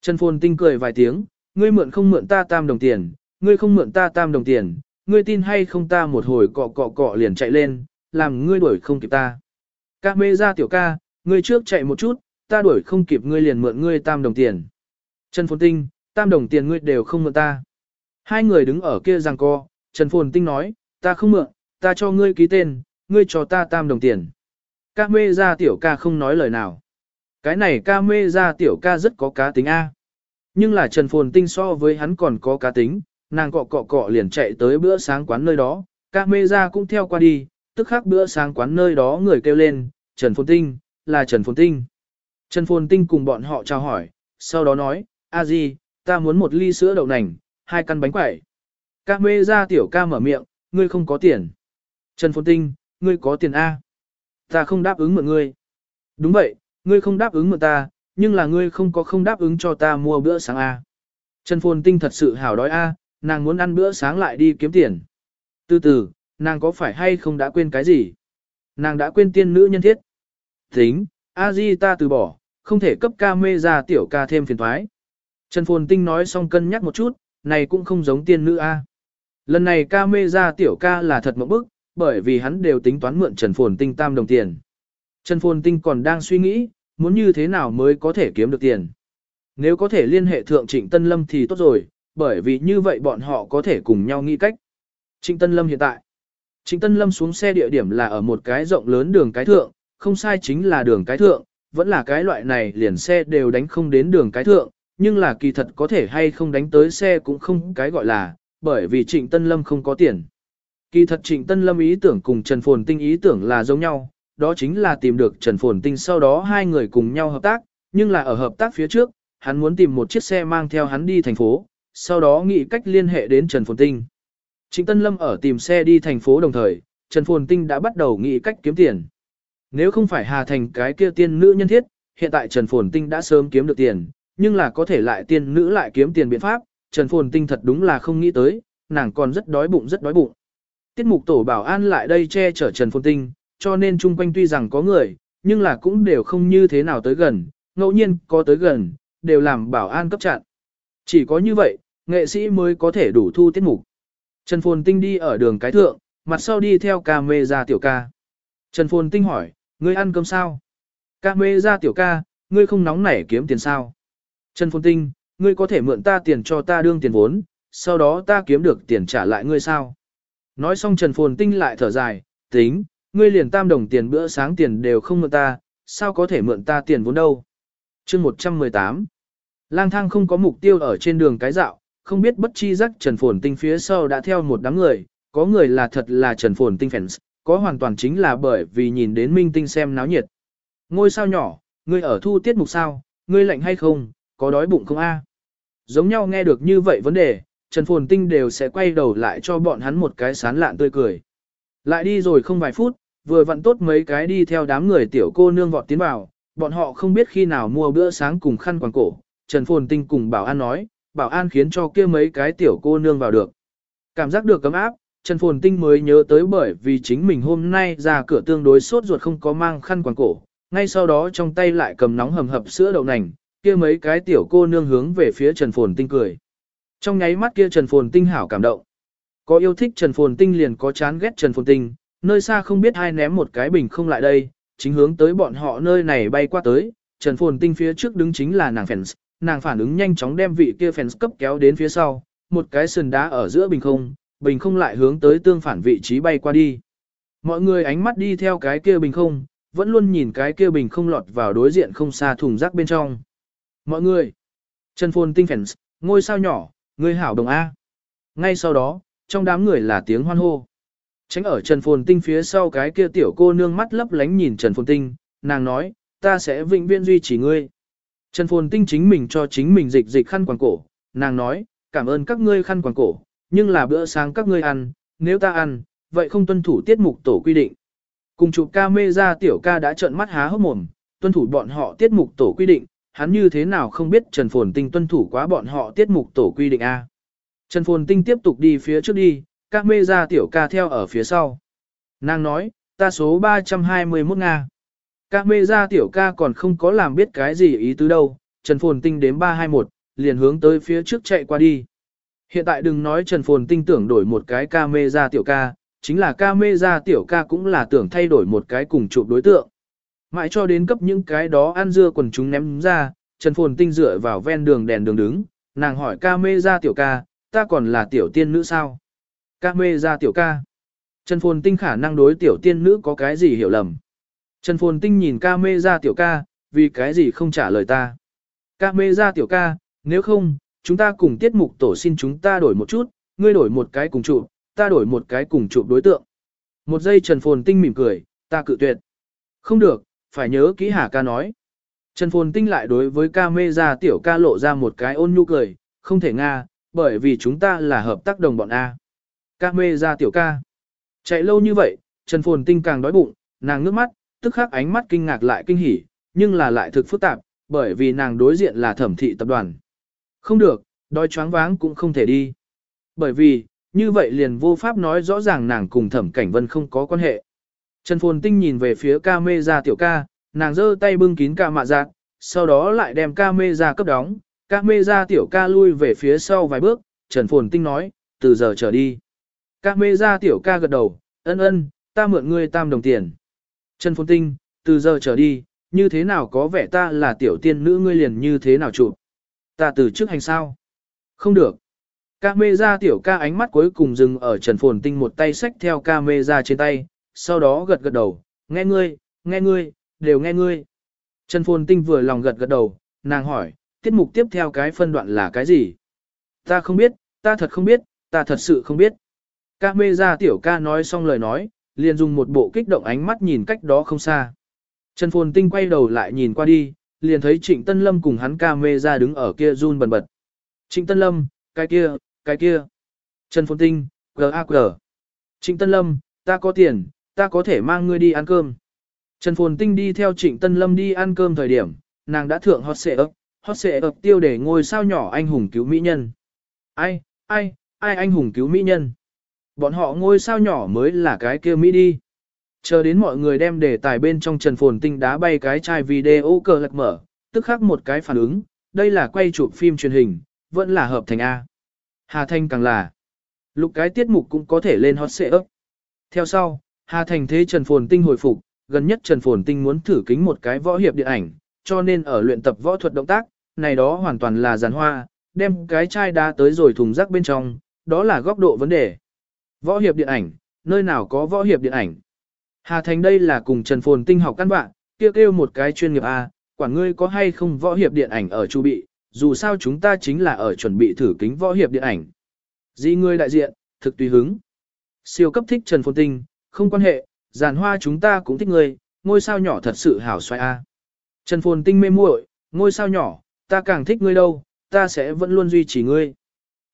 Trần Phồn Tinh cười vài tiếng, ngươi mượn không mượn ta tam đồng tiền, ngươi không mượn ta tam đồng tiền, ngươi tin hay không ta một hồi cọ cọ cọ liền chạy lên, làm ngươi đuổi không kịp ta. Ca mê ra tiểu ca, ngươi trước chạy một chút, ta đuổi không kịp ngươi liền mượn ngươi tam đồng tiền. Trần Phồn Tinh, tam đồng tiền ngươi đều không mượn ta. Hai người đứng ở kia giằng co, Trần Phồn Tinh nói, ta không mượn, ta cho ngươi ký tên, ngươi cho ta tam đồng tiền. Ca mê ra tiểu ca không nói lời nào. Cái này ca mê ra tiểu ca rất có cá tính A. Nhưng là Trần Phồn Tinh so với hắn còn có cá tính, nàng cọ cọ cọ liền chạy tới bữa sáng quán nơi đó, ca mê ra cũng theo qua đi, tức khắc bữa sáng quán nơi đó người kêu lên, Trần Phồn Tinh, là Trần Phồn Tinh. Trần Phồn Tinh cùng bọn họ chào hỏi, sau đó nói, a di, ta muốn một ly sữa đậu nành, hai căn bánh quẩy. Ca mê ra tiểu ca mở miệng, ngươi không có tiền. Trần Phồn Tinh, ngươi có tiền A. Ta không đáp ứng mượn ngươi. Đúng vậy, ngươi không đáp ứng mượn ta, nhưng là ngươi không có không đáp ứng cho ta mua bữa sáng A. Trần Phồn Tinh thật sự hảo đói A, nàng muốn ăn bữa sáng lại đi kiếm tiền. Từ từ, nàng có phải hay không đã quên cái gì? Nàng đã quên tiên nữ nhân thiết. Tính, a di ta từ bỏ, không thể cấp ca mê ra tiểu ca thêm phiền thoái. Trần Phồn Tinh nói xong cân nhắc một chút, này cũng không giống tiên nữ a. Lần này ca mê ra tiểu ca là thật mộng bức, bởi vì hắn đều tính toán mượn Trần Phồn Tinh tam đồng tiền. Trần Phồn Tinh còn đang suy nghĩ, muốn như thế nào mới có thể kiếm được tiền. Nếu có thể liên hệ thượng Trịnh Tân Lâm thì tốt rồi, bởi vì như vậy bọn họ có thể cùng nhau nghĩ cách. Trịnh Tân Lâm hiện tại. Trịnh Tân Lâm xuống xe địa điểm là ở một cái rộng lớn đường cái thượng, không sai chính là đường cái thượng, vẫn là cái loại này liền xe đều đánh không đến đường cái thượng, nhưng là kỳ thật có thể hay không đánh tới xe cũng không cái gọi là, bởi vì Trịnh Tân Lâm không có tiền. Kỳ thật Trịnh Tân Lâm ý tưởng cùng Trần Phồn Tinh ý tưởng là giống nhau, đó chính là tìm được Trần Phồn Tinh sau đó hai người cùng nhau hợp tác, nhưng là ở hợp tác phía trước, hắn muốn tìm một chiếc xe mang theo hắn đi thành phố, sau đó nghĩ cách liên hệ đến Trần Phồn Tinh. Trịnh Tân Lâm ở tìm xe đi thành phố đồng thời, Trần Phồn Tinh đã bắt đầu nghĩ cách kiếm tiền. Nếu không phải Hà Thành cái kia tiên nữ nhân thiết, hiện tại Trần Phồn Tinh đã sớm kiếm được tiền, nhưng là có thể lại tiên nữ lại kiếm tiền biện pháp, Trần Phồn Tinh thật đúng là không nghĩ tới, nàng còn rất đói bụng rất đói bụng. Tiết mục tổ bảo an lại đây che chở Trần Phồn Tinh, cho nên chung quanh tuy rằng có người, nhưng là cũng đều không như thế nào tới gần, ngẫu nhiên có tới gần, đều làm bảo an cấp chặn. Chỉ có như vậy, nghệ sĩ mới có thể đủ thu tiết mục. Trần Phồn Tinh đi ở đường cái thượng, mặt sau đi theo ca mê ra tiểu ca. Trần Phồn Tinh hỏi, ngươi ăn cơm sao? Ca mê ra tiểu ca, ngươi không nóng nảy kiếm tiền sao? Trần Phồn Tinh, ngươi có thể mượn ta tiền cho ta đương tiền vốn, sau đó ta kiếm được tiền trả lại ngươi sao? Nói xong Trần Phồn Tinh lại thở dài, tính, ngươi liền tam đồng tiền bữa sáng tiền đều không mượn ta, sao có thể mượn ta tiền vốn đâu? chương 118 Lang thang không có mục tiêu ở trên đường cái dạo, không biết bất chi giác Trần Phồn Tinh phía sau đã theo một đám người, có người là thật là Trần Phồn Tinh fans, có hoàn toàn chính là bởi vì nhìn đến Minh Tinh xem náo nhiệt. Ngôi sao nhỏ, ngươi ở thu tiết mục sao, ngươi lạnh hay không, có đói bụng không a? Giống nhau nghe được như vậy vấn đề, Trần Phồn Tinh đều sẽ quay đầu lại cho bọn hắn một cái sán lạn tươi cười. Lại đi rồi không vài phút, vừa vặn tốt mấy cái đi theo đám người tiểu cô nương vọt tiến vào, bọn họ không biết khi nào mua bữa sáng cùng khăn quàng cổ. Trần Phồn Tinh cùng Bảo An nói, Bảo An khiến cho kia mấy cái tiểu cô nương vào được. Cảm giác được cấm áp, Trần Phồn Tinh mới nhớ tới bởi vì chính mình hôm nay ra cửa tương đối sốt ruột không có mang khăn quàng cổ, ngay sau đó trong tay lại cầm nóng hầm hập sữa đậu nành, kia mấy cái tiểu cô nương hướng về phía Trần Phồn Tinh cười. Trong nháy mắt kia Trần Phồn Tinh hảo cảm động. Có yêu thích Trần Phồn Tinh liền có chán ghét Trần Phồn Tinh, nơi xa không biết ai ném một cái bình không lại đây, chính hướng tới bọn họ nơi này bay qua tới, Trần Phồn Tinh phía trước đứng chính là nàng fans, nàng phản ứng nhanh chóng đem vị kia fans cấp kéo đến phía sau, một cái sườn đá ở giữa bình không, bình không lại hướng tới tương phản vị trí bay qua đi. Mọi người ánh mắt đi theo cái kia bình không, vẫn luôn nhìn cái kia bình không lọt vào đối diện không xa thùng rác bên trong. Mọi người, Trần Phồn Tinh fans, ngôi sao nhỏ, ngươi hảo đồng A. Ngay sau đó, trong đám người là tiếng hoan hô. Tránh ở Trần Phồn Tinh phía sau cái kia tiểu cô nương mắt lấp lánh nhìn Trần Phồn Tinh, nàng nói, ta sẽ vĩnh viễn duy trì ngươi. Trần Phồn Tinh chính mình cho chính mình dịch dịch khăn quàng cổ, nàng nói, cảm ơn các ngươi khăn quàng cổ, nhưng là bữa sáng các ngươi ăn, nếu ta ăn, vậy không tuân thủ tiết mục tổ quy định. Cùng chụp ca mê ra tiểu ca đã trợn mắt há hốc mồm, tuân thủ bọn họ tiết mục tổ quy định, hắn như thế nào không biết Trần Phồn Tinh tuân thủ quá bọn họ tiết mục tổ quy định A. Trần Phồn Tinh tiếp tục đi phía trước đi, các mê ra tiểu ca theo ở phía sau. Nàng nói, ta số 321 Nga. Các mê ra tiểu ca còn không có làm biết cái gì ý tứ đâu, Trần Phồn Tinh đến 321, liền hướng tới phía trước chạy qua đi. Hiện tại đừng nói Trần Phồn Tinh tưởng đổi một cái ca mê ra tiểu ca, chính là ca mê ra tiểu ca cũng là tưởng thay đổi một cái cùng chụp đối tượng. Mãi cho đến cấp những cái đó ăn dưa quần chúng ném ra, Trần Phồn Tinh dựa vào ven đường đèn đường đứng, nàng hỏi ca mê ra tiểu ca, ta còn là tiểu tiên nữ sao? Ca mê ra tiểu ca. Trần Phồn Tinh khả năng đối tiểu tiên nữ có cái gì hiểu lầm. Trần Phồn Tinh nhìn ca mê ra tiểu ca, vì cái gì không trả lời ta. Ca mê ra tiểu ca, nếu không, chúng ta cùng tiết mục tổ xin chúng ta đổi một chút, ngươi đổi một cái cùng chụp, ta đổi một cái cùng chụp đối tượng. Một giây Trần Phồn Tinh mỉm cười, ta cự tuyệt. Không được, phải nhớ kỹ Hà ca nói. Trần Phồn Tinh lại đối với ca mê ra tiểu ca lộ ra một cái ôn nhu cười, không thể nga, bởi vì chúng ta là hợp tác đồng bọn A. Ca mê ra tiểu ca. Chạy lâu như vậy, Trần Phồn Tinh càng đói bụng, nàng ngước mắt, tức khắc ánh mắt kinh ngạc lại kinh hỉ, nhưng là lại thực phức tạp, bởi vì nàng đối diện là thẩm thị tập đoàn. Không được, đói choáng váng cũng không thể đi. Bởi vì, như vậy liền vô pháp nói rõ ràng nàng cùng thẩm cảnh vân không có quan hệ. Trần Phồn Tinh nhìn về phía ca mê ra tiểu ca, nàng giơ tay bưng kín ca mạ giác, sau đó lại đem ca mê ra cấp đóng, ca mê ra tiểu ca lui về phía sau vài bước, Trần Phồn Tinh nói, từ giờ trở đi. Ca mê ra tiểu ca gật đầu, ân ân, ta mượn ngươi tam đồng tiền. Trần Phồn Tinh, từ giờ trở đi, như thế nào có vẻ ta là tiểu tiên nữ ngươi liền như thế nào chụp. Ta từ trước hành sao? Không được. Ca mê ra tiểu ca ánh mắt cuối cùng dừng ở Trần Phồn Tinh một tay xách theo ca mê ra trên tay, sau đó gật gật đầu, nghe ngươi, nghe ngươi, đều nghe ngươi. Trần Phồn Tinh vừa lòng gật gật đầu, nàng hỏi, tiết mục tiếp theo cái phân đoạn là cái gì? Ta không biết, ta thật không biết, ta thật sự không biết. Ca mê ra tiểu ca nói xong lời nói, liền dùng một bộ kích động ánh mắt nhìn cách đó không xa. Trần Phồn Tinh quay đầu lại nhìn qua đi, liền thấy Trịnh Tân Lâm cùng hắn ca mê ra đứng ở kia run bần bật. Trịnh Tân Lâm, cái kia, cái kia. Trần Phồn Tinh, G.A.G. Trịnh Tân Lâm, ta có tiền, ta có thể mang ngươi đi ăn cơm. Trần Phồn Tinh đi theo Trịnh Tân Lâm đi ăn cơm thời điểm, nàng đã thượng hot xệ ấp, hot xệ ấp tiêu để ngôi sao nhỏ anh hùng cứu mỹ nhân. Ai, ai, ai anh hùng cứu mỹ nhân. Bọn họ ngôi sao nhỏ mới là cái kia Mỹ đi. Chờ đến mọi người đem đề tài bên trong Trần Phồn Tinh đá bay cái chai video cờ lật mở, tức khắc một cái phản ứng, đây là quay chụp phim truyền hình, vẫn là hợp thành A. Hà Thanh càng là. Lục cái tiết mục cũng có thể lên hot xệ ấp. Theo sau, Hà Thành thế Trần Phồn Tinh hồi phục, gần nhất Trần Phồn Tinh muốn thử kính một cái võ hiệp điện ảnh, cho nên ở luyện tập võ thuật động tác, này đó hoàn toàn là giàn hoa, đem cái chai đá tới rồi thùng rác bên trong, đó là góc độ vấn đề. Võ hiệp điện ảnh, nơi nào có võ hiệp điện ảnh? Hà Thành đây là cùng Trần Phồn Tinh học căn bạn, kêu kêu một cái chuyên nghiệp A, quản ngươi có hay không võ hiệp điện ảnh ở chu bị, dù sao chúng ta chính là ở chuẩn bị thử kính võ hiệp điện ảnh. Di ngươi đại diện, thực tùy hứng. Siêu cấp thích Trần Phồn Tinh, không quan hệ, giàn hoa chúng ta cũng thích ngươi, ngôi sao nhỏ thật sự hảo xoay A. Trần Phồn Tinh mê muội, ngôi sao nhỏ, ta càng thích ngươi đâu, ta sẽ vẫn luôn duy trì ngươi.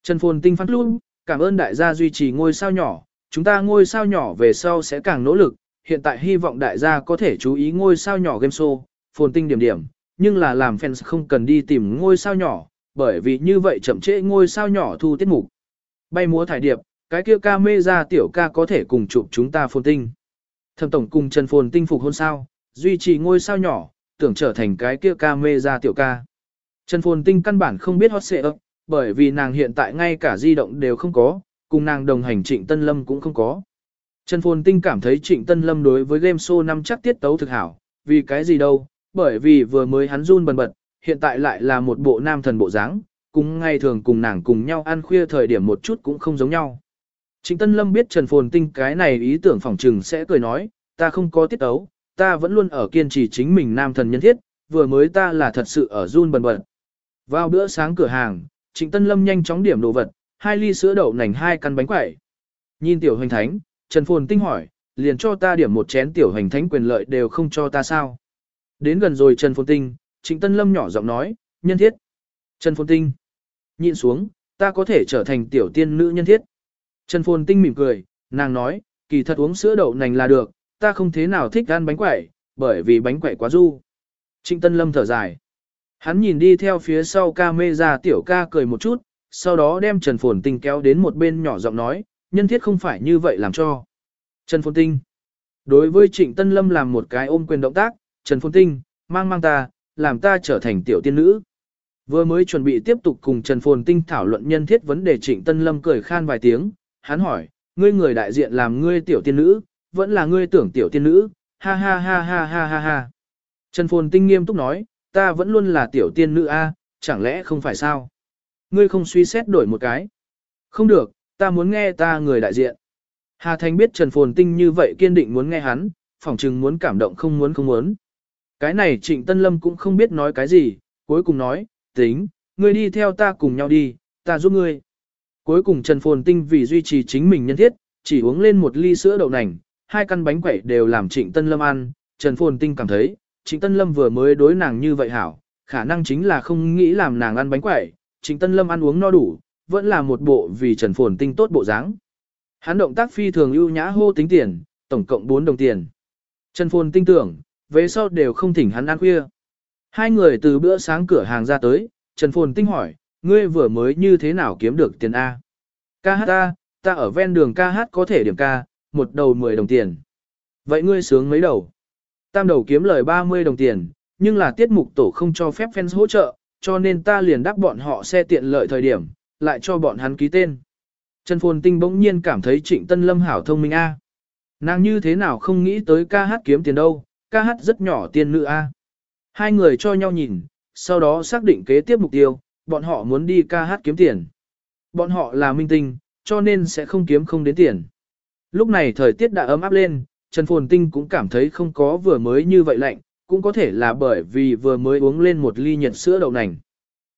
Trần Phồn Tinh phát luôn, cảm ơn đại gia duy trì ngôi sao nhỏ, chúng ta ngôi sao nhỏ về sau sẽ càng nỗ lực, hiện tại hy vọng đại gia có thể chú ý ngôi sao nhỏ game show, Phồn Tinh điểm điểm, nhưng là làm fans không cần đi tìm ngôi sao nhỏ, bởi vì như vậy chậm trễ ngôi sao nhỏ thu tiết mục. Bay múa thải điệp, cái kia ca mê ra tiểu ca có thể cùng chụp chúng ta Phồn Tinh. Thẩm tổng cùng Trần Phồn Tinh phục hôn sao, duy trì ngôi sao nhỏ, tưởng trở thành cái kia ca mê ra tiểu ca. Trần Phồn Tinh căn bản không biết hot xệ ấp, bởi vì nàng hiện tại ngay cả di động đều không có, cùng nàng đồng hành Trịnh Tân Lâm cũng không có. Trần Phồn Tinh cảm thấy Trịnh Tân Lâm đối với game show năm chắc tiết tấu thực hảo, vì cái gì đâu, bởi vì vừa mới hắn run bần bật, hiện tại lại là một bộ nam thần bộ dáng, cũng ngay thường cùng nàng cùng nhau ăn khuya thời điểm một chút cũng không giống nhau. Trịnh Tân Lâm biết Trần Phồn Tinh cái này ý tưởng phỏng trừng sẽ cười nói, ta không có tiết ấu, ta vẫn luôn ở kiên trì chính mình nam thần nhân thiết, vừa mới ta là thật sự ở run bần bật. Vào bữa sáng cửa hàng, Trịnh Tân Lâm nhanh chóng điểm đồ vật, hai ly sữa đậu nành hai căn bánh quẩy. Nhìn tiểu hành thánh, Trần Phồn Tinh hỏi, liền cho ta điểm một chén tiểu hành thánh quyền lợi đều không cho ta sao. Đến gần rồi Trần Phồn Tinh, Trịnh Tân Lâm nhỏ giọng nói, nhân thiết. Trần Phồn Tinh, nhìn xuống, ta có thể trở thành tiểu tiên nữ nhân thiết. Trần Phồn Tinh mỉm cười, nàng nói, kỳ thật uống sữa đậu nành là được, ta không thế nào thích ăn bánh quẩy, bởi vì bánh quẩy quá du. Trịnh Tân Lâm thở dài. Hắn nhìn đi theo phía sau ca mê ra tiểu ca cười một chút, sau đó đem Trần Phồn Tinh kéo đến một bên nhỏ giọng nói, nhân thiết không phải như vậy làm cho. Trần Phồn Tinh. Đối với Trịnh Tân Lâm làm một cái ôm quyền động tác, Trần Phồn Tinh, mang mang ta, làm ta trở thành tiểu tiên nữ. Vừa mới chuẩn bị tiếp tục cùng Trần Phồn Tinh thảo luận nhân thiết vấn đề Trịnh Tân Lâm cười khan vài tiếng, hắn hỏi, ngươi người đại diện làm ngươi tiểu tiên nữ, vẫn là ngươi tưởng tiểu tiên nữ, ha ha ha ha ha ha ha. Trần Phồn Tinh nghiêm túc nói, ta vẫn luôn là tiểu tiên nữ A, chẳng lẽ không phải sao? Ngươi không suy xét đổi một cái. Không được, ta muốn nghe ta người đại diện. Hà Thành biết Trần Phồn Tinh như vậy kiên định muốn nghe hắn, phỏng chừng muốn cảm động không muốn không muốn. Cái này Trịnh Tân Lâm cũng không biết nói cái gì, cuối cùng nói, tính, ngươi đi theo ta cùng nhau đi, ta giúp ngươi. Cuối cùng Trần Phồn Tinh vì duy trì chính mình nhân thiết, chỉ uống lên một ly sữa đậu nành, hai căn bánh quẩy đều làm Trịnh Tân Lâm ăn, Trần Phồn Tinh cảm thấy, Trịnh Tân Lâm vừa mới đối nàng như vậy hảo, khả năng chính là không nghĩ làm nàng ăn bánh quẩy, Trịnh Tân Lâm ăn uống no đủ, vẫn là một bộ vì Trần Phồn Tinh tốt bộ dáng. Hắn động tác phi thường ưu nhã hô tính tiền, tổng cộng 4 đồng tiền. Trần Phồn Tinh tưởng, về sau đều không thỉnh hắn ăn khuya. Hai người từ bữa sáng cửa hàng ra tới, Trần Phồn Tinh hỏi, ngươi vừa mới như thế nào kiếm được tiền A? Ca hát ta, ta ở ven đường ca hát có thể điểm ca, một đầu 10 đồng tiền. Vậy ngươi sướng mấy đầu? Tam đầu kiếm lời 30 đồng tiền, nhưng là tiết mục tổ không cho phép fans hỗ trợ, cho nên ta liền đáp bọn họ xe tiện lợi thời điểm, lại cho bọn hắn ký tên. Trần Phồn Tinh bỗng nhiên cảm thấy Trịnh Tân Lâm hảo thông minh a. Nàng như thế nào không nghĩ tới ca hát kiếm tiền đâu, ca hát rất nhỏ tiền nữ a. Hai người cho nhau nhìn, sau đó xác định kế tiếp mục tiêu, bọn họ muốn đi ca hát kiếm tiền. Bọn họ là minh tinh, cho nên sẽ không kiếm không đến tiền. Lúc này thời tiết đã ấm áp lên, Trần Phồn Tinh cũng cảm thấy không có vừa mới như vậy lạnh, cũng có thể là bởi vì vừa mới uống lên một ly nhiệt sữa đậu nành.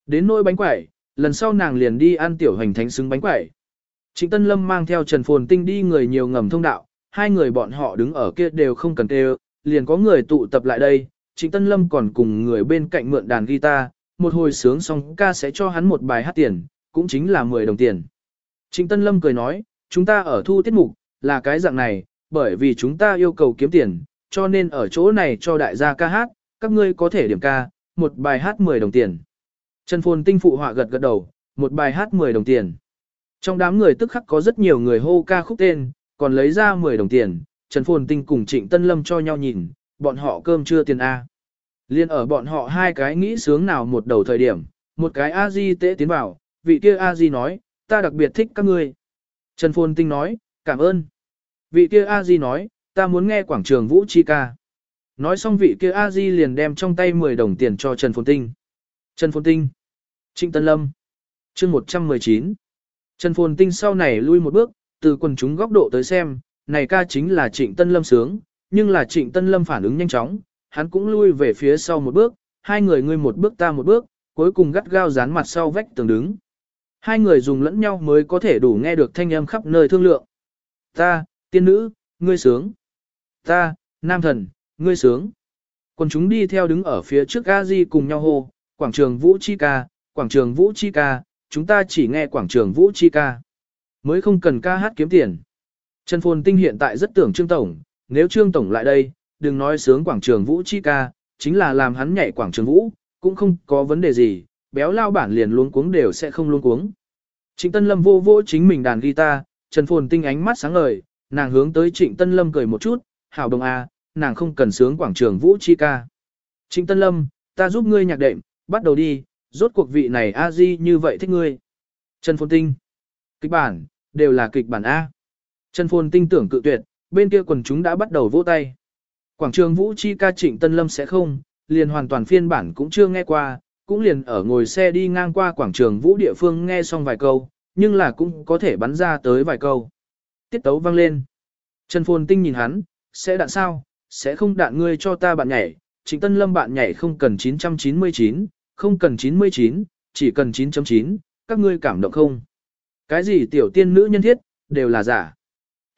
Đến nỗi bánh quẩy, lần sau nàng liền đi ăn tiểu hành thánh xứng bánh quẩy. Trịnh Tân Lâm mang theo Trần Phồn Tinh đi người nhiều ngầm thông đạo, hai người bọn họ đứng ở kia đều không cần kêu, liền có người tụ tập lại đây. Trịnh Tân Lâm còn cùng người bên cạnh mượn đàn guitar, một hồi sướng xong ca sẽ cho hắn một bài hát tiền, cũng chính là 10 đồng tiền. Trịnh Tân Lâm cười nói, chúng ta ở thu tiết mục, là cái dạng này, bởi vì chúng ta yêu cầu kiếm tiền, cho nên ở chỗ này cho đại gia ca hát, các ngươi có thể điểm ca, một bài hát 10 đồng tiền. Trần Phồn Tinh phụ họa gật gật đầu, một bài hát 10 đồng tiền. Trong đám người tức khắc có rất nhiều người hô ca khúc tên, còn lấy ra 10 đồng tiền, Trần Phồn Tinh cùng Trịnh Tân Lâm cho nhau nhìn, bọn họ cơm chưa tiền A. Liên ở bọn họ hai cái nghĩ sướng nào một đầu thời điểm, một cái A-di tế tiến vào, vị kia A-di nói, ta đặc biệt thích các ngươi. Trần Phồn Tinh nói, cảm ơn. Vị kia A-di nói, ta muốn nghe quảng trường Vũ Chi ca. Nói xong vị kia A-di liền đem trong tay 10 đồng tiền cho Trần Phồn Tinh. Trần Phồn Tinh. Trịnh Tân Lâm. chương 119. Trần Phồn Tinh sau này lui một bước, từ quần chúng góc độ tới xem, này ca chính là Trịnh Tân Lâm sướng, nhưng là Trịnh Tân Lâm phản ứng nhanh chóng, hắn cũng lui về phía sau một bước, hai người ngươi một bước ta một bước, cuối cùng gắt gao dán mặt sau vách tường đứng. Hai người dùng lẫn nhau mới có thể đủ nghe được thanh âm khắp nơi thương lượng. Ta, tiên nữ, ngươi sướng. Ta, nam thần, ngươi sướng. Còn chúng đi theo đứng ở phía trước Gazi cùng nhau hô, quảng trường Vũ Chi ca, quảng trường Vũ Chi ca, chúng ta chỉ nghe quảng trường Vũ Chi ca. Mới không cần ca hát kiếm tiền. Trần Phồn Tinh hiện tại rất tưởng Trương Tổng, nếu Trương Tổng lại đây, đừng nói sướng quảng trường Vũ Chi ca, chính là làm hắn nhảy quảng trường Vũ, cũng không có vấn đề gì, béo lao bản liền luống cuống đều sẽ không luống cuống. Trịnh Tân Lâm vô vô chính mình đàn guitar, Trần Phồn Tinh ánh mắt sáng ngời, nàng hướng tới Trịnh Tân Lâm cười một chút, hảo đồng a, nàng không cần sướng quảng trường Vũ Chi ca. Trịnh Tân Lâm, ta giúp ngươi nhạc đệm, bắt đầu đi, rốt cuộc vị này a di như vậy thích ngươi. Trần Phồn Tinh, kịch bản, đều là kịch bản A. Trần Phồn Tinh tưởng cự tuyệt, bên kia quần chúng đã bắt đầu vỗ tay. Quảng trường Vũ Chi ca Trịnh Tân Lâm sẽ không, liền hoàn toàn phiên bản cũng chưa nghe qua, cũng liền ở ngồi xe đi ngang qua quảng trường Vũ địa phương nghe xong vài câu, nhưng là cũng có thể bắn ra tới vài câu. Tiết tấu vang lên. Trần Phồn Tinh nhìn hắn, sẽ đạn sao, sẽ không đạn ngươi cho ta bạn nhảy, Trịnh Tân Lâm bạn nhảy không cần 999, không cần 99, chỉ cần 9.9, các ngươi cảm động không? Cái gì tiểu tiên nữ nhân thiết, đều là giả.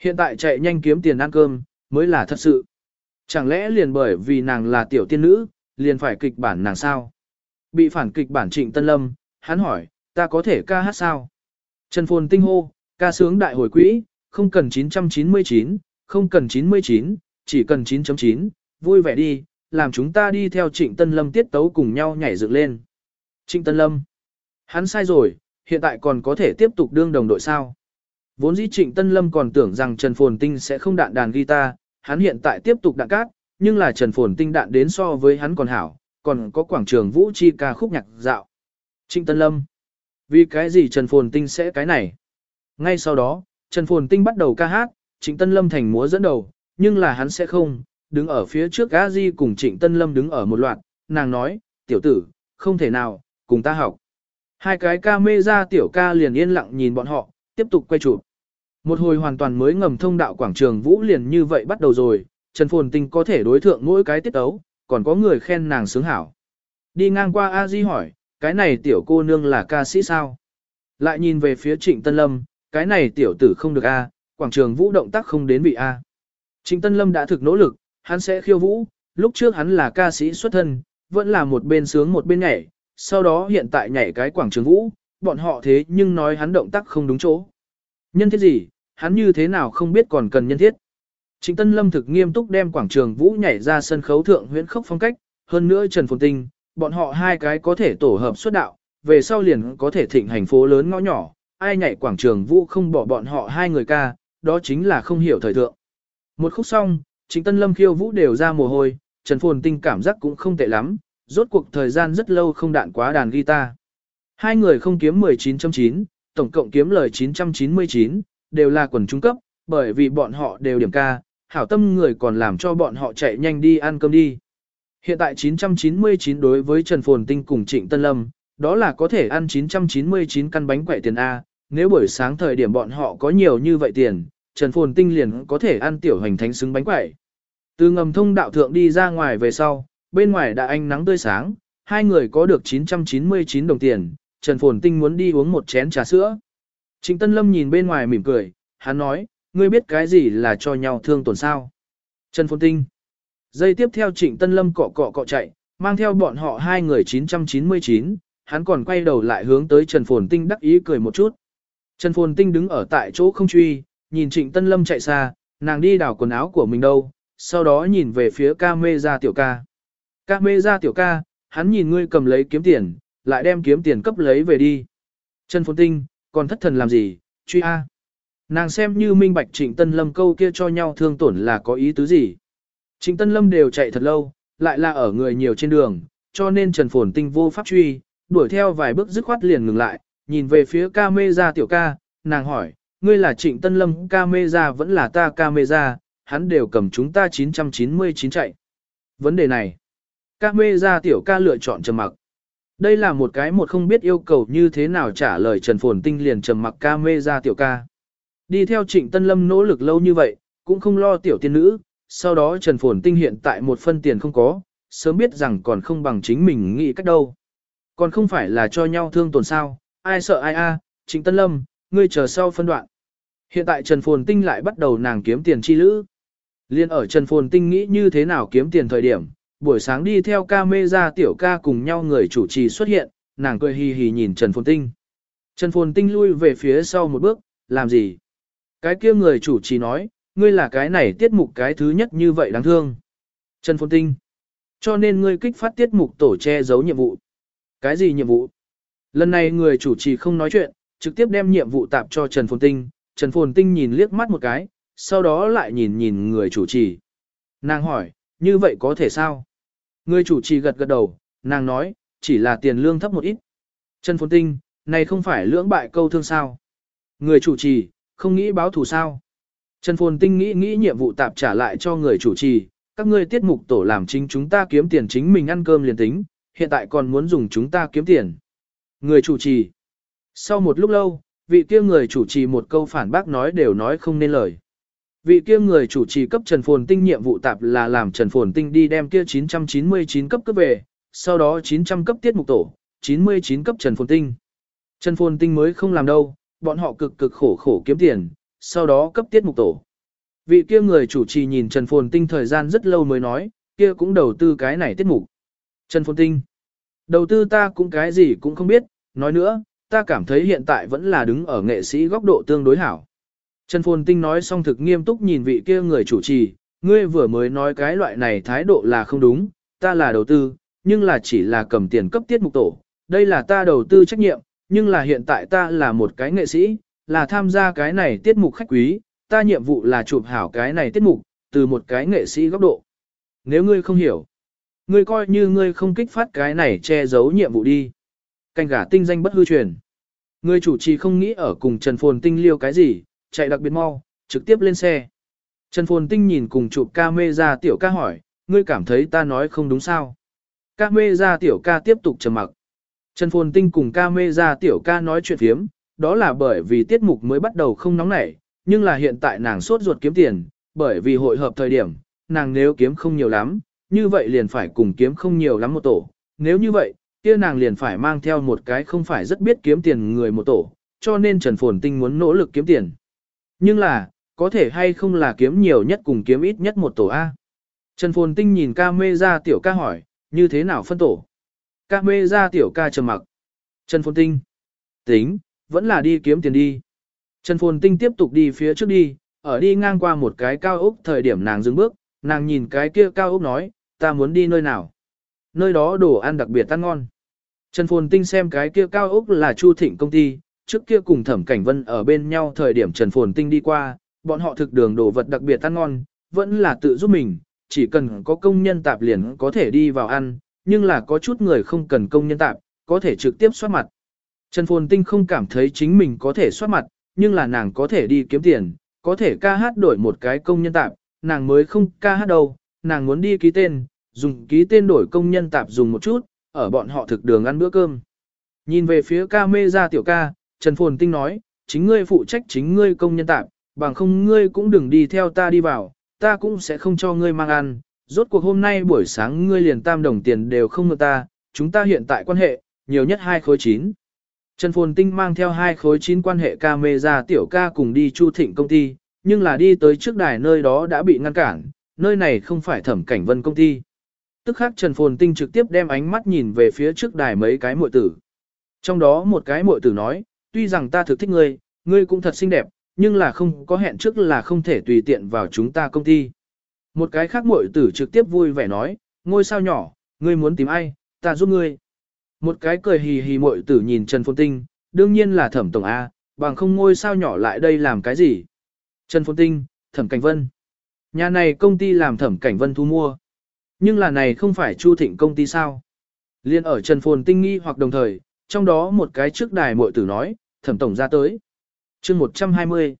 Hiện tại chạy nhanh kiếm tiền ăn cơm, mới là thật sự. Chẳng lẽ liền bởi vì nàng là tiểu tiên nữ, liền phải kịch bản nàng sao? Bị phản kịch bản trịnh Tân Lâm, hắn hỏi, ta có thể ca hát sao? Trần Phồn tinh hô, ca sướng đại hồi quỹ, không cần 999, không cần 99, chỉ cần 9.9, vui vẻ đi, làm chúng ta đi theo trịnh Tân Lâm tiết tấu cùng nhau nhảy dựng lên. Trịnh Tân Lâm, hắn sai rồi, hiện tại còn có thể tiếp tục đương đồng đội sao? Vốn dĩ trịnh Tân Lâm còn tưởng rằng Trần Phồn Tinh sẽ không đạn đàn guitar, hắn hiện tại tiếp tục đạn cát, nhưng là Trần Phồn Tinh đạn đến so với hắn còn hảo, còn có quảng trường Vũ Chi ca khúc nhạc dạo. Trịnh Tân Lâm. Vì cái gì Trần Phồn Tinh sẽ cái này? Ngay sau đó, Trần Phồn Tinh bắt đầu ca hát, Trịnh Tân Lâm thành múa dẫn đầu, nhưng là hắn sẽ không, đứng ở phía trước A Di cùng Trịnh Tân Lâm đứng ở một loạt, nàng nói, tiểu tử, không thể nào, cùng ta học. Hai cái ca mê ra tiểu ca liền yên lặng nhìn bọn họ, tiếp tục quay chụp. Một hồi hoàn toàn mới ngầm thông đạo quảng trường Vũ liền như vậy bắt đầu rồi, Trần Phồn Tinh có thể đối thượng mỗi cái tiết tấu, còn có người khen nàng sướng hảo. Đi ngang qua A Di hỏi, cái này tiểu cô nương là ca sĩ sao? Lại nhìn về phía Trịnh Tân Lâm, cái này tiểu tử không được A, quảng trường Vũ động tác không đến bị A. Trịnh Tân Lâm đã thực nỗ lực, hắn sẽ khiêu vũ, lúc trước hắn là ca sĩ xuất thân, vẫn là một bên sướng một bên nhảy, sau đó hiện tại nhảy cái quảng trường Vũ, bọn họ thế nhưng nói hắn động tác không đúng chỗ. Nhân thiết gì, hắn như thế nào không biết còn cần nhân thiết. Trịnh Tân Lâm thực nghiêm túc đem quảng trường Vũ nhảy ra sân khấu thượng huyễn khốc phong cách, hơn nữa Trần Phồn Tinh, bọn họ hai cái có thể tổ hợp xuất đạo, về sau liền có thể thịnh hành phố lớn ngõ nhỏ, ai nhảy quảng trường Vũ không bỏ bọn họ hai người ca, đó chính là không hiểu thời thượng. Một khúc xong, Trịnh Tân Lâm khiêu vũ đều ra mồ hôi, Trần Phồn Tinh cảm giác cũng không tệ lắm, rốt cuộc thời gian rất lâu không đạn quá đàn guitar. Hai người không kiếm 19.9, tổng cộng kiếm lời 999, đều là quần trung cấp, bởi vì bọn họ đều điểm ca, hảo tâm người còn làm cho bọn họ chạy nhanh đi ăn cơm đi. Hiện tại 999 đối với Trần Phồn Tinh cùng Trịnh Tân Lâm, đó là có thể ăn 999 căn bánh quậy tiền A, nếu buổi sáng thời điểm bọn họ có nhiều như vậy tiền, Trần Phồn Tinh liền có thể ăn tiểu hành thánh xứng bánh quậy. Từ ngầm thông đạo thượng đi ra ngoài về sau, bên ngoài đã ánh nắng tươi sáng, hai người có được 999 đồng tiền, Trần Phồn Tinh muốn đi uống một chén trà sữa. Trịnh Tân Lâm nhìn bên ngoài mỉm cười, hắn nói, ngươi biết cái gì là cho nhau thương tổn sao. Trần Phồn Tinh. Giây tiếp theo Trịnh Tân Lâm cọ cọ cọ chạy, mang theo bọn họ hai người 999, hắn còn quay đầu lại hướng tới Trần Phồn Tinh đắc ý cười một chút. Trần Phồn Tinh đứng ở tại chỗ không truy, nhìn Trịnh Tân Lâm chạy xa, nàng đi đảo quần áo của mình đâu, sau đó nhìn về phía ca mê ra tiểu ca. Ca mê ra tiểu ca, hắn nhìn ngươi cầm lấy kiếm tiền, lại đem kiếm tiền cấp lấy về đi. Trần Phồn Tinh, còn thất thần làm gì, truy A. Nàng xem như minh bạch Trịnh Tân Lâm câu kia cho nhau thương tổn là có ý tứ gì. Trịnh Tân Lâm đều chạy thật lâu, lại là ở người nhiều trên đường, cho nên Trần Phồn Tinh vô pháp truy, đuổi theo vài bước dứt khoát liền ngừng lại, nhìn về phía ca mê ra tiểu ca, nàng hỏi, ngươi là trịnh Tân Lâm ca mê ra vẫn là ta ca mê ra, hắn đều cầm chúng ta 999 chạy. Vấn đề này, ca mê ra tiểu ca lựa chọn trầm mặc. Đây là một cái một không biết yêu cầu như thế nào trả lời Trần Phồn Tinh liền trầm mặc ca mê ra tiểu ca. Đi theo trịnh Tân Lâm nỗ lực lâu như vậy, cũng không lo tiểu tiên nữ, sau đó Trần Phồn Tinh hiện tại một phân tiền không có, sớm biết rằng còn không bằng chính mình nghĩ cách đâu. Còn không phải là cho nhau thương tổn sao, ai sợ ai a, Trịnh Tân Lâm, ngươi chờ sau phân đoạn. Hiện tại Trần Phồn Tinh lại bắt đầu nàng kiếm tiền chi lữ. Liên ở Trần Phồn Tinh nghĩ như thế nào kiếm tiền thời điểm, buổi sáng đi theo ca mê ra tiểu ca cùng nhau người chủ trì xuất hiện, nàng cười hì hì nhìn Trần Phồn Tinh. Trần Phồn Tinh lui về phía sau một bước, làm gì? Cái kia người chủ trì nói, ngươi là cái này tiết mục cái thứ nhất như vậy đáng thương. Trần Phồn Tinh. Cho nên ngươi kích phát tiết mục tổ che giấu nhiệm vụ. Cái gì nhiệm vụ? Lần này người chủ trì không nói chuyện, trực tiếp đem nhiệm vụ tạp cho Trần Phồn Tinh. Trần Phồn Tinh nhìn liếc mắt một cái, sau đó lại nhìn nhìn người chủ trì. Nàng hỏi, như vậy có thể sao? Người chủ trì gật gật đầu, nàng nói, chỉ là tiền lương thấp một ít. Trần Phồn Tinh, này không phải lưỡng bại câu thương sao? Người chủ trì, không nghĩ báo thù sao? Trần Phồn Tinh nghĩ nghĩ nhiệm vụ tạp trả lại cho người chủ trì, các ngươi tiết mục tổ làm chính chúng ta kiếm tiền chính mình ăn cơm liền tính, hiện tại còn muốn dùng chúng ta kiếm tiền. Người chủ trì. Sau một lúc lâu, vị kia người chủ trì một câu phản bác nói đều nói không nên lời. Vị kia người chủ trì cấp Trần Phồn Tinh nhiệm vụ tạp là làm Trần Phồn Tinh đi đem kia 999 cấp cấp về, sau đó 900 cấp tiết mục tổ, 99 cấp Trần Phồn Tinh. Trần Phồn Tinh mới không làm đâu, bọn họ cực cực khổ khổ kiếm tiền, sau đó cấp tiết mục tổ. Vị kia người chủ trì nhìn Trần Phồn Tinh thời gian rất lâu mới nói, kia cũng đầu tư cái này tiết mục. Trần Phồn Tinh, đầu tư ta cũng cái gì cũng không biết, nói nữa, ta cảm thấy hiện tại vẫn là đứng ở nghệ sĩ góc độ tương đối hảo. Trần Phồn Tinh nói xong thực nghiêm túc nhìn vị kia người chủ trì, ngươi vừa mới nói cái loại này thái độ là không đúng, ta là đầu tư, nhưng là chỉ là cầm tiền cấp tiết mục tổ, đây là ta đầu tư trách nhiệm, nhưng là hiện tại ta là một cái nghệ sĩ, là tham gia cái này tiết mục khách quý, ta nhiệm vụ là chụp hảo cái này tiết mục, từ một cái nghệ sĩ góc độ. Nếu ngươi không hiểu, ngươi coi như ngươi không kích phát cái này che giấu nhiệm vụ đi. Canh gà tinh danh bất hư truyền. Ngươi chủ trì không nghĩ ở cùng Trần Phồn Tinh liêu cái gì, chạy đặc biệt mau, trực tiếp lên xe. Trần Phồn Tinh nhìn cùng chụp ca mê ra tiểu ca hỏi, ngươi cảm thấy ta nói không đúng sao? Ca mê ra tiểu ca tiếp tục trầm mặc. Trần Phồn Tinh cùng ca mê ra tiểu ca nói chuyện phiếm, đó là bởi vì tiết mục mới bắt đầu không nóng nảy, nhưng là hiện tại nàng sốt ruột kiếm tiền, bởi vì hội hợp thời điểm, nàng nếu kiếm không nhiều lắm, như vậy liền phải cùng kiếm không nhiều lắm một tổ. Nếu như vậy, kia nàng liền phải mang theo một cái không phải rất biết kiếm tiền người một tổ, cho nên Trần Phồn Tinh muốn nỗ lực kiếm tiền. Nhưng là, có thể hay không là kiếm nhiều nhất cùng kiếm ít nhất một tổ A. Trần Phồn Tinh nhìn ca mê ra tiểu ca hỏi, như thế nào phân tổ? Ca mê ra tiểu ca trầm mặc. Trần Phồn Tinh. Tính, vẫn là đi kiếm tiền đi. Trần Phồn Tinh tiếp tục đi phía trước đi, ở đi ngang qua một cái cao ốc thời điểm nàng dừng bước, nàng nhìn cái kia cao ốc nói, ta muốn đi nơi nào. Nơi đó đồ ăn đặc biệt ăn ngon. Trần Phồn Tinh xem cái kia cao ốc là Chu Thịnh công ty, trước kia cùng Thẩm Cảnh Vân ở bên nhau thời điểm Trần Phồn Tinh đi qua, bọn họ thực đường đồ vật đặc biệt ăn ngon, vẫn là tự giúp mình, chỉ cần có công nhân tạp liền có thể đi vào ăn, nhưng là có chút người không cần công nhân tạp, có thể trực tiếp soát mặt. Trần Phồn Tinh không cảm thấy chính mình có thể soát mặt, nhưng là nàng có thể đi kiếm tiền, có thể ca hát đổi một cái công nhân tạp, nàng mới không ca hát đâu, nàng muốn đi ký tên, dùng ký tên đổi công nhân tạp dùng một chút, ở bọn họ thực đường ăn bữa cơm. Nhìn về phía ca mê ra tiểu ca, Trần Phồn Tinh nói, chính ngươi phụ trách chính ngươi công nhân tạm, bằng không ngươi cũng đừng đi theo ta đi vào, ta cũng sẽ không cho ngươi mang ăn. Rốt cuộc hôm nay buổi sáng ngươi liền tam đồng tiền đều không ngờ ta, chúng ta hiện tại quan hệ, nhiều nhất hai khối chín. Trần Phồn Tinh mang theo hai khối chín quan hệ ca mê ra tiểu ca cùng đi Chu Thịnh công ty, nhưng là đi tới trước đài nơi đó đã bị ngăn cản, nơi này không phải thẩm cảnh vân công ty. Tức khắc Trần Phồn Tinh trực tiếp đem ánh mắt nhìn về phía trước đài mấy cái muội tử. Trong đó một cái muội tử nói, tuy rằng ta thực thích ngươi, ngươi cũng thật xinh đẹp, nhưng là không có hẹn trước là không thể tùy tiện vào chúng ta công ty. Một cái khác muội tử trực tiếp vui vẻ nói, ngôi sao nhỏ, ngươi muốn tìm ai, ta giúp ngươi. Một cái cười hì hì muội tử nhìn Trần Phồn Tinh, đương nhiên là thẩm tổng A, bằng không ngôi sao nhỏ lại đây làm cái gì. Trần Phồn Tinh, thẩm cảnh vân. Nhà này công ty làm thẩm cảnh vân thu mua. Nhưng là này không phải Chu Thịnh công ty sao? Liên ở Trần Phồn tinh nghi hoặc đồng thời, trong đó một cái trước đài muội tử nói, thẩm tổng ra tới. chương 120.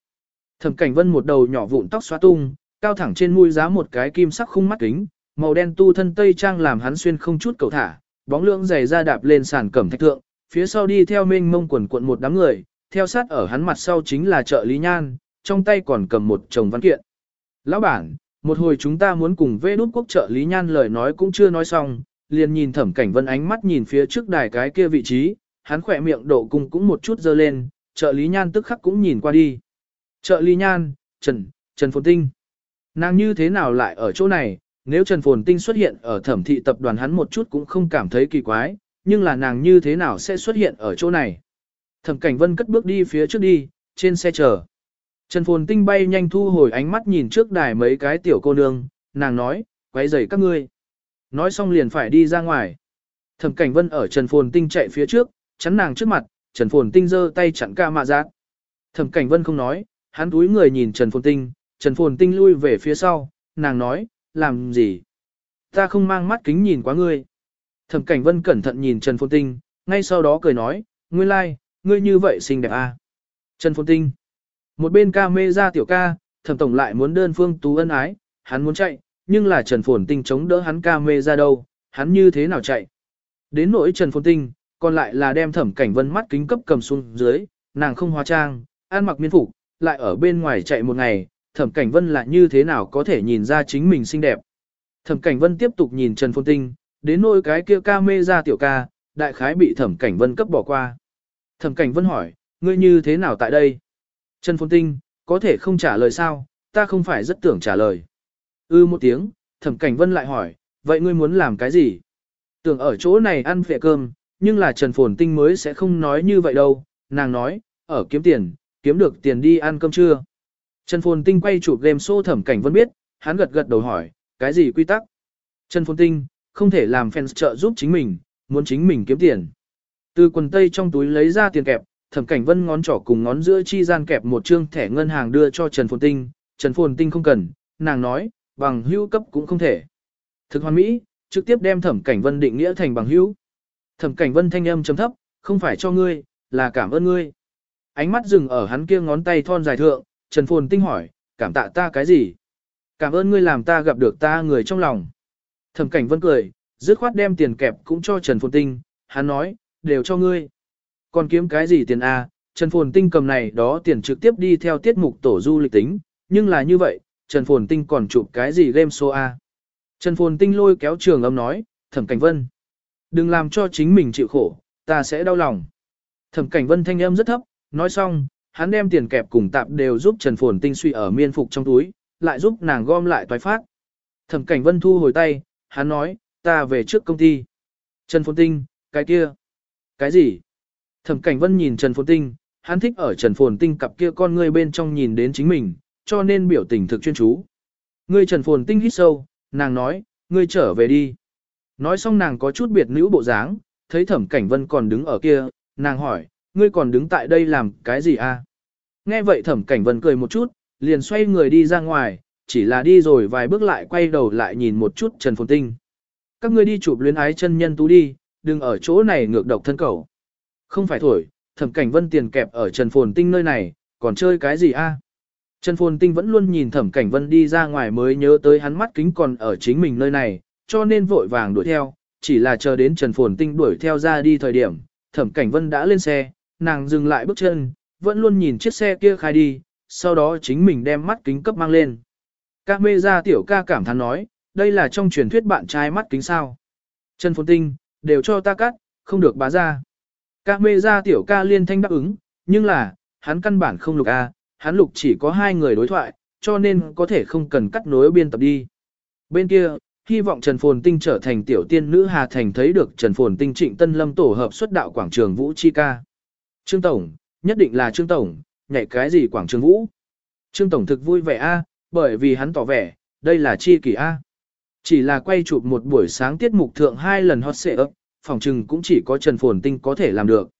Thẩm cảnh vân một đầu nhỏ vụn tóc xóa tung, cao thẳng trên mũi giá một cái kim sắc khung mắt kính, màu đen tu thân tây trang làm hắn xuyên không chút cầu thả, bóng lượng giày ra đạp lên sàn cẩm thạch thượng, phía sau đi theo mênh mông quần cuộn một đám người, theo sát ở hắn mặt sau chính là trợ lý nhan, trong tay còn cầm một chồng văn kiện. Lão bản, một hồi chúng ta muốn cùng vê đút quốc trợ lý nhan lời nói cũng chưa nói xong, liền nhìn thẩm cảnh vân ánh mắt nhìn phía trước đài cái kia vị trí, hắn khỏe miệng độ cung cũng một chút dơ lên, trợ lý nhan tức khắc cũng nhìn qua đi. Trợ lý nhan, Trần, Trần Phồn Tinh. Nàng như thế nào lại ở chỗ này, nếu Trần Phồn Tinh xuất hiện ở thẩm thị tập đoàn hắn một chút cũng không cảm thấy kỳ quái, nhưng là nàng như thế nào sẽ xuất hiện ở chỗ này. Thẩm Cảnh Vân cất bước đi phía trước đi, trên xe chờ. Trần Phồn Tinh bay nhanh thu hồi ánh mắt nhìn trước đài mấy cái tiểu cô nương, nàng nói, quấy rầy các ngươi. Nói xong liền phải đi ra ngoài. Thẩm Cảnh Vân ở Trần Phồn Tinh chạy phía trước, chắn nàng trước mặt, Trần Phồn Tinh giơ tay chặn ca mạ giác. Thẩm Cảnh Vân không nói, hắn túi người nhìn Trần Phồn Tinh, Trần Phồn Tinh lui về phía sau, nàng nói, làm gì? Ta không mang mắt kính nhìn quá ngươi. Thẩm Cảnh Vân cẩn thận nhìn Trần Phồn Tinh, ngay sau đó cười nói, nguyên lai, like, ngươi như vậy xinh đẹp à. Trần Phồn Tinh. Một bên ca mê ra tiểu ca, thẩm tổng lại muốn đơn phương tú ân ái, hắn muốn chạy, nhưng là Trần Phồn Tinh chống đỡ hắn ca mê ra đâu, hắn như thế nào chạy. Đến nỗi Trần Phồn Tinh, còn lại là đem thẩm cảnh vân mắt kính cấp cầm xuống dưới, nàng không hóa trang, ăn mặc miên phục, lại ở bên ngoài chạy một ngày, thẩm cảnh vân lại như thế nào có thể nhìn ra chính mình xinh đẹp. Thẩm cảnh vân tiếp tục nhìn Trần Phồn Tinh, đến nỗi cái kia ca mê ra tiểu ca, đại khái bị thẩm cảnh vân cấp bỏ qua. Thẩm cảnh vân hỏi, ngươi như thế nào tại đây? Trần Phồn Tinh, có thể không trả lời sao, ta không phải rất tưởng trả lời. Ư một tiếng, thẩm cảnh vân lại hỏi, vậy ngươi muốn làm cái gì? Tưởng ở chỗ này ăn phệ cơm, nhưng là Trần Phồn Tinh mới sẽ không nói như vậy đâu, nàng nói, ở kiếm tiền, kiếm được tiền đi ăn cơm trưa. Trần Phồn Tinh quay chụp game show thẩm cảnh vân biết, hắn gật gật đầu hỏi, cái gì quy tắc? Trần Phồn Tinh, không thể làm fans trợ giúp chính mình, muốn chính mình kiếm tiền. Từ quần tây trong túi lấy ra tiền kẹp, thẩm cảnh vân ngón trỏ cùng ngón giữa chi gian kẹp một trương thẻ ngân hàng đưa cho Trần Phồn Tinh, Trần Phồn Tinh không cần, nàng nói, bằng hữu cấp cũng không thể. Thực hoàn mỹ, trực tiếp đem thẩm cảnh vân định nghĩa thành bằng hữu. Thẩm cảnh vân thanh âm chấm thấp, không phải cho ngươi, là cảm ơn ngươi. Ánh mắt dừng ở hắn kia ngón tay thon dài thượng, Trần Phồn Tinh hỏi, cảm tạ ta cái gì? Cảm ơn ngươi làm ta gặp được ta người trong lòng. Thẩm cảnh vân cười, dứt khoát đem tiền kẹp cũng cho Trần Phồn Tinh, hắn nói, đều cho ngươi. Còn kiếm cái gì tiền A, Trần Phồn Tinh cầm này đó tiền trực tiếp đi theo tiết mục tổ du lịch tính, nhưng là như vậy, Trần Phồn Tinh còn chụp cái gì game show A. Trần Phồn Tinh lôi kéo trường âm nói, Thẩm Cảnh Vân. Đừng làm cho chính mình chịu khổ, ta sẽ đau lòng. Thẩm Cảnh Vân thanh âm rất thấp, nói xong, hắn đem tiền kẹp cùng tạp đều giúp Trần Phồn Tinh suy ở miên phục trong túi, lại giúp nàng gom lại toái phát. Thẩm Cảnh Vân thu hồi tay, hắn nói, ta về trước công ty. Trần Phồn Tinh, cái kia. Cái gì? Thẩm Cảnh Vân nhìn Trần Phồn Tinh, hắn thích ở Trần Phồn Tinh cặp kia con ngươi bên trong nhìn đến chính mình, cho nên biểu tình thực chuyên chú. Ngươi Trần Phồn Tinh hít sâu, nàng nói, ngươi trở về đi. Nói xong nàng có chút biệt nữ bộ dáng, thấy Thẩm Cảnh Vân còn đứng ở kia, nàng hỏi, ngươi còn đứng tại đây làm cái gì a? Nghe vậy Thẩm Cảnh Vân cười một chút, liền xoay người đi ra ngoài, chỉ là đi rồi vài bước lại quay đầu lại nhìn một chút Trần Phồn Tinh. Các ngươi đi chụp luyến ái chân nhân tú đi, đừng ở chỗ này ngược độc thân cầu. Không phải thổi, thẩm cảnh vân tiền kẹp ở Trần Phồn Tinh nơi này, còn chơi cái gì a? Trần Phồn Tinh vẫn luôn nhìn thẩm cảnh vân đi ra ngoài mới nhớ tới hắn mắt kính còn ở chính mình nơi này, cho nên vội vàng đuổi theo, chỉ là chờ đến Trần Phồn Tinh đuổi theo ra đi thời điểm, thẩm cảnh vân đã lên xe, nàng dừng lại bước chân, vẫn luôn nhìn chiếc xe kia khai đi, sau đó chính mình đem mắt kính cấp mang lên. Các mê ra tiểu ca cảm thán nói, đây là trong truyền thuyết bạn trai mắt kính sao. Trần Phồn Tinh, đều cho ta cắt, không được bá ra. Các mê ra tiểu ca liên thanh đáp ứng, nhưng là, hắn căn bản không lục A, hắn lục chỉ có hai người đối thoại, cho nên có thể không cần cắt nối biên tập đi. Bên kia, hy vọng Trần Phồn Tinh trở thành tiểu tiên nữ Hà Thành thấy được Trần Phồn Tinh trịnh tân lâm tổ hợp xuất đạo quảng trường Vũ Chi ca. Trương Tổng, nhất định là Trương Tổng, nhảy cái gì quảng trường Vũ. Trương Tổng thực vui vẻ A, bởi vì hắn tỏ vẻ, đây là chi kỷ A. Chỉ là quay chụp một buổi sáng tiết mục thượng hai lần hot xệ ấp, phòng trừng cũng chỉ có Trần Phồn Tinh có thể làm được.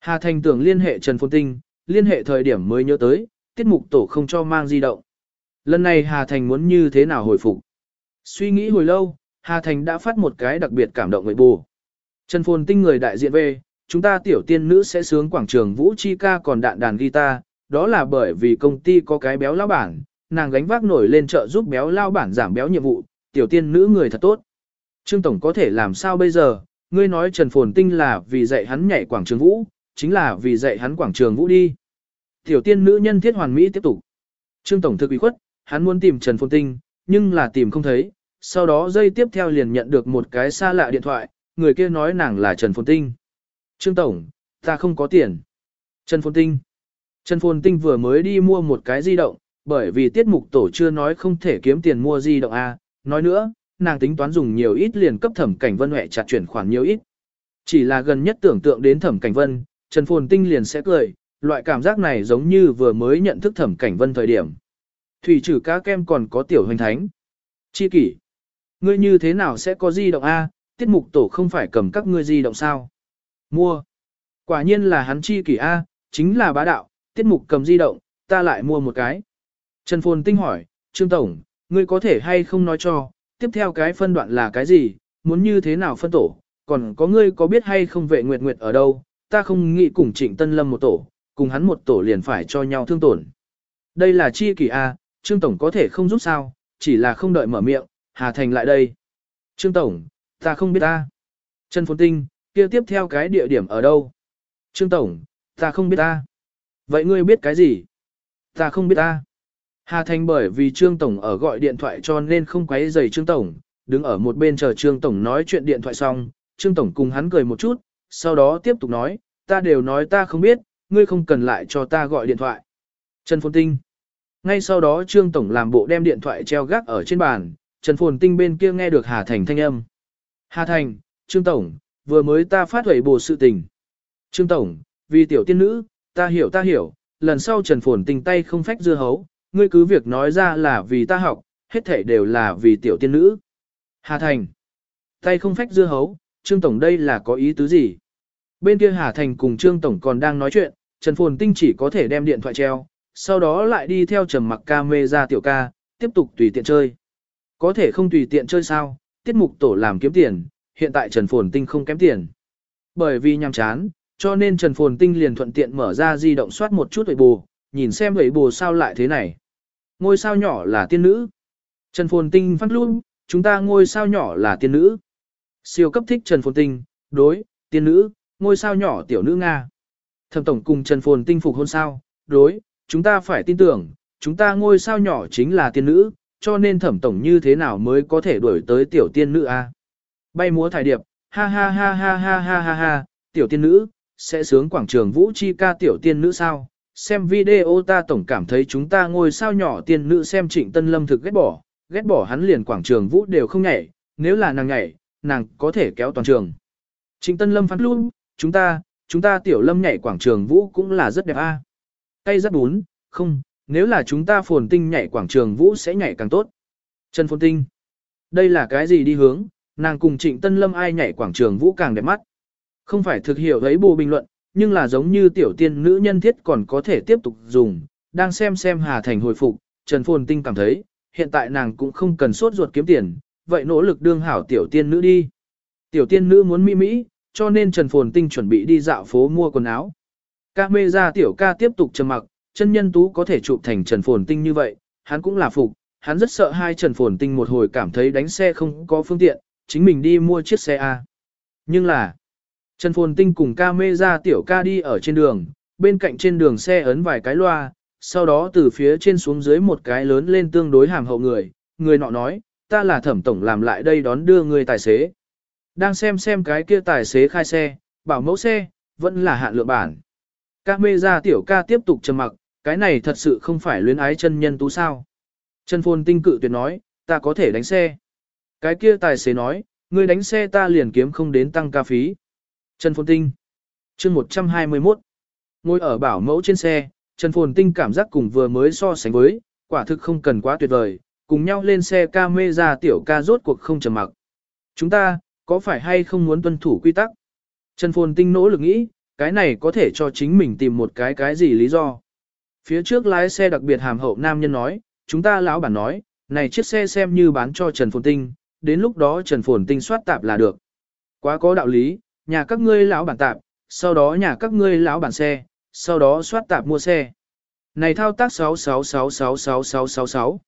Hà Thành tưởng liên hệ Trần Phồn Tinh, liên hệ thời điểm mới nhớ tới, tiết mục tổ không cho mang di động. Lần này Hà Thành muốn như thế nào hồi phục? Suy nghĩ hồi lâu, Hà Thành đã phát một cái đặc biệt cảm động người bù. Trần Phồn Tinh người đại diện về, chúng ta tiểu tiên nữ sẽ sướng quảng trường Vũ Chi ca còn đạn đàn guitar, đó là bởi vì công ty có cái béo lao bản, nàng gánh vác nổi lên trợ giúp béo lao bản giảm béo nhiệm vụ, tiểu tiên nữ người thật tốt. Trương Tổng có thể làm sao bây giờ, ngươi nói Trần Phồn Tinh là vì dạy hắn nhảy quảng trường Vũ, chính là vì dạy hắn quảng trường Vũ đi. Tiểu tiên nữ nhân thiết hoàn mỹ tiếp tục. Trương Tổng thực ủy khuất, hắn muốn tìm Trần Phồn Tinh, nhưng là tìm không thấy. Sau đó dây tiếp theo liền nhận được một cái xa lạ điện thoại, người kia nói nàng là Trần Phồn Tinh. Trương Tổng, ta không có tiền. Trần Phồn Tinh. Trần Phồn Tinh vừa mới đi mua một cái di động, bởi vì tiết mục tổ chưa nói không thể kiếm tiền mua di động A. Nói nữa, nàng tính toán dùng nhiều ít liền cấp thẩm cảnh vân huệ chặt chuyển khoản nhiều ít. Chỉ là gần nhất tưởng tượng đến thẩm cảnh vân, Trần Phồn Tinh liền sẽ cười, loại cảm giác này giống như vừa mới nhận thức thẩm cảnh vân thời điểm. Thủy trừ cá kem còn có tiểu hoành thánh. Chi kỷ. Ngươi như thế nào sẽ có di động A, tiết mục tổ không phải cầm các ngươi di động sao? Mua. Quả nhiên là hắn chi kỷ A, chính là bá đạo, tiết mục cầm di động, ta lại mua một cái. Trần Phồn Tinh hỏi, Trương Tổng, ngươi có thể hay không nói cho, tiếp theo cái phân đoạn là cái gì, muốn như thế nào phân tổ, còn có ngươi có biết hay không vệ nguyệt nguyệt ở đâu, ta không nghĩ cùng Trịnh Tân Lâm một tổ, cùng hắn một tổ liền phải cho nhau thương tổn. Đây là chi kỷ A, Trương Tổng có thể không giúp sao, chỉ là không đợi mở miệng, Hà Thành lại đây. Trương Tổng, ta không biết ta. Trần Phồn Tinh, kia tiếp theo cái địa điểm ở đâu? Trương Tổng, ta không biết ta. Vậy ngươi biết cái gì? Ta không biết ta. Hà Thành bởi vì Trương Tổng ở gọi điện thoại cho nên không quấy rầy Trương Tổng, đứng ở một bên chờ Trương Tổng nói chuyện điện thoại xong, Trương Tổng cùng hắn cười một chút, sau đó tiếp tục nói, ta đều nói ta không biết, ngươi không cần lại cho ta gọi điện thoại. Trần Phồn Tinh. Ngay sau đó Trương Tổng làm bộ đem điện thoại treo gác ở trên bàn, Trần Phồn Tinh bên kia nghe được Hà Thành thanh âm. Hà Thành, Trương Tổng, vừa mới ta phát huẩy bồ sự tình. Trương Tổng, vì tiểu tiên nữ, ta hiểu ta hiểu, lần sau Trần Phồn Tinh tay không phách dưa hấu, ngươi cứ việc nói ra là vì ta học, hết thể đều là vì tiểu tiên nữ. Hà Thành, tay không phách dưa hấu, Trương Tổng đây là có ý tứ gì? Bên kia Hà Thành cùng Trương Tổng còn đang nói chuyện, Trần Phồn Tinh chỉ có thể đem điện thoại treo, sau đó lại đi theo trầm mặc ca mê ra tiểu ca, tiếp tục tùy tiện chơi. Có thể không tùy tiện chơi sao, tiết mục tổ làm kiếm tiền, hiện tại Trần Phồn Tinh không kém tiền. Bởi vì nhằm chán, cho nên Trần Phồn Tinh liền thuận tiện mở ra di động soát một chút vậy bù, nhìn xem vậy bù sao lại thế này. Ngôi sao nhỏ là tiên nữ. Trần Phồn Tinh phát luôn, chúng ta ngôi sao nhỏ là tiên nữ. Siêu cấp thích Trần Phồn Tinh, đối, tiên nữ, ngôi sao nhỏ tiểu nữ Nga. Thẩm tổng cùng Trần Phồn Tinh phục hôn sao, đối, chúng ta phải tin tưởng, chúng ta ngôi sao nhỏ chính là tiên nữ, cho nên thẩm tổng như thế nào mới có thể đuổi tới tiểu tiên nữ a? Bay múa thải điệp, ha ha ha ha ha ha ha ha, tiểu tiên nữ, sẽ sướng quảng trường vũ chi ca tiểu tiên nữ sao? Xem video ta tổng cảm thấy chúng ta ngôi sao nhỏ tiên nữ xem trịnh tân lâm thực ghét bỏ, ghét bỏ hắn liền quảng trường vũ đều không nhảy, nếu là nàng nhảy, nàng có thể kéo toàn trường. Trịnh tân lâm phán luôn, chúng ta, chúng ta tiểu lâm nhảy quảng trường vũ cũng là rất đẹp a. À. Cây rất bún, không, nếu là chúng ta phồn tinh nhảy quảng trường vũ sẽ nhảy càng tốt. Trần phồn tinh, đây là cái gì đi hướng, nàng cùng trịnh tân lâm ai nhảy quảng trường vũ càng đẹp mắt. Không phải thực hiểu thấy bù bình luận, nhưng là giống như tiểu tiên nữ nhân thiết còn có thể tiếp tục dùng, đang xem xem Hà Thành hồi phục, Trần Phồn Tinh cảm thấy, hiện tại nàng cũng không cần sốt ruột kiếm tiền, vậy nỗ lực đương hảo tiểu tiên nữ đi. Tiểu tiên nữ muốn mỹ mỹ, cho nên Trần Phồn Tinh chuẩn bị đi dạo phố mua quần áo. Ca mê ra tiểu ca tiếp tục trầm mặc, chân nhân tú có thể chụp thành Trần Phồn Tinh như vậy, hắn cũng là phục, hắn rất sợ hai Trần Phồn Tinh một hồi cảm thấy đánh xe không có phương tiện, chính mình đi mua chiếc xe A. Nhưng là, Trần Phồn Tinh cùng ca mê ra tiểu ca đi ở trên đường, bên cạnh trên đường xe ấn vài cái loa, sau đó từ phía trên xuống dưới một cái lớn lên tương đối hàm hậu người, người nọ nói, ta là thẩm tổng làm lại đây đón đưa người tài xế. Đang xem xem cái kia tài xế khai xe, bảo mẫu xe, vẫn là hạn lượng bản. Ca mê ra tiểu ca tiếp tục trầm mặc, cái này thật sự không phải luyến ái chân nhân tú sao. Trần Phồn tinh cự tuyệt nói, ta có thể đánh xe. Cái kia tài xế nói, ngươi đánh xe ta liền kiếm không đến tăng ca phí. Trần Phồn tinh. chương 121. Ngồi ở bảo mẫu trên xe, Trần Phồn tinh cảm giác cùng vừa mới so sánh với, quả thực không cần quá tuyệt vời, cùng nhau lên xe ca mê ra tiểu ca rốt cuộc không trầm mặc. Chúng ta, có phải hay không muốn tuân thủ quy tắc? Trần Phồn Tinh nỗ lực nghĩ, cái này có thể cho chính mình tìm một cái cái gì lý do. Phía trước lái xe đặc biệt hàm hậu nam nhân nói, chúng ta lão bản nói, này chiếc xe xem như bán cho Trần Phồn Tinh, đến lúc đó Trần Phồn Tinh soát tạp là được. Quá có đạo lý, nhà các ngươi lão bản tạp, sau đó nhà các ngươi lão bản xe, sau đó soát tạp mua xe. Này thao tác 666666666.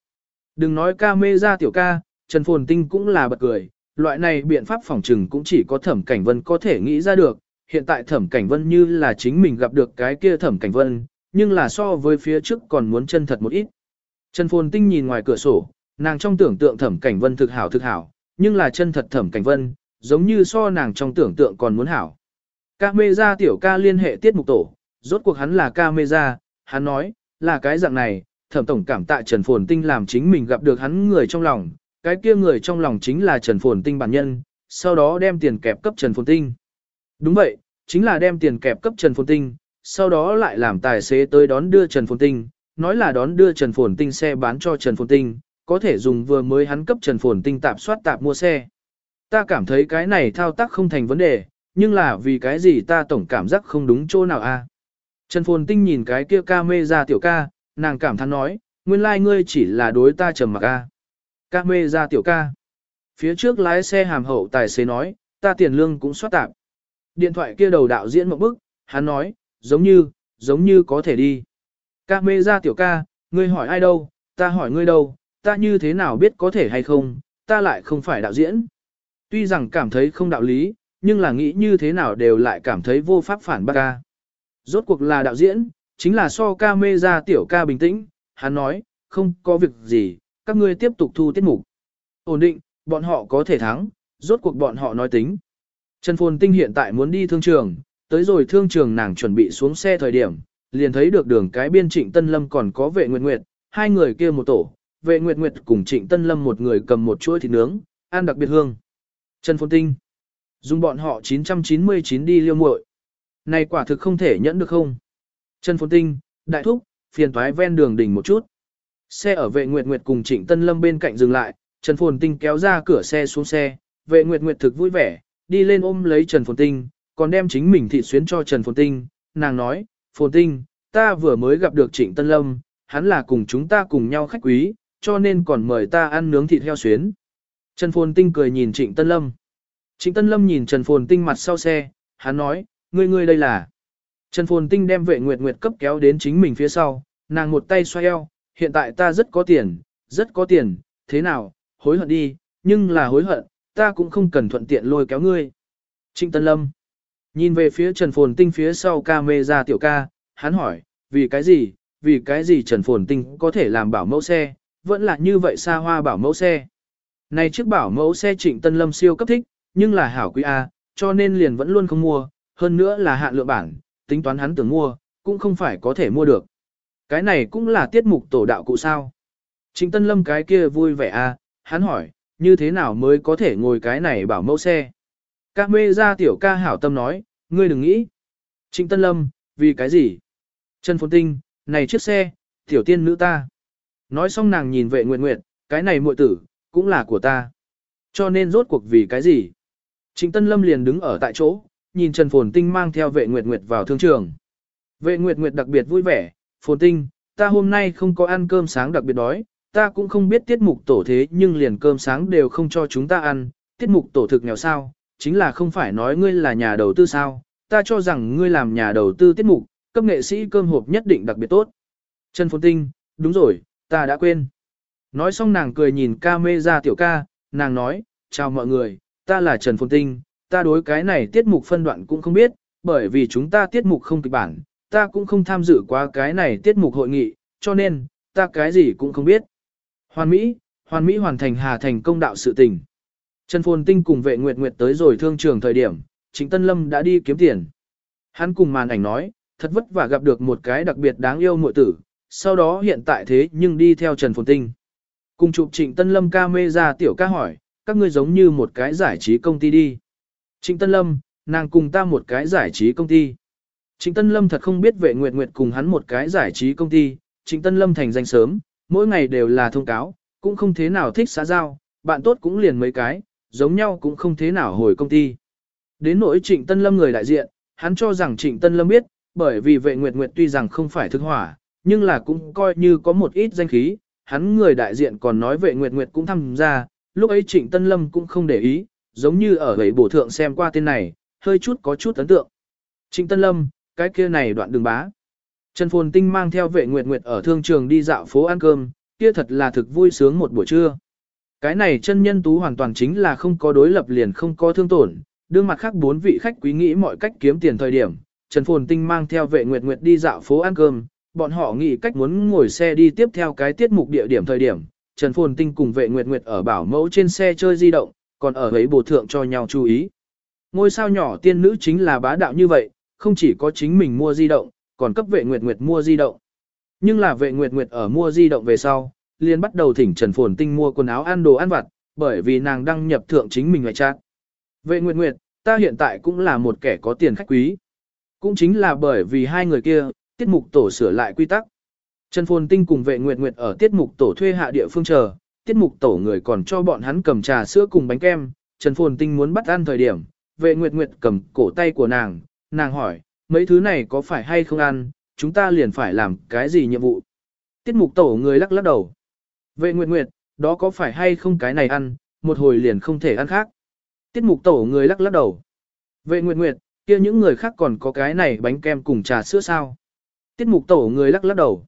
Đừng nói ca mê ra tiểu ca, Trần Phồn Tinh cũng là bật cười, loại này biện pháp phòng trừng cũng chỉ có thẩm cảnh vân có thể nghĩ ra được. Hiện tại thẩm cảnh vân như là chính mình gặp được cái kia thẩm cảnh vân, nhưng là so với phía trước còn muốn chân thật một ít. Trần Phồn Tinh nhìn ngoài cửa sổ, nàng trong tưởng tượng thẩm cảnh vân thực hảo thực hảo, nhưng là chân thật thẩm cảnh vân, giống như so nàng trong tưởng tượng còn muốn hảo. Ca mê ra tiểu ca liên hệ tiết mục tổ, rốt cuộc hắn là ca mê ra, hắn nói, là cái dạng này, thẩm tổng cảm tạ Trần Phồn Tinh làm chính mình gặp được hắn người trong lòng, cái kia người trong lòng chính là Trần Phồn Tinh bản nhân, sau đó đem tiền kẹp cấp Trần Phồn Tinh. Đúng vậy, chính là đem tiền kẹp cấp Trần Phồn Tinh, sau đó lại làm tài xế tới đón đưa Trần Phồn Tinh, nói là đón đưa Trần Phồn Tinh xe bán cho Trần Phồn Tinh, có thể dùng vừa mới hắn cấp Trần Phồn Tinh tạp soát tạp mua xe. Ta cảm thấy cái này thao tác không thành vấn đề, nhưng là vì cái gì ta tổng cảm giác không đúng chỗ nào a? Trần Phồn Tinh nhìn cái kia ca mê ra tiểu ca, nàng cảm thán nói, nguyên lai like ngươi chỉ là đối ta trầm mặc à? a. Ca mê ra tiểu ca. Phía trước lái xe hàm hậu tài xế nói, ta tiền lương cũng soát tạp. Điện thoại kia đầu đạo diễn một bức, hắn nói, giống như, giống như có thể đi. Ca mê ra tiểu ca, ngươi hỏi ai đâu, ta hỏi ngươi đâu, ta như thế nào biết có thể hay không, ta lại không phải đạo diễn. Tuy rằng cảm thấy không đạo lý, nhưng là nghĩ như thế nào đều lại cảm thấy vô pháp phản bác ca. Rốt cuộc là đạo diễn, chính là so ca mê ra tiểu ca bình tĩnh, hắn nói, không có việc gì, các ngươi tiếp tục thu tiết mục. Ổn định, bọn họ có thể thắng, rốt cuộc bọn họ nói tính. Trần Phồn Tinh hiện tại muốn đi thương trường, tới rồi thương trường nàng chuẩn bị xuống xe thời điểm, liền thấy được đường cái biên trịnh Tân Lâm còn có vệ nguyệt nguyệt, hai người kia một tổ, vệ nguyệt nguyệt cùng trịnh Tân Lâm một người cầm một chuỗi thịt nướng, ăn đặc biệt hương. Trần Phồn Tinh, dùng bọn họ 999 đi liêu muội. Này quả thực không thể nhẫn được không? Trần Phồn Tinh, đại thúc, phiền toái ven đường đỉnh một chút. Xe ở vệ Nguyệt Nguyệt cùng Trịnh Tân Lâm bên cạnh dừng lại, Trần Phồn Tinh kéo ra cửa xe xuống xe, vệ Nguyệt Nguyệt thực vui vẻ, đi lên ôm lấy Trần Phồn Tinh, còn đem chính mình thị xuyến cho Trần Phồn Tinh, nàng nói, Phồn Tinh, ta vừa mới gặp được Trịnh Tân Lâm, hắn là cùng chúng ta cùng nhau khách quý, cho nên còn mời ta ăn nướng thịt heo xuyến. Trần Phồn Tinh cười nhìn Trịnh Tân Lâm. Trịnh Tân Lâm nhìn Trần Phồn Tinh mặt sau xe, hắn nói, ngươi ngươi đây là. Trần Phồn Tinh đem vệ nguyệt nguyệt cấp kéo đến chính mình phía sau, nàng một tay xoay eo, hiện tại ta rất có tiền, rất có tiền, thế nào, hối hận đi, nhưng là hối hận, ta cũng không cần thuận tiện lôi kéo ngươi. Trịnh Tân Lâm nhìn về phía Trần Phồn Tinh phía sau ca mê ra tiểu ca, hắn hỏi, vì cái gì, vì cái gì Trần Phồn Tinh có thể làm bảo mẫu xe, vẫn là như vậy xa hoa bảo mẫu xe. Này chiếc bảo mẫu xe Trịnh Tân Lâm siêu cấp thích, nhưng là hảo quý A, cho nên liền vẫn luôn không mua, hơn nữa là hạ lượng bản, tính toán hắn tưởng mua, cũng không phải có thể mua được. Cái này cũng là tiết mục tổ đạo cụ sao. Trịnh Tân Lâm cái kia vui vẻ a, hắn hỏi, như thế nào mới có thể ngồi cái này bảo mẫu xe. Các mê ra tiểu ca hảo tâm nói, ngươi đừng nghĩ. Trịnh Tân Lâm, vì cái gì? Trần Phồn Tinh, này chiếc xe, tiểu tiên nữ ta. Nói xong nàng nhìn vệ nguyện nguyện, cái này muội tử, cũng là của ta. Cho nên rốt cuộc vì cái gì? Trịnh Tân Lâm liền đứng ở tại chỗ, nhìn Trần Phồn Tinh mang theo vệ nguyệt nguyệt vào thương trường. Vệ nguyệt nguyệt đặc biệt vui vẻ, Phồn Tinh, ta hôm nay không có ăn cơm sáng đặc biệt đói, ta cũng không biết tiết mục tổ thế nhưng liền cơm sáng đều không cho chúng ta ăn, tiết mục tổ thực nghèo sao, chính là không phải nói ngươi là nhà đầu tư sao, ta cho rằng ngươi làm nhà đầu tư tiết mục, cấp nghệ sĩ cơm hộp nhất định đặc biệt tốt. Trần Phồn Tinh, đúng rồi, ta đã quên. Nói xong nàng cười nhìn ca mê ra tiểu ca, nàng nói, chào mọi người, ta là Trần Phồn Tinh, ta đối cái này tiết mục phân đoạn cũng không biết, bởi vì chúng ta tiết mục không kịch bản, ta cũng không tham dự qua cái này tiết mục hội nghị, cho nên, ta cái gì cũng không biết. Hoàn Mỹ, Hoàn Mỹ hoàn thành Hà Thành công đạo sự tình. Trần Phồn Tinh cùng vệ nguyệt nguyệt tới rồi thương trường thời điểm, chính Tân Lâm đã đi kiếm tiền. Hắn cùng màn ảnh nói, thật vất vả gặp được một cái đặc biệt đáng yêu muội tử, sau đó hiện tại thế nhưng đi theo Trần Phồn Tinh. Cùng chụp trịnh Tân Lâm ca mê ra tiểu ca hỏi, các ngươi giống như một cái giải trí công ty đi. Trịnh Tân Lâm, nàng cùng ta một cái giải trí công ty. Trịnh Tân Lâm thật không biết vệ nguyệt nguyệt cùng hắn một cái giải trí công ty, Trịnh Tân Lâm thành danh sớm, mỗi ngày đều là thông cáo, cũng không thế nào thích xã giao, bạn tốt cũng liền mấy cái, giống nhau cũng không thế nào hồi công ty. Đến nỗi Trịnh Tân Lâm người đại diện, hắn cho rằng Trịnh Tân Lâm biết, bởi vì vệ nguyệt nguyệt tuy rằng không phải thức hỏa, nhưng là cũng coi như có một ít danh khí, hắn người đại diện còn nói vệ nguyệt nguyệt cũng tham gia, lúc ấy Trịnh Tân Lâm cũng không để ý, giống như ở gầy bổ thượng xem qua tên này, hơi chút có chút ấn tượng. Trịnh Tân Lâm, cái kia này đoạn đường bá. Trần Phồn Tinh mang theo vệ nguyệt nguyệt ở thương trường đi dạo phố ăn cơm, kia thật là thực vui sướng một buổi trưa. Cái này chân nhân tú hoàn toàn chính là không có đối lập liền không có thương tổn, đương mặt khác bốn vị khách quý nghĩ mọi cách kiếm tiền thời điểm, Trần Phồn Tinh mang theo vệ nguyệt nguyệt đi dạo phố ăn cơm, bọn họ nghĩ cách muốn ngồi xe đi tiếp theo cái tiết mục địa điểm thời điểm, Trần Phồn Tinh cùng vệ nguyệt nguyệt ở bảo mẫu trên xe chơi di động, còn ở ấy bổ thượng cho nhau chú ý. Ngôi sao nhỏ tiên nữ chính là bá đạo như vậy, không chỉ có chính mình mua di động, còn cấp vệ nguyệt nguyệt mua di động. Nhưng là vệ nguyệt nguyệt ở mua di động về sau, liền bắt đầu thỉnh Trần Phồn Tinh mua quần áo ăn đồ ăn vặt, bởi vì nàng đăng nhập thượng chính mình ngoại trạng. Vệ nguyệt nguyệt, ta hiện tại cũng là một kẻ có tiền khách quý. Cũng chính là bởi vì hai người kia, tiết mục tổ sửa lại quy tắc. Trần Phồn Tinh cùng vệ nguyệt nguyệt ở tiết mục tổ thuê hạ địa phương chờ, tiết mục tổ người còn cho bọn hắn cầm trà sữa cùng bánh kem, Trần Phồn Tinh muốn bắt ăn thời điểm, vệ nguyệt nguyệt cầm cổ tay của nàng, nàng hỏi, mấy thứ này có phải hay không ăn, chúng ta liền phải làm cái gì nhiệm vụ. Tiết mục tổ người lắc lắc đầu. Vệ nguyệt nguyệt, đó có phải hay không cái này ăn, một hồi liền không thể ăn khác. Tiết mục tổ người lắc lắc đầu. Vệ nguyệt nguyệt, kia những người khác còn có cái này bánh kem cùng trà sữa sao. Tiết mục tổ người lắc lắc đầu.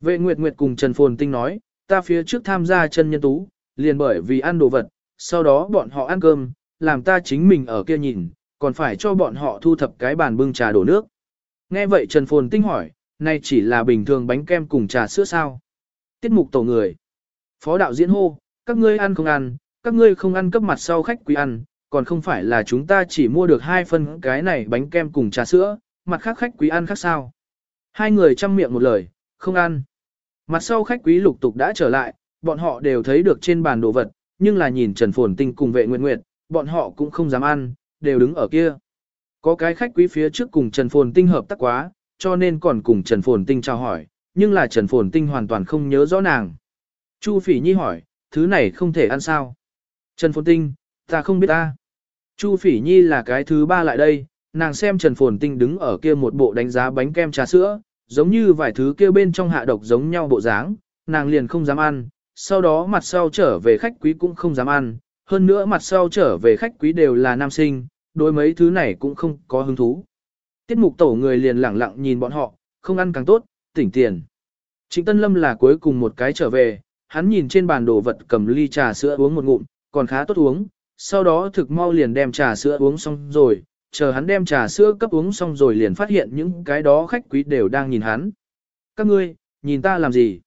Vệ nguyệt nguyệt cùng Trần Phồn Tinh nói, ta phía trước tham gia chân nhân tú, liền bởi vì ăn đồ vật, sau đó bọn họ ăn cơm, làm ta chính mình ở kia nhìn, còn phải cho bọn họ thu thập cái bàn bưng trà đổ nước. Nghe vậy Trần Phồn Tinh hỏi, nay chỉ là bình thường bánh kem cùng trà sữa sao? Tiết mục tổ người. Phó đạo diễn hô, các ngươi ăn không ăn, các ngươi không ăn cấp mặt sau khách quý ăn, còn không phải là chúng ta chỉ mua được hai phân cái này bánh kem cùng trà sữa, mặt khác khách quý ăn khác sao? Hai người chăm miệng một lời, không ăn. Mặt sau khách quý lục tục đã trở lại, bọn họ đều thấy được trên bàn đồ vật, nhưng là nhìn Trần Phồn Tinh cùng vệ nguyệt nguyệt, bọn họ cũng không dám ăn, đều đứng ở kia. Có cái khách quý phía trước cùng Trần Phồn Tinh hợp tác quá, cho nên còn cùng Trần Phồn Tinh chào hỏi, nhưng là Trần Phồn Tinh hoàn toàn không nhớ rõ nàng. Chu Phỉ Nhi hỏi, thứ này không thể ăn sao? Trần Phồn Tinh, ta không biết ta. Chu Phỉ Nhi là cái thứ ba lại đây, nàng xem Trần Phồn Tinh đứng ở kia một bộ đánh giá bánh kem trà sữa, giống như vài thứ kia bên trong hạ độc giống nhau bộ dáng, nàng liền không dám ăn, sau đó mặt sau trở về khách quý cũng không dám ăn, hơn nữa mặt sau trở về khách quý đều là nam sinh, đối mấy thứ này cũng không có hứng thú. Tiết mục tổ người liền lẳng lặng nhìn bọn họ, không ăn càng tốt, tỉnh tiền. Trịnh Tân Lâm là cuối cùng một cái trở về, hắn nhìn trên bàn đồ vật cầm ly trà sữa uống một ngụm, còn khá tốt uống, sau đó thực mau liền đem trà sữa uống xong rồi, chờ hắn đem trà sữa cấp uống xong rồi liền phát hiện những cái đó khách quý đều đang nhìn hắn. Các ngươi, nhìn ta làm gì?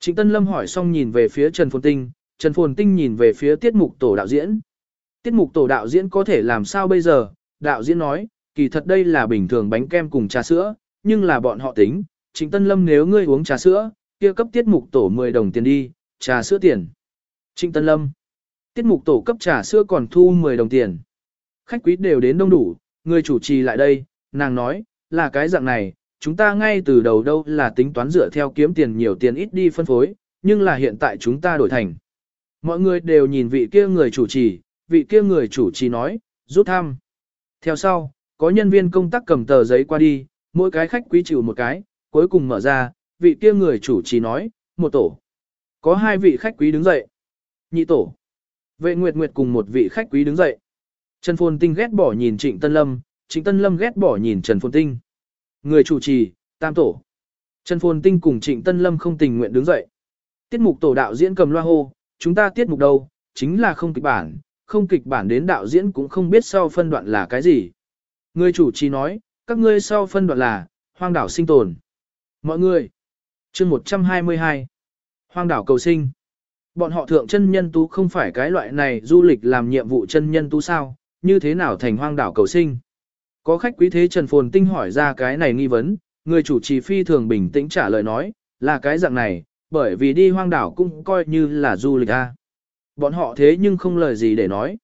Trịnh Tân Lâm hỏi xong nhìn về phía Trần Phồn Tinh, Trần Phồn Tinh nhìn về phía tiết mục tổ đạo diễn. Tiết mục tổ đạo diễn có thể làm sao bây giờ? Đạo diễn nói, kỳ thật đây là bình thường bánh kem cùng trà sữa, nhưng là bọn họ tính. Trịnh Tân Lâm nếu ngươi uống trà sữa, kia cấp tiết mục tổ 10 đồng tiền đi, trà sữa tiền. Trịnh Tân Lâm. Tiết mục tổ cấp trà sữa còn thu 10 đồng tiền. Khách quý đều đến đông đủ, người chủ trì lại đây, nàng nói, là cái dạng này, chúng ta ngay từ đầu đâu là tính toán dựa theo kiếm tiền nhiều tiền ít đi phân phối, nhưng là hiện tại chúng ta đổi thành. Mọi người đều nhìn vị kia người chủ trì, vị kia người chủ trì nói, rút thăm. Theo sau, có nhân viên công tác cầm tờ giấy qua đi, mỗi cái khách quý chịu một cái, cuối cùng mở ra, vị kia người chủ trì nói, một tổ. Có hai vị khách quý đứng dậy. Nhị tổ. Vệ Nguyệt Nguyệt cùng một vị khách quý đứng dậy. Trần Phồn Tinh ghét bỏ nhìn Trịnh Tân Lâm, Trịnh Tân Lâm ghét bỏ nhìn Trần Phồn Tinh. Người chủ trì, tam tổ. Trần Phồn Tinh cùng Trịnh Tân Lâm không tình nguyện đứng dậy. Tiết mục tổ đạo diễn cầm loa hô, chúng ta tiết mục đâu, chính là không kịch bản, không kịch bản đến đạo diễn cũng không biết sau phân đoạn là cái gì. Người chủ trì nói, các ngươi sau phân đoạn là, hoang đảo sinh tồn. Mọi người, chương 122, hoang đảo cầu sinh. Bọn họ thượng chân nhân tú không phải cái loại này du lịch làm nhiệm vụ chân nhân tú sao, như thế nào thành hoang đảo cầu sinh. Có khách quý thế Trần Phồn Tinh hỏi ra cái này nghi vấn, người chủ trì phi thường bình tĩnh trả lời nói, là cái dạng này, bởi vì đi hoang đảo cũng coi như là du lịch a. Bọn họ thế nhưng không lời gì để nói.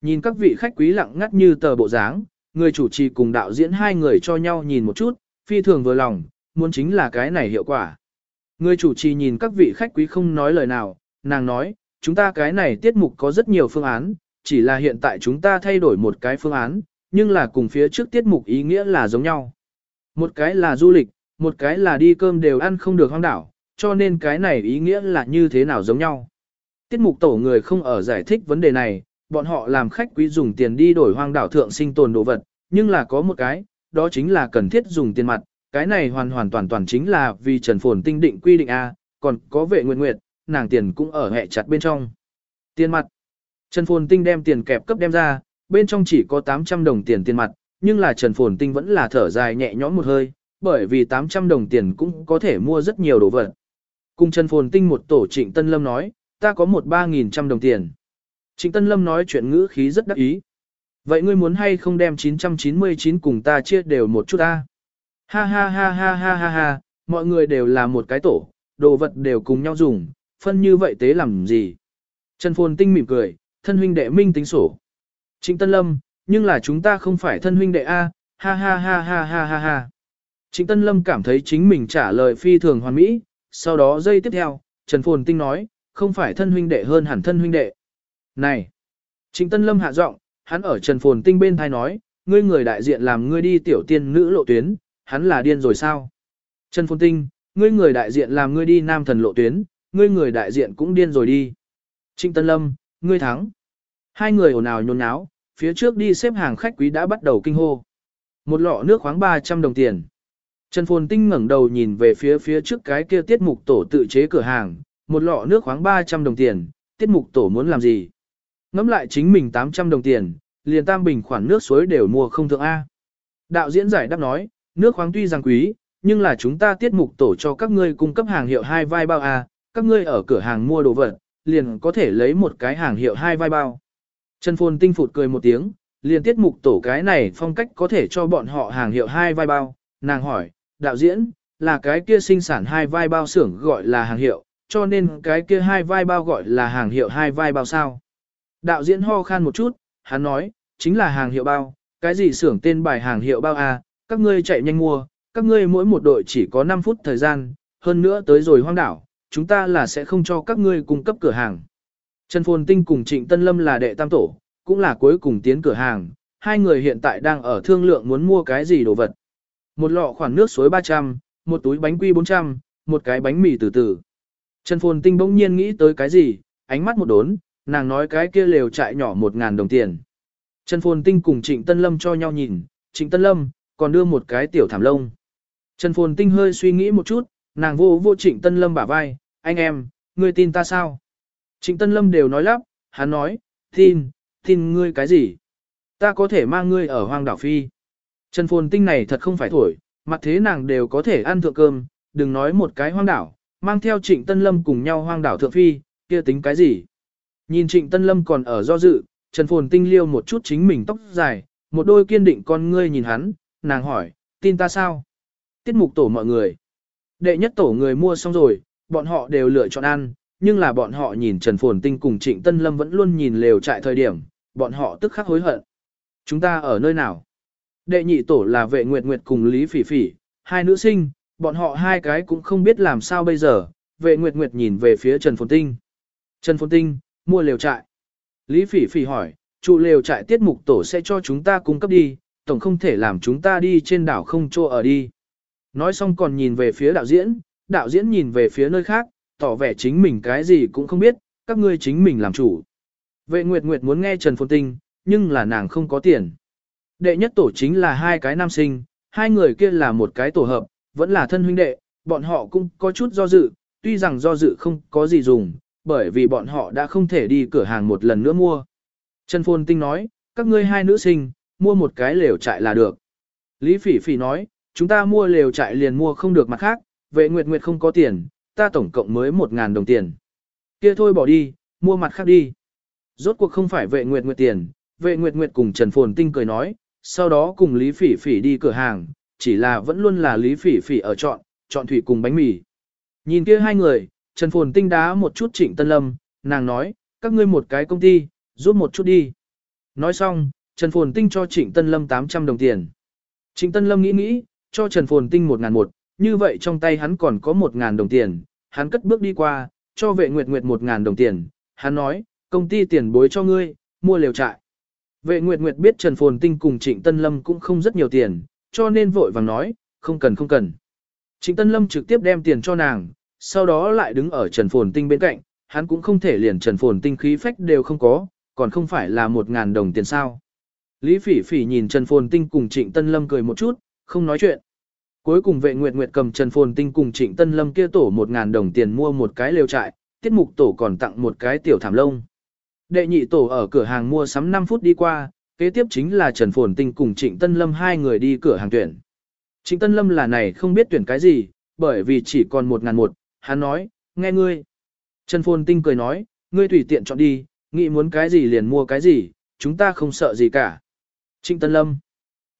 Nhìn các vị khách quý lặng ngắt như tờ bộ dáng, người chủ trì cùng đạo diễn hai người cho nhau nhìn một chút, phi thường vừa lòng, muốn chính là cái này hiệu quả. Người chủ trì nhìn các vị khách quý không nói lời nào, nàng nói, chúng ta cái này tiết mục có rất nhiều phương án, chỉ là hiện tại chúng ta thay đổi một cái phương án, nhưng là cùng phía trước tiết mục ý nghĩa là giống nhau. Một cái là du lịch, một cái là đi cơm đều ăn không được hoang đảo, cho nên cái này ý nghĩa là như thế nào giống nhau. Tiết mục tổ người không ở giải thích vấn đề này, bọn họ làm khách quý dùng tiền đi đổi hoang đảo thượng sinh tồn đồ vật, nhưng là có một cái, đó chính là cần thiết dùng tiền mặt, cái này hoàn hoàn toàn toàn chính là vì Trần Phồn tinh định quy định A, còn có vệ nguyện nguyệt, nàng tiền cũng ở hẹ chặt bên trong. Tiền mặt. Trần Phồn tinh đem tiền kẹp cấp đem ra, bên trong chỉ có 800 đồng tiền tiền mặt, nhưng là Trần Phồn tinh vẫn là thở dài nhẹ nhõm một hơi, bởi vì 800 đồng tiền cũng có thể mua rất nhiều đồ vật. Cùng Trần Phồn tinh một tổ trịnh Tân Lâm nói, ta có một ba nghìn trăm đồng tiền. Trịnh Tân Lâm nói chuyện ngữ khí rất đắc ý. Vậy ngươi muốn hay không đem 999 cùng ta chia đều một chút ta? Ha ha ha ha ha ha ha, mọi người đều là một cái tổ, đồ vật đều cùng nhau dùng, phân như vậy tế làm gì? Trần Phồn Tinh mỉm cười, thân huynh đệ minh tính sổ. Trịnh Tân Lâm, nhưng là chúng ta không phải thân huynh đệ A, ha ha ha ha ha ha ha. Trịnh Tân Lâm cảm thấy chính mình trả lời phi thường hoàn mỹ, sau đó giây tiếp theo, Trần Phồn Tinh nói, không phải thân huynh đệ hơn hẳn thân huynh đệ. Này! Trịnh Tân Lâm hạ giọng, hắn ở Trần Phồn Tinh bên thai nói, ngươi người đại diện làm ngươi đi tiểu tiên nữ lộ tuyến, hắn là điên rồi sao? Trần Phồn Tinh, ngươi người đại diện làm ngươi đi nam thần lộ tuyến, ngươi người đại diện cũng điên rồi đi. Trịnh Tân Lâm, ngươi thắng. Hai người ồn ào nhốn nháo, phía trước đi xếp hàng khách quý đã bắt đầu kinh hô. Một lọ nước khoáng 300 đồng tiền. Trần Phồn Tinh ngẩng đầu nhìn về phía phía trước cái kia tiết mục tổ tự chế cửa hàng, một lọ nước khoáng 300 đồng tiền, tiết mục tổ muốn làm gì? Ngắm lại chính mình 800 đồng tiền, liền tam bình khoản nước suối đều mua không thượng A. Đạo diễn giải đáp nói, nước khoáng tuy rằng quý, nhưng là chúng ta tiết mục tổ cho các ngươi cung cấp hàng hiệu hai vai bao A, các ngươi ở cửa hàng mua đồ vật, liền có thể lấy một cái hàng hiệu hai vai bao. Trần Phồn Tinh phụt cười một tiếng, liền tiết mục tổ cái này phong cách có thể cho bọn họ hàng hiệu hai vai bao. Nàng hỏi, đạo diễn, là cái kia sinh sản hai vai bao xưởng gọi là hàng hiệu, cho nên cái kia hai vai bao gọi là hàng hiệu hai vai bao sao. Đạo diễn ho khan một chút, hắn nói, chính là hàng hiệu bao, cái gì xưởng tên bài hàng hiệu bao à, các ngươi chạy nhanh mua, các ngươi mỗi một đội chỉ có 5 phút thời gian, hơn nữa tới rồi hoang đảo, chúng ta là sẽ không cho các ngươi cung cấp cửa hàng. Trần Phồn Tinh cùng Trịnh Tân Lâm là đệ tam tổ, cũng là cuối cùng tiến cửa hàng, hai người hiện tại đang ở thương lượng muốn mua cái gì đồ vật. Một lọ khoản nước suối 300, một túi bánh quy 400, một cái bánh mì từ từ. Trần Phồn Tinh bỗng nhiên nghĩ tới cái gì, ánh mắt một đốn, nàng nói cái kia lều trại nhỏ 1.000 đồng tiền. Trần Phồn Tinh cùng Trịnh Tân Lâm cho nhau nhìn, Trịnh Tân Lâm, còn đưa một cái tiểu thảm lông. Trần Phồn Tinh hơi suy nghĩ một chút, nàng vô vô Trịnh Tân Lâm bả vai, anh em, ngươi tin ta sao? Trịnh Tân Lâm đều nói lắp, hắn nói, tin, tin ngươi cái gì? Ta có thể mang ngươi ở hoang đảo phi. Trần Phồn Tinh này thật không phải thổi, mặt thế nàng đều có thể ăn thượng cơm, đừng nói một cái hoang đảo, mang theo Trịnh Tân Lâm cùng nhau hoang đảo thượng phi, kia tính cái gì? Nhìn Trịnh Tân Lâm còn ở do dự, Trần Phồn Tinh liêu một chút chính mình tóc dài, một đôi kiên định con ngươi nhìn hắn, nàng hỏi, tin ta sao? Tiết mục tổ mọi người. Đệ nhất tổ người mua xong rồi, bọn họ đều lựa chọn ăn, nhưng là bọn họ nhìn Trần Phồn Tinh cùng Trịnh Tân Lâm vẫn luôn nhìn lều trại thời điểm, bọn họ tức khắc hối hận. Chúng ta ở nơi nào? Đệ nhị tổ là vệ nguyệt nguyệt cùng Lý Phỉ Phỉ, hai nữ sinh, bọn họ hai cái cũng không biết làm sao bây giờ, vệ nguyệt nguyệt nhìn về phía Trần Phồn Tinh. Trần Phồn Tinh, mua lều trại. Lý Phỉ Phỉ hỏi, trụ lều trại tiết mục tổ sẽ cho chúng ta cung cấp đi, tổng không thể làm chúng ta đi trên đảo không chỗ ở đi. Nói xong còn nhìn về phía đạo diễn, đạo diễn nhìn về phía nơi khác, tỏ vẻ chính mình cái gì cũng không biết, các ngươi chính mình làm chủ. Vệ Nguyệt Nguyệt muốn nghe Trần Phồn Tinh, nhưng là nàng không có tiền. Đệ nhất tổ chính là hai cái nam sinh, hai người kia là một cái tổ hợp, vẫn là thân huynh đệ, bọn họ cũng có chút do dự, tuy rằng do dự không có gì dùng, bởi vì bọn họ đã không thể đi cửa hàng một lần nữa mua. Trần Phồn Tinh nói, các ngươi hai nữ sinh, mua một cái lều trại là được. Lý Phỉ Phỉ nói, chúng ta mua lều trại liền mua không được mặt khác, vệ Nguyệt Nguyệt không có tiền, ta tổng cộng mới 1.000 đồng tiền. Kia thôi bỏ đi, mua mặt khác đi. Rốt cuộc không phải vệ Nguyệt Nguyệt tiền, vệ Nguyệt Nguyệt cùng Trần Phồn Tinh cười nói, sau đó cùng Lý Phỉ Phỉ đi cửa hàng, chỉ là vẫn luôn là Lý Phỉ Phỉ ở chọn, chọn thủy cùng bánh mì. Nhìn kia hai người, Trần Phồn Tinh đá một chút Trịnh Tân Lâm, nàng nói, các ngươi một cái công ty, giúp một chút đi. Nói xong, Trần Phồn Tinh cho Trịnh Tân Lâm 800 đồng tiền. Trịnh Tân Lâm nghĩ nghĩ, cho Trần Phồn Tinh 1 một, như vậy trong tay hắn còn có 1.000 đồng tiền, hắn cất bước đi qua, cho vệ nguyệt nguyệt 1.000 đồng tiền, hắn nói, công ty tiền bối cho ngươi, mua liều trại. Vệ nguyệt nguyệt biết Trần Phồn Tinh cùng Trịnh Tân Lâm cũng không rất nhiều tiền, cho nên vội vàng nói, không cần không cần. Trịnh Tân Lâm trực tiếp đem tiền cho nàng, sau đó lại đứng ở Trần Phồn Tinh bên cạnh, hắn cũng không thể liền Trần Phồn Tinh khí phách đều không có, còn không phải là một ngàn đồng tiền sao. Lý Phỉ Phỉ nhìn Trần Phồn Tinh cùng Trịnh Tân Lâm cười một chút, không nói chuyện. Cuối cùng vệ nguyệt nguyệt cầm Trần Phồn Tinh cùng Trịnh Tân Lâm kia tổ một ngàn đồng tiền mua một cái lều trại, tiết mục tổ còn tặng một cái tiểu thảm lông. Đệ nhị tổ ở cửa hàng mua sắm 5 phút đi qua, kế tiếp chính là Trần Phồn Tinh cùng Trịnh Tân Lâm hai người đi cửa hàng tuyển. Trịnh Tân Lâm là này không biết tuyển cái gì, bởi vì chỉ còn một ngàn một, hắn nói, nghe ngươi. Trần Phồn Tinh cười nói, ngươi tùy tiện chọn đi, nghĩ muốn cái gì liền mua cái gì, chúng ta không sợ gì cả. Trịnh Tân Lâm,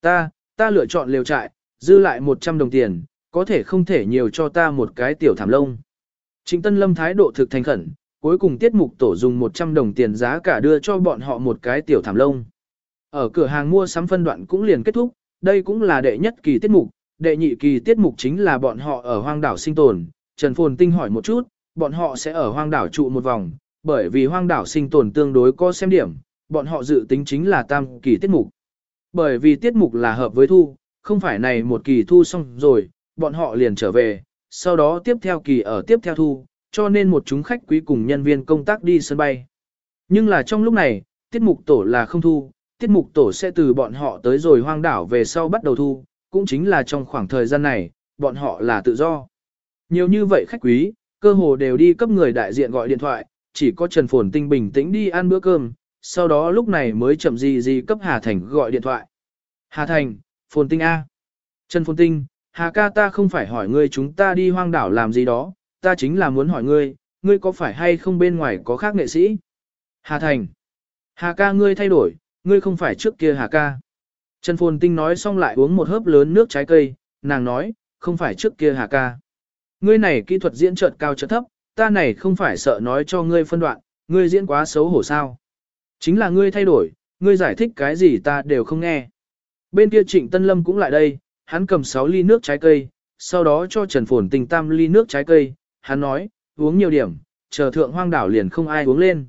ta, ta lựa chọn liều trại, dư lại 100 đồng tiền, có thể không thể nhiều cho ta một cái tiểu thảm lông. Trịnh Tân Lâm thái độ thực thành khẩn, cuối cùng tiết mục tổ dùng 100 đồng tiền giá cả đưa cho bọn họ một cái tiểu thảm lông. Ở cửa hàng mua sắm phân đoạn cũng liền kết thúc, đây cũng là đệ nhất kỳ tiết mục, đệ nhị kỳ tiết mục chính là bọn họ ở hoang đảo sinh tồn. Trần Phồn Tinh hỏi một chút, bọn họ sẽ ở hoang đảo trụ một vòng, bởi vì hoang đảo sinh tồn tương đối có xem điểm, bọn họ dự tính chính là tam kỳ tiết mục. Bởi vì tiết mục là hợp với thu, không phải này một kỳ thu xong rồi, bọn họ liền trở về, sau đó tiếp theo kỳ ở tiếp theo thu, cho nên một chúng khách quý cùng nhân viên công tác đi sân bay. Nhưng là trong lúc này, tiết mục tổ là không thu, tiết mục tổ sẽ từ bọn họ tới rồi hoang đảo về sau bắt đầu thu, cũng chính là trong khoảng thời gian này, bọn họ là tự do. Nhiều như vậy khách quý, cơ hồ đều đi cấp người đại diện gọi điện thoại, chỉ có Trần Phồn Tinh bình tĩnh đi ăn bữa cơm, sau đó lúc này mới chậm gì gì cấp Hà Thành gọi điện thoại. Hà Thành, Phồn Tinh A. Trần Phồn Tinh, Hà ca ta không phải hỏi ngươi chúng ta đi hoang đảo làm gì đó, ta chính là muốn hỏi ngươi, ngươi có phải hay không bên ngoài có khác nghệ sĩ? Hà Thành. Hà ca ngươi thay đổi, ngươi không phải trước kia Hà ca. Trần Phồn Tinh nói xong lại uống một hớp lớn nước trái cây, nàng nói, không phải trước kia Hà ca. Ngươi này kỹ thuật diễn trợt cao trợt thấp, ta này không phải sợ nói cho ngươi phân đoạn, ngươi diễn quá xấu hổ sao. Chính là ngươi thay đổi, ngươi giải thích cái gì ta đều không nghe. Bên kia Trịnh Tân Lâm cũng lại đây, hắn cầm 6 ly nước trái cây, sau đó cho Trần Phồn tình tam ly nước trái cây, hắn nói, uống nhiều điểm, chờ thượng hoang đảo liền không ai uống lên.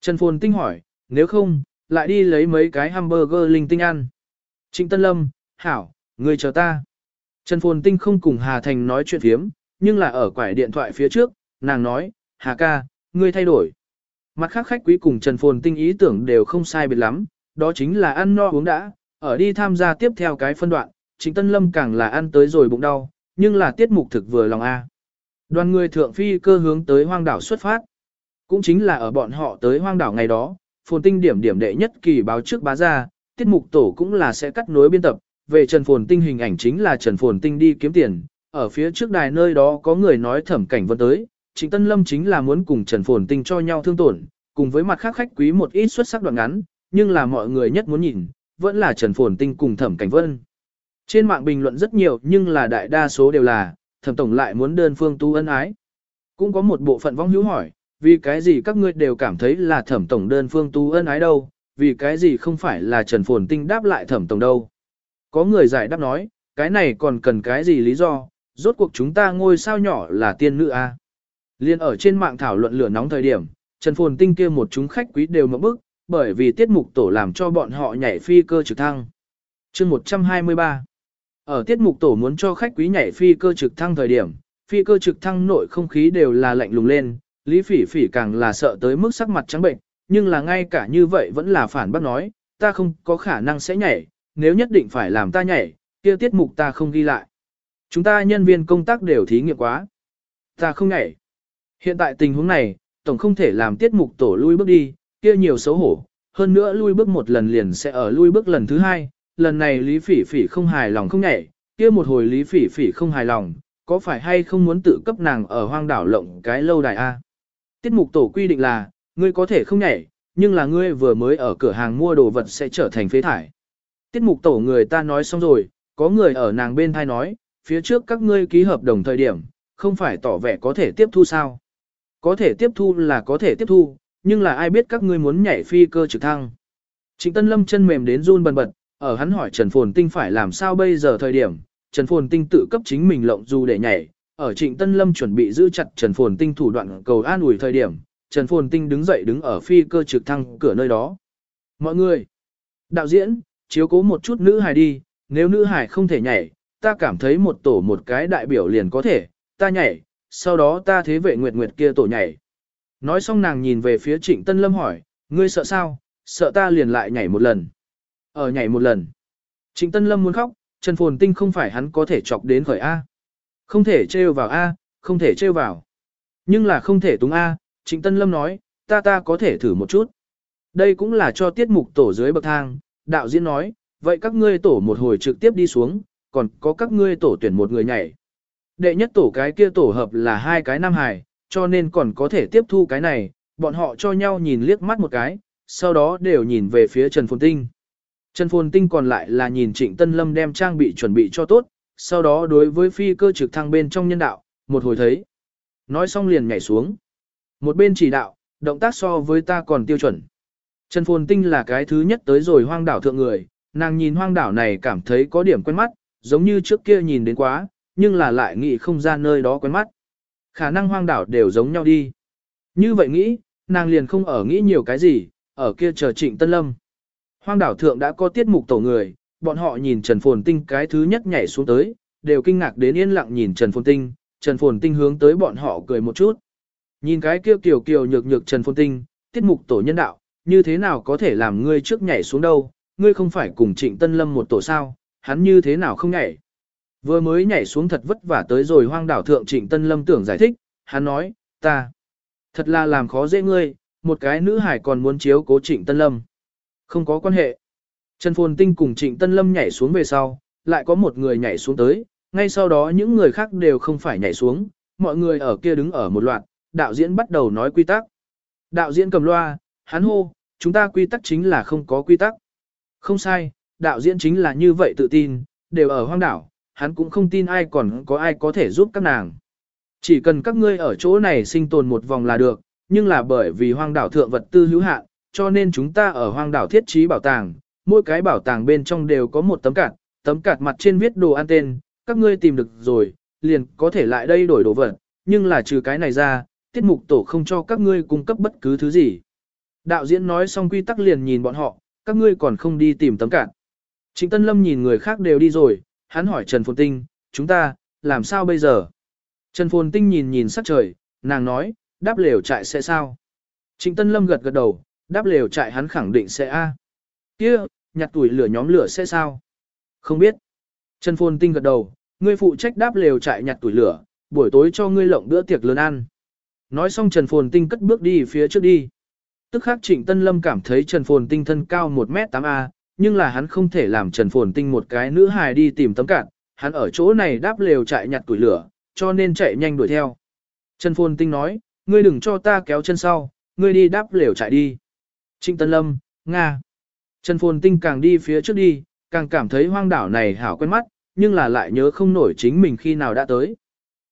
Trần Phồn Tinh hỏi, nếu không, lại đi lấy mấy cái hamburger linh tinh ăn. Trịnh Tân Lâm, hảo, ngươi chờ ta. Trần Phồn Tinh không cùng Hà Thành nói chuyện phiếm, nhưng là ở quải điện thoại phía trước, nàng nói, Hà ca, ngươi thay đổi. Mặt khác khách quý cùng Trần Phồn Tinh ý tưởng đều không sai biệt lắm, đó chính là ăn no uống đã, ở đi tham gia tiếp theo cái phân đoạn, chính Tân Lâm càng là ăn tới rồi bụng đau, nhưng là tiết mục thực vừa lòng A. Đoàn người thượng phi cơ hướng tới hoang đảo xuất phát. Cũng chính là ở bọn họ tới hoang đảo ngày đó, phồn tinh điểm điểm đệ nhất kỳ báo trước bá ra, tiết mục tổ cũng là sẽ cắt nối biên tập, về Trần Phồn Tinh hình ảnh chính là Trần Phồn Tinh đi kiếm tiền, ở phía trước đài nơi đó có người nói thẩm cảnh vân tới, Trịnh Tân Lâm chính là muốn cùng Trần Phồn Tinh cho nhau thương tổn, cùng với mặt khác khách quý một ít xuất sắc đoạn ngắn, nhưng là mọi người nhất muốn nhìn, vẫn là Trần Phồn Tinh cùng thẩm cảnh vân. Trên mạng bình luận rất nhiều nhưng là đại đa số đều là, thẩm tổng lại muốn đơn phương tu ân ái. Cũng có một bộ phận vong hữu hỏi, vì cái gì các ngươi đều cảm thấy là thẩm tổng đơn phương tu ân ái đâu, vì cái gì không phải là Trần Phồn Tinh đáp lại thẩm tổng đâu. Có người giải đáp nói, cái này còn cần cái gì lý do, rốt cuộc chúng ta ngôi sao nhỏ là tiên nữ a. À? Liên ở trên mạng thảo luận lửa nóng thời điểm, Trần Phồn Tinh kia một chúng khách quý đều mở bức, bởi vì tiết mục tổ làm cho bọn họ nhảy phi cơ trực thăng. chương 123 Ở tiết mục tổ muốn cho khách quý nhảy phi cơ trực thăng thời điểm, phi cơ trực thăng nội không khí đều là lạnh lùng lên, Lý Phỉ Phỉ càng là sợ tới mức sắc mặt trắng bệnh, nhưng là ngay cả như vậy vẫn là phản bác nói, ta không có khả năng sẽ nhảy, nếu nhất định phải làm ta nhảy, kia tiết mục ta không ghi lại. Chúng ta nhân viên công tác đều thí nghiệm quá. Ta không nhảy. Hiện tại tình huống này, tổng không thể làm tiết mục tổ lui bước đi, kia nhiều xấu hổ, hơn nữa lui bước một lần liền sẽ ở lui bước lần thứ hai, lần này Lý Phỉ Phỉ không hài lòng không nhảy, kia một hồi Lý Phỉ Phỉ không hài lòng, có phải hay không muốn tự cấp nàng ở hoang đảo lộng cái lâu đài A. Tiết mục tổ quy định là, ngươi có thể không nhảy, nhưng là ngươi vừa mới ở cửa hàng mua đồ vật sẽ trở thành phế thải. Tiết mục tổ người ta nói xong rồi, có người ở nàng bên thai nói, phía trước các ngươi ký hợp đồng thời điểm, không phải tỏ vẻ có thể tiếp thu sao. Có thể tiếp thu là có thể tiếp thu, nhưng là ai biết các ngươi muốn nhảy phi cơ trực thăng. Trịnh Tân Lâm chân mềm đến run bần bật, ở hắn hỏi Trần Phồn Tinh phải làm sao bây giờ thời điểm, Trần Phồn Tinh tự cấp chính mình lộng dù để nhảy, ở Trịnh Tân Lâm chuẩn bị giữ chặt Trần Phồn Tinh thủ đoạn cầu an ủi thời điểm, Trần Phồn Tinh đứng dậy đứng ở phi cơ trực thăng cửa nơi đó. Mọi người, đạo diễn, chiếu cố một chút nữ hài đi, nếu nữ hài không thể nhảy, ta cảm thấy một tổ một cái đại biểu liền có thể, ta nhảy, sau đó ta thế vệ nguyệt nguyệt kia tổ nhảy. Nói xong nàng nhìn về phía Trịnh Tân Lâm hỏi, ngươi sợ sao, sợ ta liền lại nhảy một lần. Ở nhảy một lần. Trịnh Tân Lâm muốn khóc, Trần Phồn Tinh không phải hắn có thể chọc đến khởi A. Không thể trêu vào A, không thể trêu vào. Nhưng là không thể túng A, Trịnh Tân Lâm nói, ta ta có thể thử một chút. Đây cũng là cho tiết mục tổ dưới bậc thang, đạo diễn nói, vậy các ngươi tổ một hồi trực tiếp đi xuống, còn có các ngươi tổ tuyển một người nhảy. Đệ nhất tổ cái kia tổ hợp là hai cái nam hài, cho nên còn có thể tiếp thu cái này, bọn họ cho nhau nhìn liếc mắt một cái, sau đó đều nhìn về phía Trần Phồn Tinh. Trần Phồn Tinh còn lại là nhìn Trịnh Tân Lâm đem trang bị chuẩn bị cho tốt, sau đó đối với phi cơ trực thăng bên trong nhân đạo, một hồi thấy. Nói xong liền nhảy xuống. Một bên chỉ đạo, động tác so với ta còn tiêu chuẩn. Trần Phồn Tinh là cái thứ nhất tới rồi hoang đảo thượng người, nàng nhìn hoang đảo này cảm thấy có điểm quen mắt, giống như trước kia nhìn đến quá, nhưng là lại nghĩ không ra nơi đó quen mắt. Khả năng hoang đảo đều giống nhau đi. Như vậy nghĩ, nàng liền không ở nghĩ nhiều cái gì, ở kia chờ trịnh Tân Lâm. Hoang đảo thượng đã có tiết mục tổ người, bọn họ nhìn Trần Phồn Tinh cái thứ nhất nhảy xuống tới, đều kinh ngạc đến yên lặng nhìn Trần Phồn Tinh, Trần Phồn Tinh hướng tới bọn họ cười một chút. Nhìn cái kia kiều kiều nhược nhược Trần Phồn Tinh, tiết mục tổ nhân đạo, như thế nào có thể làm ngươi trước nhảy xuống đâu, ngươi không phải cùng Trịnh Tân Lâm một tổ sao, hắn như thế nào không nhảy. Vừa mới nhảy xuống thật vất vả tới rồi hoang đảo thượng Trịnh Tân Lâm tưởng giải thích, hắn nói, ta, thật là làm khó dễ ngươi, một cái nữ hải còn muốn chiếu cố Trịnh Tân Lâm. Không có quan hệ. Trần Phồn Tinh cùng Trịnh Tân Lâm nhảy xuống về sau, lại có một người nhảy xuống tới, ngay sau đó những người khác đều không phải nhảy xuống, mọi người ở kia đứng ở một loạt, đạo diễn bắt đầu nói quy tắc. Đạo diễn cầm loa, hắn hô, chúng ta quy tắc chính là không có quy tắc. Không sai, đạo diễn chính là như vậy tự tin, đều ở hoang đảo, hắn cũng không tin ai còn có ai có thể giúp các nàng. Chỉ cần các ngươi ở chỗ này sinh tồn một vòng là được, nhưng là bởi vì hoang đảo thượng vật tư hữu hạn, cho nên chúng ta ở hoang đảo thiết trí bảo tàng, mỗi cái bảo tàng bên trong đều có một tấm cạt, tấm cạt mặt trên viết đồ an tên, các ngươi tìm được rồi, liền có thể lại đây đổi đồ vật, nhưng là trừ cái này ra, tiết mục tổ không cho các ngươi cung cấp bất cứ thứ gì. Đạo diễn nói xong quy tắc liền nhìn bọn họ, các ngươi còn không đi tìm tấm cạt. Trịnh Tân Lâm nhìn người khác đều đi rồi, hắn hỏi Trần Phồn Tinh, chúng ta, làm sao bây giờ? Trần Phồn Tinh nhìn nhìn sắc trời, nàng nói, đáp lều trại sẽ sao? Trịnh Tân Lâm gật gật đầu, đáp lều trại hắn khẳng định sẽ A. kia nhặt tuổi lửa nhóm lửa sẽ sao? Không biết. Trần Phồn Tinh gật đầu, ngươi phụ trách đáp lều trại nhặt tuổi lửa, buổi tối cho ngươi lộng bữa tiệc lớn ăn. Nói xong Trần Phồn Tinh cất bước đi phía trước đi. Tức khắc Trịnh Tân Lâm cảm thấy Trần Phồn Tinh thân cao 1m8A, nhưng là hắn không thể làm Trần Phồn Tinh một cái nữ hài đi tìm tấm cạn, hắn ở chỗ này đáp lều chạy nhặt củi lửa, cho nên chạy nhanh đuổi theo. Trần Phồn Tinh nói, ngươi đừng cho ta kéo chân sau, ngươi đi đáp lều chạy đi. Trịnh Tân Lâm, Nga. Trần Phồn Tinh càng đi phía trước đi, càng cảm thấy hoang đảo này hảo quen mắt, nhưng là lại nhớ không nổi chính mình khi nào đã tới.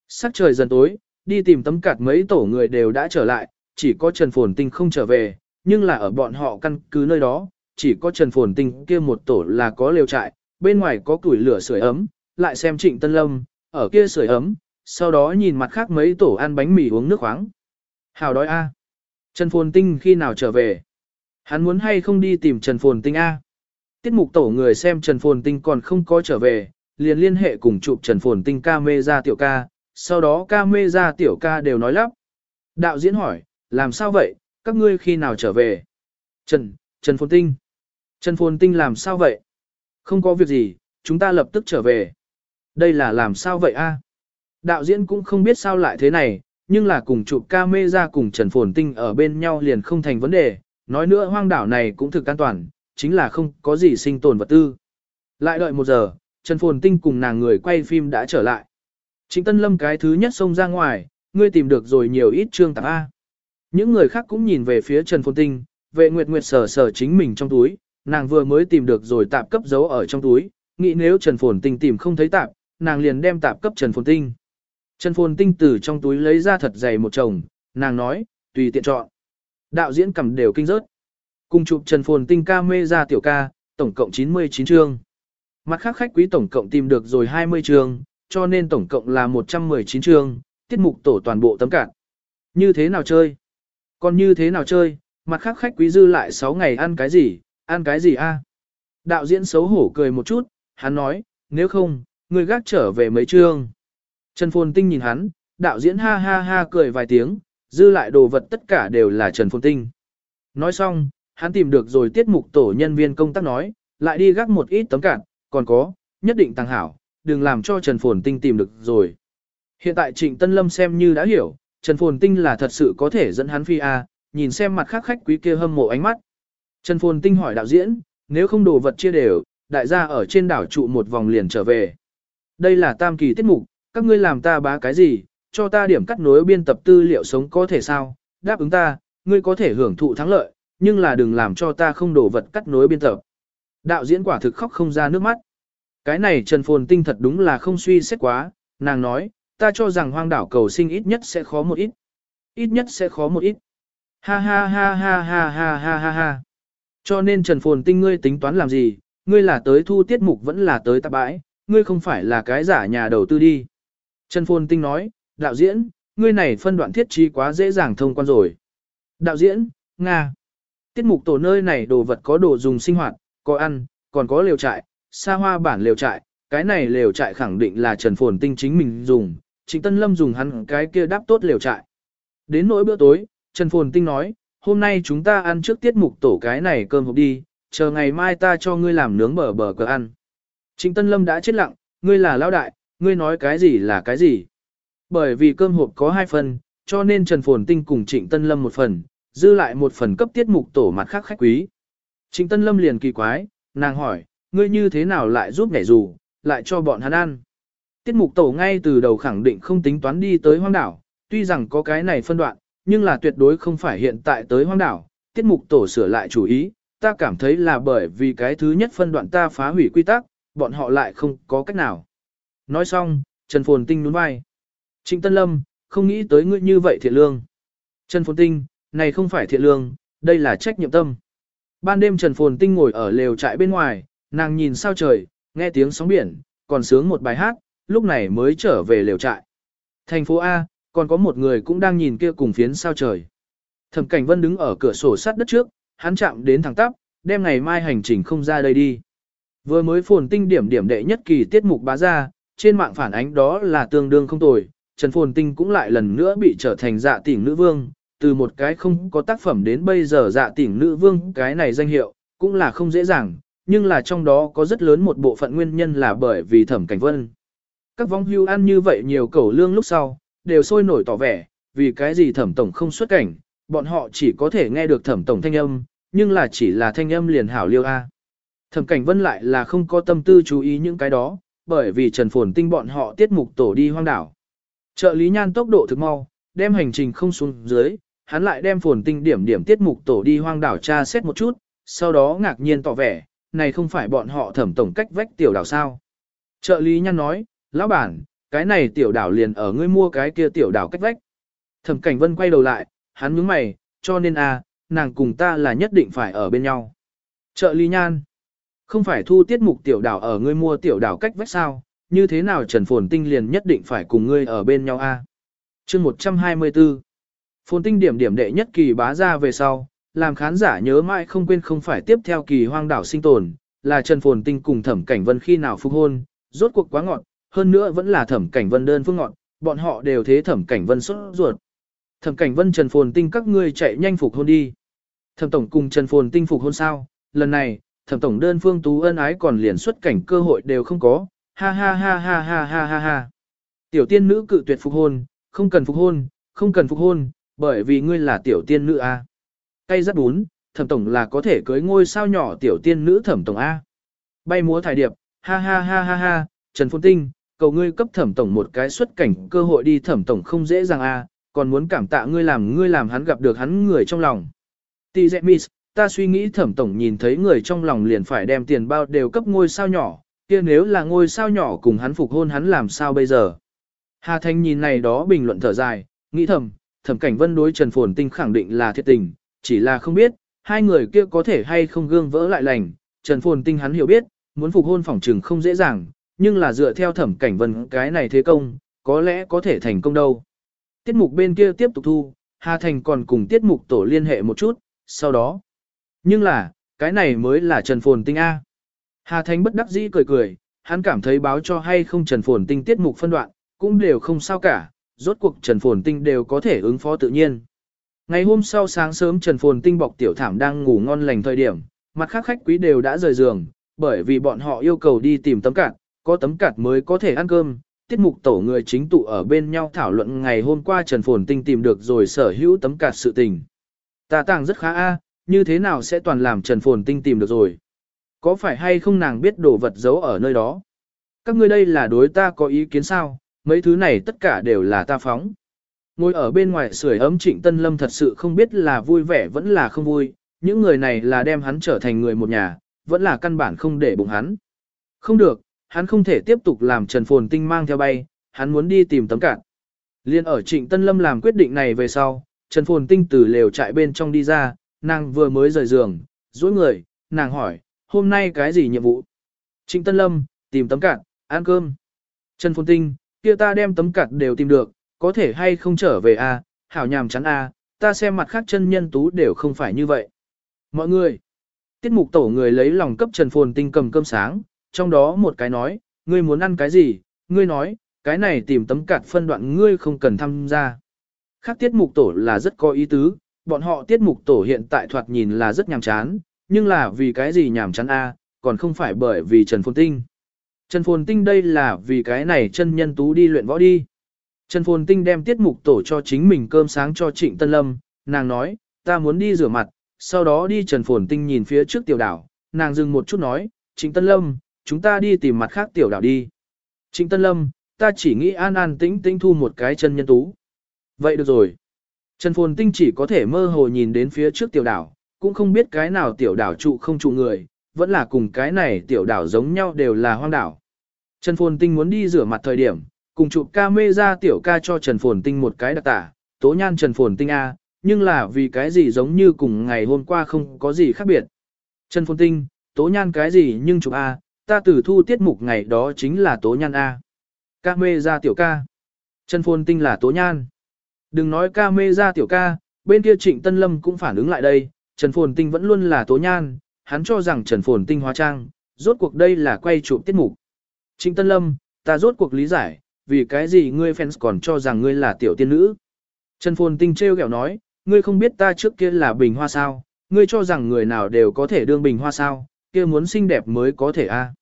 Sắc trời dần tối, đi tìm tấm cạt mấy tổ người đều đã trở lại, chỉ có Trần Phồn Tinh không trở về, nhưng là ở bọn họ căn cứ nơi đó, chỉ có Trần Phồn Tinh kia một tổ là có lều trại, bên ngoài có củi lửa sưởi ấm, lại xem Trịnh Tân Lâm, ở kia sưởi ấm, sau đó nhìn mặt khác mấy tổ ăn bánh mì uống nước khoáng. Hào đói a. Trần Phồn Tinh khi nào trở về? Hắn muốn hay không đi tìm Trần Phồn Tinh a? Tiết mục tổ người xem Trần Phồn Tinh còn không có trở về, liền liên hệ cùng chụp Trần Phồn Tinh ca mê ra tiểu ca, sau đó ca mê ra tiểu ca đều nói lắp. Đạo diễn hỏi, làm sao vậy, các ngươi khi nào trở về? Trần, Trần Phồn Tinh. Trần Phồn Tinh làm sao vậy? Không có việc gì, chúng ta lập tức trở về. Đây là làm sao vậy a? Đạo diễn cũng không biết sao lại thế này, nhưng là cùng chụp ca mê ra cùng Trần Phồn Tinh ở bên nhau liền không thành vấn đề. Nói nữa hoang đảo này cũng thực an toàn, chính là không có gì sinh tồn vật tư. Lại đợi một giờ, Trần Phồn Tinh cùng nàng người quay phim đã trở lại. Trịnh Tân Lâm cái thứ nhất xông ra ngoài, ngươi tìm được rồi nhiều ít chương tạp A. Những người khác cũng nhìn về phía Trần Phồn Tinh, vệ nguyệt nguyệt sờ sờ chính mình trong túi, nàng vừa mới tìm được rồi tạp cấp giấu ở trong túi, nghĩ nếu Trần Phồn Tinh tìm không thấy tạp, nàng liền đem tạp cấp Trần Phồn Tinh. Trần Phồn Tinh từ trong túi lấy ra thật dày một chồng, nàng nói, tùy tiện chọn. Đạo diễn cầm đều kinh rớt. Cùng chụp Trần Phồn Tinh ca mê ra tiểu ca, tổng cộng 99 chương. Mặt khác khách quý tổng cộng tìm được rồi 20 chương, cho nên tổng cộng là 119 chương, tiết mục tổ toàn bộ tấm cạn. Như thế nào chơi? Còn như thế nào chơi? Mặt khác khách quý dư lại 6 ngày ăn cái gì? Ăn cái gì a? Đạo diễn xấu hổ cười một chút, hắn nói, nếu không, người gác trở về mấy chương. Trần Phồn Tinh nhìn hắn, đạo diễn ha ha ha cười vài tiếng, dư lại đồ vật tất cả đều là Trần Phồn Tinh. Nói xong, hắn tìm được rồi tiết mục tổ nhân viên công tác nói, lại đi gác một ít tấm cản, còn có, nhất định tăng hảo, đừng làm cho Trần Phồn Tinh tìm được rồi. Hiện tại Trịnh Tân Lâm xem như đã hiểu, Trần Phồn Tinh là thật sự có thể dẫn hắn phi A, nhìn xem mặt khác khách quý kia hâm mộ ánh mắt. Trần Phồn Tinh hỏi đạo diễn, nếu không đồ vật chia đều, đại gia ở trên đảo trụ một vòng liền trở về. Đây là tam kỳ tiết mục, các ngươi làm ta bá cái gì, cho ta điểm cắt nối biên tập tư liệu sống có thể sao, đáp ứng ta, ngươi có thể hưởng thụ thắng lợi, nhưng là đừng làm cho ta không đổ vật cắt nối biên tập. Đạo diễn quả thực khóc không ra nước mắt. Cái này Trần Phồn Tinh thật đúng là không suy xét quá, nàng nói, ta cho rằng hoang đảo cầu sinh ít nhất sẽ khó một ít. Ít nhất sẽ khó một ít. Ha ha ha ha ha ha ha ha ha. Cho nên Trần Phồn Tinh ngươi tính toán làm gì, ngươi là tới thu tiết mục vẫn là tới tạp bãi, ngươi không phải là cái giả nhà đầu tư đi. Trần Phồn Tinh nói, đạo diễn, ngươi này phân đoạn thiết trí quá dễ dàng thông quan rồi. Đạo diễn, Nga. Tiết mục tổ nơi này đồ vật có đồ dùng sinh hoạt, có ăn, còn có lều trại, xa hoa bản lều trại, cái này lều trại khẳng định là Trần Phồn Tinh chính mình dùng, Trịnh Tân Lâm dùng hắn cái kia đáp tốt lều trại. Đến nỗi bữa tối, Trần Phồn Tinh nói, hôm nay chúng ta ăn trước tiết mục tổ cái này cơm hộp đi, chờ ngày mai ta cho ngươi làm nướng bờ bờ cờ ăn. Trịnh Tân Lâm đã chết lặng, ngươi là lão đại, ngươi nói cái gì là cái gì. Bởi vì cơm hộp có hai phần, cho nên Trần Phồn Tinh cùng Trịnh Tân Lâm một phần, dư lại một phần cấp tiết mục tổ mặt khác khách quý. Trịnh Tân Lâm liền kỳ quái, nàng hỏi, ngươi như thế nào lại giúp nhảy dù, lại cho bọn hắn ăn. Tiết mục tổ ngay từ đầu khẳng định không tính toán đi tới hoang đảo, tuy rằng có cái này phân đoạn, nhưng là tuyệt đối không phải hiện tại tới hoang đảo. Tiết mục tổ sửa lại chủ ý, ta cảm thấy là bởi vì cái thứ nhất phân đoạn ta phá hủy quy tắc, bọn họ lại không có cách nào. Nói xong, Trần Phồn Tinh nhún vai. Trịnh Tân Lâm, không nghĩ tới ngươi như vậy thiện lương. Trần Phồn Tinh, này không phải thiện lương, đây là trách nhiệm tâm. Ban đêm Trần Phồn Tinh ngồi ở lều trại bên ngoài, nàng nhìn sao trời, nghe tiếng sóng biển, còn sướng một bài hát, lúc này mới trở về lều trại. Thành phố A, còn có một người cũng đang nhìn kia cùng phiến sao trời. Thẩm Cảnh Vân đứng ở cửa sổ sát đất trước, hắn chạm đến thẳng tắp, đem ngày mai hành trình không ra đây đi. Vừa mới phồn tinh điểm điểm đệ nhất kỳ tiết mục bá ra, trên mạng phản ánh đó là tương đương không tồi, Trần Phồn Tinh cũng lại lần nữa bị trở thành dạ tỉnh nữ vương, từ một cái không có tác phẩm đến bây giờ dạ tỉnh nữ vương cái này danh hiệu, cũng là không dễ dàng, nhưng là trong đó có rất lớn một bộ phận nguyên nhân là bởi vì thẩm cảnh vân. Các vong hưu ăn như vậy nhiều cẩu lương lúc sau, đều sôi nổi tỏ vẻ, vì cái gì thẩm tổng không xuất cảnh, bọn họ chỉ có thể nghe được thẩm tổng thanh âm, nhưng là chỉ là thanh âm liền hảo liêu A. Thẩm cảnh vân lại là không có tâm tư chú ý những cái đó, bởi vì Trần Phồn Tinh bọn họ tiết mục tổ đi hoang đảo. Trợ lý nhan tốc độ thực mau, đem hành trình không xuống dưới, hắn lại đem Phồn Tinh điểm điểm tiết mục tổ đi hoang đảo tra xét một chút, sau đó ngạc nhiên tỏ vẻ, này không phải bọn họ thẩm tổng cách vách tiểu đảo sao. Trợ lý nhan nói, lão bản, cái này tiểu đảo liền ở ngươi mua cái kia tiểu đảo cách vách. Thẩm cảnh vân quay đầu lại, hắn nhướng mày, cho nên a, à, nàng cùng ta là nhất định phải ở bên nhau. Trợ ly nhan, không phải thu tiết mục tiểu đảo ở ngươi mua tiểu đảo cách vách sao, như thế nào Trần Phồn Tinh liền nhất định phải cùng ngươi ở bên nhau a? À? Chương 124 Phồn Tinh điểm điểm đệ nhất kỳ bá ra về sau, làm khán giả nhớ mãi không quên không phải tiếp theo kỳ hoang đảo sinh tồn, là Trần Phồn Tinh cùng Thẩm Cảnh Vân khi nào phục hôn, rốt cuộc quá ngọn, hơn nữa vẫn là Thẩm Cảnh Vân đơn phương ngọn, bọn họ đều thế Thẩm Cảnh Vân xuất ruột. Thẩm Cảnh Vân Trần Phồn Tinh các ngươi chạy nhanh phục hôn đi. Thẩm Tổng cùng Trần Phồn Tinh phục hôn sao, lần này, Thẩm Tổng đơn phương tú ân ái còn liền xuất cảnh cơ hội đều không có, ha ha ha ha ha ha ha ha. Tiểu tiên nữ cự tuyệt phục hôn, không cần phục hôn, không cần phục hôn, bởi vì ngươi là tiểu tiên nữ a. Tay rất bún, thẩm tổng là có thể cưới ngôi sao nhỏ tiểu tiên nữ thẩm tổng a. Bay múa thải điệp, ha ha ha ha ha, Trần Phồn Tinh, cầu ngươi cấp thẩm tổng một cái xuất cảnh cơ hội đi thẩm tổng không dễ dàng a, còn muốn cảm tạ ngươi làm ngươi làm hắn gặp được hắn người trong lòng. Tỷ dẹ miss, ta suy nghĩ thẩm tổng nhìn thấy người trong lòng liền phải đem tiền bao đều cấp ngôi sao nhỏ, kia nếu là ngôi sao nhỏ cùng hắn phục hôn hắn làm sao bây giờ. Hà Thanh nhìn này đó bình luận thở dài, nghĩ thầm, thẩm cảnh vân đối Trần Phồn Tinh khẳng định là thiệt tình, chỉ là không biết, hai người kia có thể hay không gương vỡ lại lành. Trần Phồn Tinh hắn hiểu biết, muốn phục hôn phỏng trừng không dễ dàng, nhưng là dựa theo thẩm cảnh vân cái này thế công, có lẽ có thể thành công đâu. Tiết mục bên kia tiếp tục thu, Hà Thành còn cùng tiết mục tổ liên hệ một chút, sau đó. Nhưng là, cái này mới là Trần Phồn Tinh A. Hà Thành bất đắc dĩ cười cười, hắn cảm thấy báo cho hay không Trần Phồn Tinh tiết mục phân đoạn, cũng đều không sao cả, rốt cuộc Trần Phồn Tinh đều có thể ứng phó tự nhiên. Ngày hôm sau sáng sớm Trần Phồn Tinh bọc tiểu thảm đang ngủ ngon lành thời điểm, mặt khác khách quý đều đã rời giường, bởi vì bọn họ yêu cầu đi tìm tấm cạn, có tấm cạt mới có thể ăn cơm. Tiết mục tổ người chính tụ ở bên nhau thảo luận ngày hôm qua Trần Phồn Tinh tìm được rồi sở hữu tấm cạt sự tình. Tà tàng rất khá a, như thế nào sẽ toàn làm Trần Phồn Tinh tìm được rồi? Có phải hay không nàng biết đồ vật giấu ở nơi đó? Các ngươi đây là đối ta có ý kiến sao? Mấy thứ này tất cả đều là ta phóng. Ngồi ở bên ngoài sưởi ấm Trịnh Tân Lâm thật sự không biết là vui vẻ vẫn là không vui, những người này là đem hắn trở thành người một nhà, vẫn là căn bản không để bụng hắn. Không được, hắn không thể tiếp tục làm Trần Phồn Tinh mang theo bay, hắn muốn đi tìm tấm cạn. Liên ở Trịnh Tân Lâm làm quyết định này về sau, Trần Phồn Tinh từ lều trại bên trong đi ra, nàng vừa mới rời giường, dối người, nàng hỏi, hôm nay cái gì nhiệm vụ? Trịnh Tân Lâm, tìm tấm cạn, ăn cơm. Trần Phồn Tinh, kia ta đem tấm cạn đều tìm được, có thể hay không trở về a? À? hảo nhàm chán a, à? ta xem mặt khác chân nhân tú đều không phải như vậy. Mọi người, tiết mục tổ người lấy lòng cấp Trần Phồn Tinh cầm cơm sáng, trong đó một cái nói, ngươi muốn ăn cái gì, ngươi nói, cái này tìm tấm cạt phân đoạn ngươi không cần tham gia. Khác tiết mục tổ là rất có ý tứ, bọn họ tiết mục tổ hiện tại thoạt nhìn là rất nhàm chán, nhưng là vì cái gì nhàm chán a, còn không phải bởi vì Trần Phồn Tinh. Trần Phồn Tinh đây là vì cái này chân nhân tú đi luyện võ đi. Trần Phồn Tinh đem tiết mục tổ cho chính mình cơm sáng cho Trịnh Tân Lâm, nàng nói, ta muốn đi rửa mặt, sau đó đi Trần Phồn Tinh nhìn phía trước tiểu đảo, nàng dừng một chút nói, Trịnh Tân Lâm, chúng ta đi tìm mặt khác tiểu đảo đi. Trịnh Tân Lâm, ta chỉ nghĩ an an tĩnh tĩnh thu một cái chân nhân tú. Vậy được rồi. Trần Phồn Tinh chỉ có thể mơ hồ nhìn đến phía trước tiểu đảo, cũng không biết cái nào tiểu đảo trụ không trụ người, vẫn là cùng cái này tiểu đảo giống nhau đều là hoang đảo. Trần Phồn Tinh muốn đi rửa mặt thời điểm, cùng chụp ca mê ra tiểu ca cho Trần Phồn Tinh một cái đặc tả, tố nhan Trần Phồn Tinh A, nhưng là vì cái gì giống như cùng ngày hôm qua không có gì khác biệt. Trần Phồn Tinh, tố nhan cái gì nhưng chụp A, ta tử thu tiết mục ngày đó chính là tố nhan A. Ca mê ra tiểu ca. Trần Phồn Tinh là tố nhan. Đừng nói ca mê ra tiểu ca, bên kia Trịnh Tân Lâm cũng phản ứng lại đây, Trần Phồn Tinh vẫn luôn là tố nhan, hắn cho rằng Trần Phồn Tinh hóa trang, rốt cuộc đây là quay chụp tiết mục. Trịnh Tân Lâm, ta rốt cuộc lý giải, vì cái gì ngươi fans còn cho rằng ngươi là tiểu tiên nữ. Trần Phồn Tinh trêu ghẹo nói, ngươi không biết ta trước kia là bình hoa sao, ngươi cho rằng người nào đều có thể đương bình hoa sao, kia muốn xinh đẹp mới có thể a.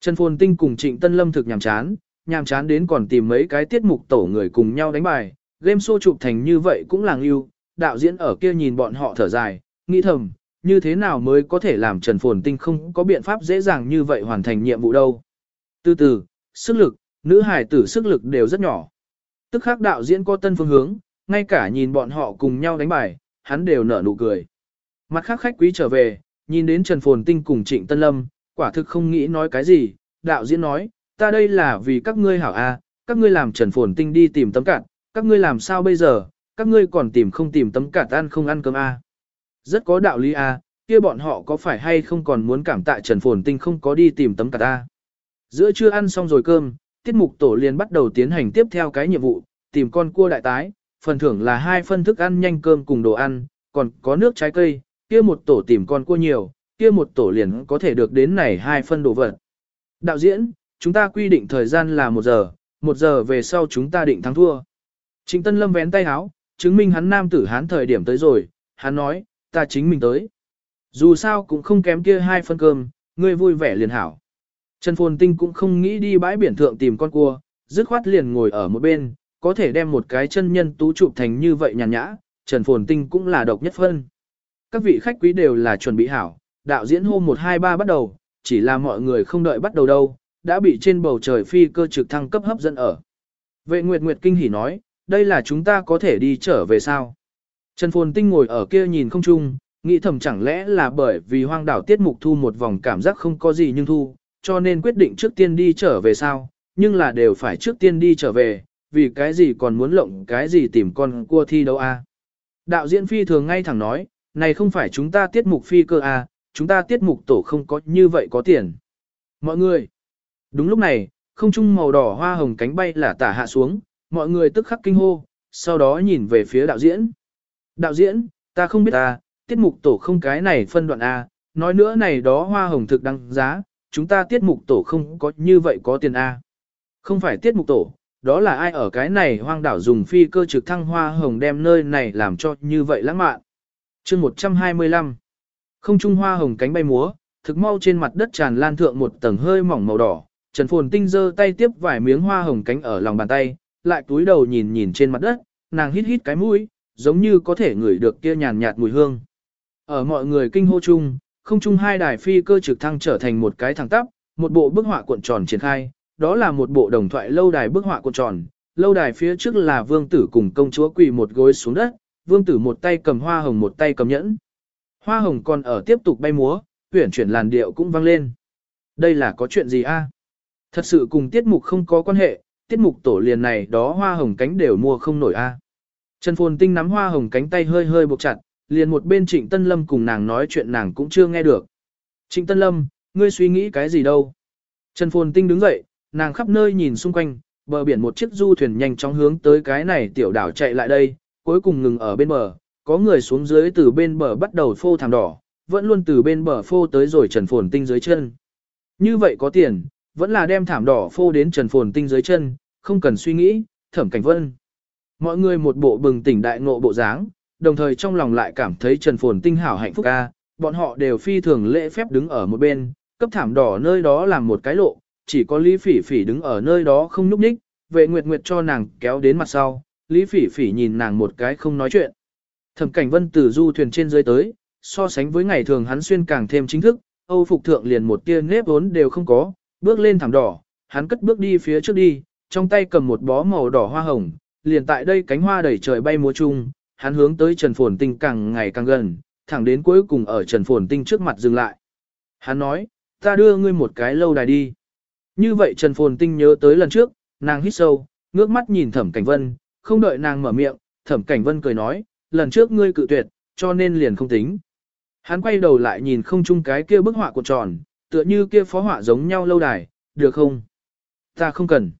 Trần Phồn Tinh cùng Trịnh Tân Lâm thực nhàm chán, nhàm chán đến còn tìm mấy cái tiết mục tổ người cùng nhau đánh bài, game show chụp thành như vậy cũng làng yêu, đạo diễn ở kia nhìn bọn họ thở dài, nghĩ thầm, như thế nào mới có thể làm Trần Phồn Tinh không có biện pháp dễ dàng như vậy hoàn thành nhiệm vụ đâu. Từ từ, sức lực, nữ hải tử sức lực đều rất nhỏ. Tức khắc đạo diễn có tân phương hướng, ngay cả nhìn bọn họ cùng nhau đánh bài, hắn đều nở nụ cười. Mặt khác khách quý trở về, nhìn đến Trần Phồn Tinh cùng Trịnh Tân Lâm, quả thực không nghĩ nói cái gì, đạo diễn nói, ta đây là vì các ngươi hảo a, các ngươi làm Trần Phồn Tinh đi tìm tấm cạn, các ngươi làm sao bây giờ, các ngươi còn tìm không tìm tấm cạn ăn không ăn cơm a. Rất có đạo lý a, kia bọn họ có phải hay không còn muốn cảm tạ Trần Phồn Tinh không có đi tìm tấm cạn a. Giữa trưa ăn xong rồi cơm, tiết mục tổ liền bắt đầu tiến hành tiếp theo cái nhiệm vụ, tìm con cua đại tái, phần thưởng là hai phân thức ăn nhanh cơm cùng đồ ăn, còn có nước trái cây, kia một tổ tìm con cua nhiều, kia một tổ liền có thể được đến này hai phân đồ vật. Đạo diễn, chúng ta quy định thời gian là một giờ, một giờ về sau chúng ta định thắng thua. Trịnh Tân Lâm vén tay háo, chứng minh hắn nam tử hán thời điểm tới rồi, hắn nói, ta chính mình tới. Dù sao cũng không kém kia hai phân cơm, ngươi vui vẻ liền hảo. Trần Phồn Tinh cũng không nghĩ đi bãi biển thượng tìm con cua, dứt khoát liền ngồi ở một bên, có thể đem một cái chân nhân tú chụp thành như vậy nhàn nhã, Trần Phồn Tinh cũng là độc nhất phân. Các vị khách quý đều là chuẩn bị hảo, đạo diễn hôm 123 bắt đầu, chỉ là mọi người không đợi bắt đầu đâu, đã bị trên bầu trời phi cơ trực thăng cấp hấp dẫn ở. Vệ Nguyệt Nguyệt kinh hỉ nói, đây là chúng ta có thể đi trở về sao? Trần Phồn Tinh ngồi ở kia nhìn không chung, nghĩ thầm chẳng lẽ là bởi vì hoang đảo tiết mục thu một vòng cảm giác không có gì nhưng thu, cho nên quyết định trước tiên đi trở về sao, nhưng là đều phải trước tiên đi trở về, vì cái gì còn muốn lộng cái gì tìm con cua thi đâu a? Đạo diễn phi thường ngay thẳng nói, này không phải chúng ta tiết mục phi cơ à? chúng ta tiết mục tổ không có như vậy có tiền. Mọi người, đúng lúc này, không trung màu đỏ hoa hồng cánh bay là tả hạ xuống, mọi người tức khắc kinh hô, sau đó nhìn về phía đạo diễn. Đạo diễn, ta không biết ta, tiết mục tổ không cái này phân đoạn A, nói nữa này đó hoa hồng thực đăng giá, chúng ta tiết mục tổ không có như vậy có tiền A. Không phải tiết mục tổ, đó là ai ở cái này hoang đảo dùng phi cơ trực thăng hoa hồng đem nơi này làm cho như vậy lãng mạn chương 125 Không trung hoa hồng cánh bay múa, thực mau trên mặt đất tràn lan thượng một tầng hơi mỏng màu đỏ, Trần Phồn Tinh giơ tay tiếp vài miếng hoa hồng cánh ở lòng bàn tay, lại túi đầu nhìn nhìn trên mặt đất, nàng hít hít cái mũi, giống như có thể ngửi được kia nhàn nhạt mùi hương. Ở mọi người kinh hô chung, không trung hai đài phi cơ trực thăng trở thành một cái thẳng tắp, một bộ bức họa cuộn tròn triển khai, đó là một bộ đồng thoại lâu đài bức họa cuộn tròn, lâu đài phía trước là vương tử cùng công chúa quỳ một gối xuống đất, vương tử một tay cầm hoa hồng một tay cầm nhẫn. Hoa hồng còn ở tiếp tục bay múa, huyển chuyển làn điệu cũng vang lên. Đây là có chuyện gì a? Thật sự cùng tiết mục không có quan hệ, tiết mục tổ liền này đó hoa hồng cánh đều mua không nổi a. Trần Phồn Tinh nắm hoa hồng cánh tay hơi hơi buộc chặt, liền một bên Trịnh Tân Lâm cùng nàng nói chuyện nàng cũng chưa nghe được. Trịnh Tân Lâm, ngươi suy nghĩ cái gì đâu? Trần Phồn Tinh đứng dậy, nàng khắp nơi nhìn xung quanh, bờ biển một chiếc du thuyền nhanh chóng hướng tới cái này tiểu đảo chạy lại đây, cuối cùng ngừng ở bên bờ, có người xuống dưới từ bên bờ bắt đầu phô thảm đỏ, vẫn luôn từ bên bờ phô tới rồi Trần Phồn Tinh dưới chân. Như vậy có tiền, vẫn là đem thảm đỏ phô đến Trần Phồn Tinh dưới chân, không cần suy nghĩ, thẩm cảnh vân. Mọi người một bộ bừng tỉnh đại ngộ bộ dáng, đồng thời trong lòng lại cảm thấy Trần Phồn Tinh hảo hạnh phúc ca, bọn họ đều phi thường lễ phép đứng ở một bên, cấp thảm đỏ nơi đó làm một cái lộ, chỉ có Lý Phỉ Phỉ đứng ở nơi đó không nhúc nhích, vệ nguyệt nguyệt cho nàng kéo đến mặt sau, Lý Phỉ Phỉ nhìn nàng một cái không nói chuyện. Thẩm cảnh vân từ du thuyền trên dưới tới, so sánh với ngày thường hắn xuyên càng thêm chính thức, Âu phục thượng liền một tia nếp vốn đều không có, bước lên thảm đỏ, hắn cất bước đi phía trước đi, trong tay cầm một bó màu đỏ hoa hồng, liền tại đây cánh hoa đầy trời bay múa chung, hắn hướng tới Trần Phồn Tinh càng ngày càng gần, thẳng đến cuối cùng ở Trần Phồn Tinh trước mặt dừng lại. Hắn nói, ta đưa ngươi một cái lâu đài đi. Như vậy Trần Phồn Tinh nhớ tới lần trước, nàng hít sâu, ngước mắt nhìn Thẩm Cảnh Vân, không đợi nàng mở miệng, Thẩm Cảnh Vân cười nói, lần trước ngươi cự tuyệt, cho nên liền không tính. Hắn quay đầu lại nhìn không chung cái kia bức họa của tròn, tựa như kia phó họa giống nhau lâu đài, được không? Ta không cần.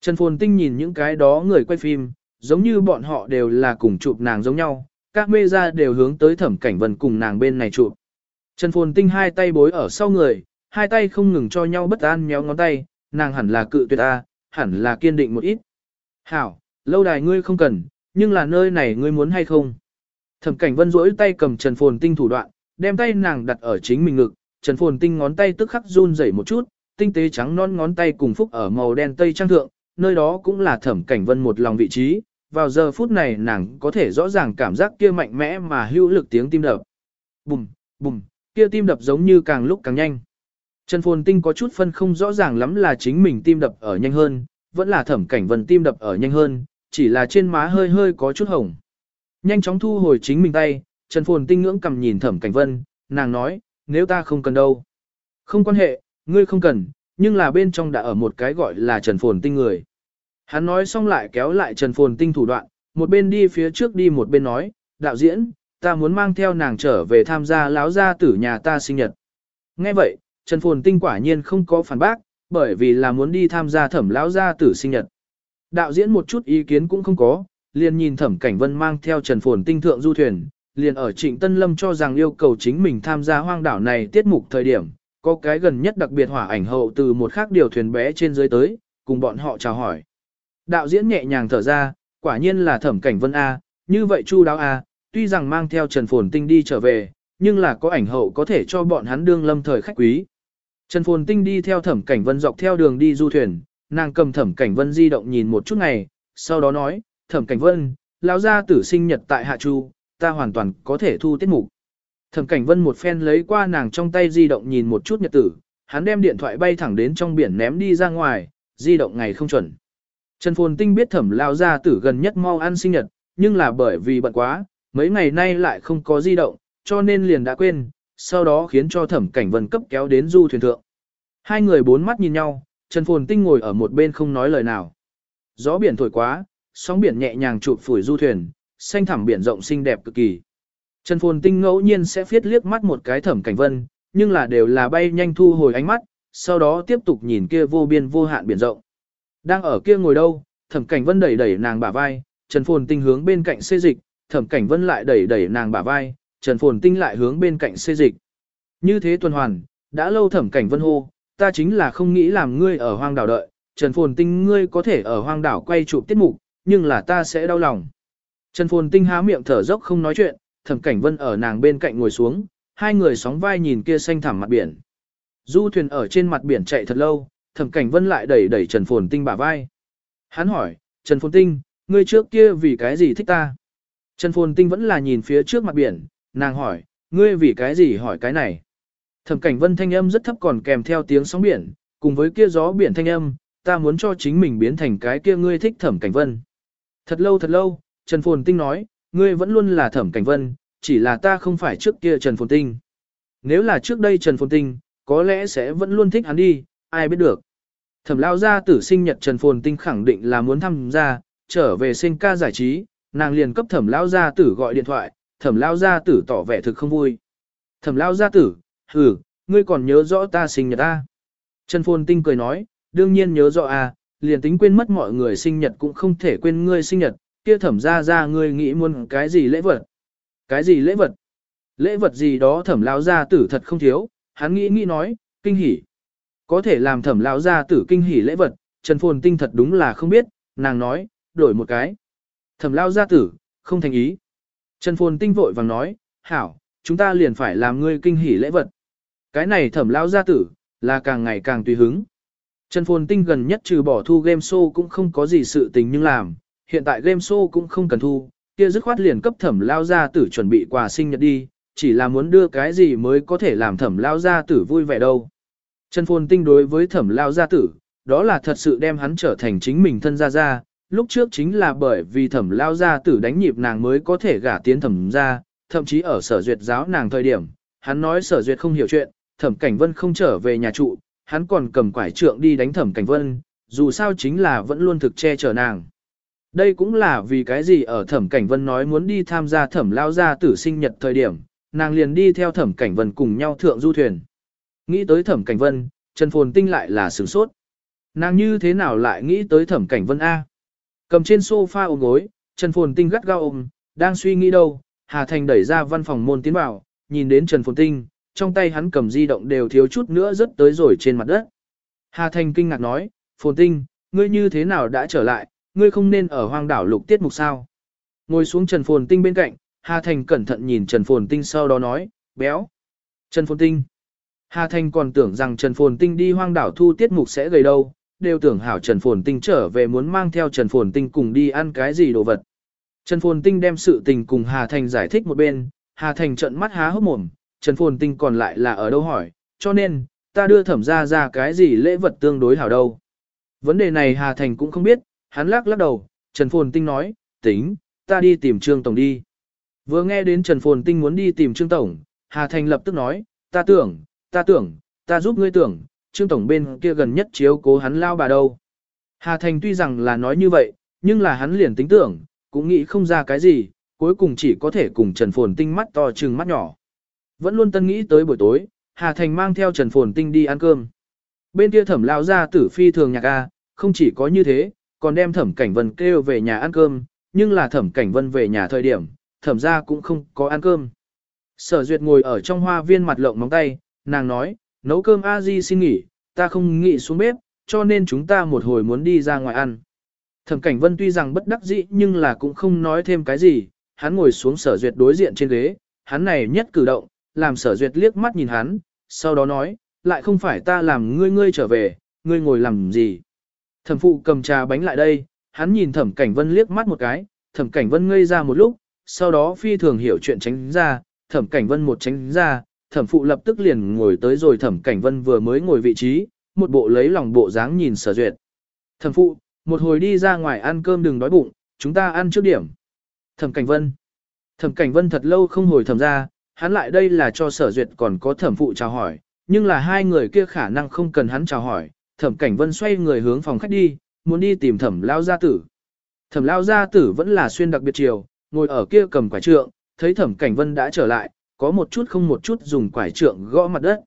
Trần Phồn Tinh nhìn những cái đó người quay phim, giống như bọn họ đều là cùng chụp nàng giống nhau, các mê ra đều hướng tới thẩm cảnh vân cùng nàng bên này chụp. Trần Phồn Tinh hai tay bối ở sau người, hai tay không ngừng cho nhau bất an nhéo ngón tay, nàng hẳn là cự tuyệt ta, hẳn là kiên định một ít. Hảo, lâu đài ngươi không cần, nhưng là nơi này ngươi muốn hay không? Thẩm cảnh vân duỗi tay cầm Trần Phồn Tinh thủ đoạn, đem tay nàng đặt ở chính mình ngực, Trần Phồn Tinh ngón tay tức khắc run rẩy một chút, tinh tế trắng non ngón tay cùng phúc ở màu đen tây trang thượng, nơi đó cũng là thẩm cảnh vân một lòng vị trí, vào giờ phút này nàng có thể rõ ràng cảm giác kia mạnh mẽ mà hữu lực tiếng tim đập. Bùm, bùm, kia tim đập giống như càng lúc càng nhanh. Trần Phồn Tinh có chút phân không rõ ràng lắm là chính mình tim đập ở nhanh hơn, vẫn là thẩm cảnh vân tim đập ở nhanh hơn, chỉ là trên má hơi hơi có chút hồng. Nhanh chóng thu hồi chính mình tay, Trần Phồn Tinh ngưỡng cầm nhìn thẩm cảnh vân, nàng nói, nếu ta không cần đâu. Không quan hệ, ngươi không cần, nhưng là bên trong đã ở một cái gọi là Trần Phồn Tinh người. Hắn nói xong lại kéo lại Trần Phồn Tinh thủ đoạn, một bên đi phía trước đi một bên nói, đạo diễn, ta muốn mang theo nàng trở về tham gia láo gia tử nhà ta sinh nhật. Nghe vậy, Trần Phồn Tinh quả nhiên không có phản bác, bởi vì là muốn đi tham gia thẩm lão gia tử sinh nhật. Đạo diễn một chút ý kiến cũng không có, liền nhìn thẩm cảnh vân mang theo Trần Phồn Tinh thượng du thuyền, liền ở Trịnh Tân Lâm cho rằng yêu cầu chính mình tham gia hoang đảo này tiết mục thời điểm, có cái gần nhất đặc biệt hỏa ảnh hậu từ một khác điều thuyền bé trên dưới tới, cùng bọn họ chào hỏi. Đạo diễn nhẹ nhàng thở ra, quả nhiên là thẩm cảnh vân A, như vậy chu đáo A, tuy rằng mang theo Trần Phồn Tinh đi trở về, nhưng là có ảnh hậu có thể cho bọn hắn đương lâm thời khách quý. Trần Phồn Tinh đi theo thẩm cảnh vân dọc theo đường đi du thuyền, nàng cầm thẩm cảnh vân di động nhìn một chút ngày, sau đó nói, thẩm cảnh vân, lão gia tử sinh nhật tại Hạ Chu, ta hoàn toàn có thể thu tiết mục. Thẩm cảnh vân một phen lấy qua nàng trong tay di động nhìn một chút nhật tử, hắn đem điện thoại bay thẳng đến trong biển ném đi ra ngoài, di động ngày không chuẩn. Trần Phồn Tinh biết thẩm lao gia tử gần nhất mau ăn sinh nhật, nhưng là bởi vì bận quá, mấy ngày nay lại không có di động, cho nên liền đã quên, sau đó khiến cho thẩm cảnh vân cấp kéo đến du thuyền thượng. Hai người bốn mắt nhìn nhau, Trần Phồn Tinh ngồi ở một bên không nói lời nào. Gió biển thổi quá, sóng biển nhẹ nhàng chụp phủi du thuyền, xanh thẳm biển rộng xinh đẹp cực kỳ. Trần Phồn Tinh ngẫu nhiên sẽ phiết liếc mắt một cái thẩm cảnh vân, nhưng là đều là bay nhanh thu hồi ánh mắt, sau đó tiếp tục nhìn kia vô biên vô hạn biển rộng. Đang ở kia ngồi đâu, thẩm cảnh vân đẩy đẩy nàng bả vai, Trần Phồn Tinh hướng bên cạnh xê dịch, thẩm cảnh vân lại đẩy đẩy nàng bả vai, Trần Phồn Tinh lại hướng bên cạnh xê dịch. Như thế tuần hoàn, đã lâu thẩm cảnh vân hô, ta chính là không nghĩ làm ngươi ở hoang đảo đợi, Trần Phồn Tinh ngươi có thể ở hoang đảo quay chụp tiết mục, nhưng là ta sẽ đau lòng. Trần Phồn Tinh há miệng thở dốc không nói chuyện, Thẩm Cảnh Vân ở nàng bên cạnh ngồi xuống, hai người sóng vai nhìn kia xanh thẳm mặt biển. Du thuyền ở trên mặt biển chạy thật lâu, Thẩm Cảnh Vân lại đẩy đẩy Trần Phồn Tinh bả vai. Hắn hỏi, Trần Phồn Tinh, ngươi trước kia vì cái gì thích ta? Trần Phồn Tinh vẫn là nhìn phía trước mặt biển, nàng hỏi, ngươi vì cái gì hỏi cái này? Thẩm Cảnh Vân thanh âm rất thấp còn kèm theo tiếng sóng biển, cùng với kia gió biển thanh âm, ta muốn cho chính mình biến thành cái kia ngươi thích Thẩm Cảnh Vân. Thật lâu thật lâu, Trần Phồn Tinh nói, ngươi vẫn luôn là Thẩm Cảnh Vân, chỉ là ta không phải trước kia Trần Phồn Tinh. Nếu là trước đây Trần Phồn Tinh, có lẽ sẽ vẫn luôn thích hắn đi, ai biết được. Thẩm lao gia tử sinh nhật Trần Phồn Tinh khẳng định là muốn tham gia, trở về sinh ca giải trí, nàng liền cấp thẩm lao gia tử gọi điện thoại, thẩm lao gia tử tỏ vẻ thực không vui. Thẩm lao gia tử, hừ, ngươi còn nhớ rõ ta sinh nhật ta. Trần Phồn Tinh cười nói, đương nhiên nhớ rõ à, liền tính quên mất mọi người sinh nhật cũng không thể quên ngươi sinh nhật, kia thẩm ra ra ngươi nghĩ muốn cái gì lễ vật. Cái gì lễ vật? Lễ vật gì đó thẩm Lão gia tử thật không thiếu, hắn nghĩ nghĩ nói, kinh hỉ. Có thể làm thẩm Lão gia tử kinh hỉ lễ vật, Trần Phồn Tinh thật đúng là không biết, nàng nói, đổi một cái. Thẩm Lão gia tử, không thành ý. Trần Phồn Tinh vội vàng nói, hảo, chúng ta liền phải làm ngươi kinh hỉ lễ vật. Cái này thẩm lao gia tử, là càng ngày càng tùy hứng. Trần Phồn Tinh gần nhất trừ bỏ thu game show cũng không có gì sự tình nhưng làm, hiện tại game show cũng không cần thu, kia dứt khoát liền cấp thẩm lao gia tử chuẩn bị quà sinh nhật đi, chỉ là muốn đưa cái gì mới có thể làm thẩm lao gia tử vui vẻ đâu. Trần Phồn Tinh đối với thẩm lao gia tử, đó là thật sự đem hắn trở thành chính mình thân gia gia, lúc trước chính là bởi vì thẩm lao gia tử đánh nhịp nàng mới có thể gả tiến thẩm gia, thậm chí ở sở duyệt giáo nàng thời điểm, hắn nói sở duyệt không hiểu chuyện, thẩm cảnh vân không trở về nhà trụ, hắn còn cầm quải trượng đi đánh thẩm cảnh vân, dù sao chính là vẫn luôn thực che chở nàng. Đây cũng là vì cái gì ở thẩm cảnh vân nói muốn đi tham gia thẩm lao gia tử sinh nhật thời điểm, nàng liền đi theo thẩm cảnh vân cùng nhau thượng du thuyền. Nghĩ tới thẩm cảnh vân, Trần Phồn Tinh lại là sửng sốt. Nàng như thế nào lại nghĩ tới thẩm cảnh vân A? Cầm trên sofa ôm gối, Trần Phồn Tinh gắt gao ôm, đang suy nghĩ đâu, Hà Thành đẩy ra văn phòng môn tiến vào, nhìn đến Trần Phồn Tinh, trong tay hắn cầm di động đều thiếu chút nữa rớt tới rồi trên mặt đất. Hà Thành kinh ngạc nói, Phồn Tinh, ngươi như thế nào đã trở lại, ngươi không nên ở hoang đảo lục tiết mục sao. Ngồi xuống Trần Phồn Tinh bên cạnh, Hà Thành cẩn thận nhìn Trần Phồn Tinh sau đó nói, béo. Trần Phồn Tinh. Hà Thành còn tưởng rằng Trần Phồn Tinh đi hoang đảo thu tiết mục sẽ gầy đâu, đều tưởng hảo Trần Phồn Tinh trở về muốn mang theo Trần Phồn Tinh cùng đi ăn cái gì đồ vật. Trần Phồn Tinh đem sự tình cùng Hà Thành giải thích một bên, Hà Thành trận mắt há hốc mồm, Trần Phồn Tinh còn lại là ở đâu hỏi, cho nên, ta đưa thẩm ra ra cái gì lễ vật tương đối hảo đâu. Vấn đề này Hà Thành cũng không biết, hắn lắc lắc đầu, Trần Phồn Tinh nói, tính, ta đi tìm Trương Tổng đi. Vừa nghe đến Trần Phồn Tinh muốn đi tìm Trương Tổng, Hà Thành lập tức nói, ta tưởng, ta tưởng, ta giúp ngươi tưởng, Trương Tổng bên kia gần nhất chiếu cố hắn lao bà đâu. Hà Thành tuy rằng là nói như vậy, nhưng là hắn liền tính tưởng, cũng nghĩ không ra cái gì, cuối cùng chỉ có thể cùng Trần Phồn Tinh mắt to trừng mắt nhỏ. Vẫn luôn tân nghĩ tới buổi tối, Hà Thành mang theo Trần Phồn Tinh đi ăn cơm. Bên kia thẩm lao ra tử phi thường nhạc A, không chỉ có như thế, còn đem thẩm cảnh vân kêu về nhà ăn cơm, nhưng là thẩm cảnh vân về nhà thời điểm, thẩm ra cũng không có ăn cơm. Sở duyệt ngồi ở trong hoa viên mặt lộng móng tay, nàng nói, nấu cơm a di xin nghỉ, ta không nghỉ xuống bếp, cho nên chúng ta một hồi muốn đi ra ngoài ăn. Thẩm cảnh vân tuy rằng bất đắc dĩ nhưng là cũng không nói thêm cái gì, hắn ngồi xuống sở duyệt đối diện trên ghế, hắn này nhất cử động, làm sở duyệt liếc mắt nhìn hắn, sau đó nói, lại không phải ta làm ngươi ngươi trở về, ngươi ngồi làm gì. Thẩm phụ cầm trà bánh lại đây, hắn nhìn thẩm cảnh vân liếc mắt một cái, thẩm cảnh vân ngây ra một lúc, sau đó phi thường hiểu chuyện tránh ra, thẩm cảnh vân một tránh ra, thẩm phụ lập tức liền ngồi tới rồi thẩm cảnh vân vừa mới ngồi vị trí, một bộ lấy lòng bộ dáng nhìn sở duyệt. Thẩm phụ, một hồi đi ra ngoài ăn cơm đừng đói bụng, chúng ta ăn trước điểm. Thẩm cảnh vân. Thẩm cảnh vân thật lâu không hồi thẩm ra, hắn lại đây là cho sở duyệt còn có thẩm phụ chào hỏi, nhưng là hai người kia khả năng không cần hắn chào hỏi, thẩm cảnh vân xoay người hướng phòng khách đi, muốn đi tìm thẩm lao gia tử. Thẩm lao gia tử vẫn là xuyên đặc biệt chiều, ngồi ở kia cầm quải trượng, thấy thẩm cảnh vân đã trở lại, có một chút không một chút dùng quải trượng gõ mặt đất.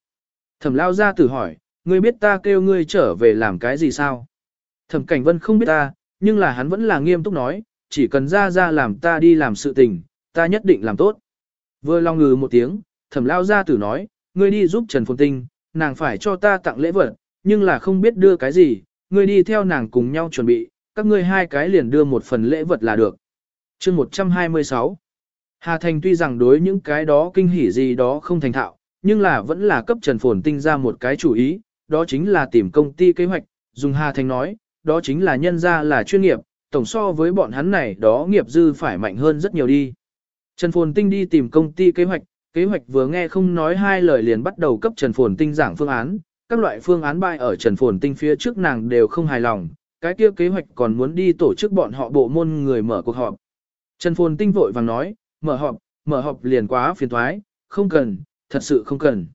Thẩm lao gia tử hỏi, ngươi biết ta kêu ngươi trở về làm cái gì sao? Thẩm cảnh vân không biết ta, nhưng là hắn vẫn là nghiêm túc nói, chỉ cần ra ra làm ta đi làm sự tình, ta nhất định làm tốt. Vừa long ngừ một tiếng, thẩm lao gia tử nói, ngươi đi giúp Trần Phồn Tinh, nàng phải cho ta tặng lễ vật, nhưng là không biết đưa cái gì, ngươi đi theo nàng cùng nhau chuẩn bị, các ngươi hai cái liền đưa một phần lễ vật là được. chương 126 Hà Thành tuy rằng đối những cái đó kinh hỉ gì đó không thành thạo, nhưng là vẫn là cấp Trần Phồn Tinh ra một cái chủ ý, đó chính là tìm công ty kế hoạch, dùng Hà Thành nói, đó chính là nhân ra là chuyên nghiệp, tổng so với bọn hắn này đó nghiệp dư phải mạnh hơn rất nhiều đi. Trần Phồn Tinh đi tìm công ty kế hoạch, kế hoạch vừa nghe không nói hai lời liền bắt đầu cấp Trần Phồn Tinh giảng phương án, các loại phương án bài ở Trần Phồn Tinh phía trước nàng đều không hài lòng, cái kia kế hoạch còn muốn đi tổ chức bọn họ bộ môn người mở cuộc họp. Trần Phồn Tinh vội vàng nói, mở họp, mở họp liền quá phiền thoái, không cần, thật sự không cần.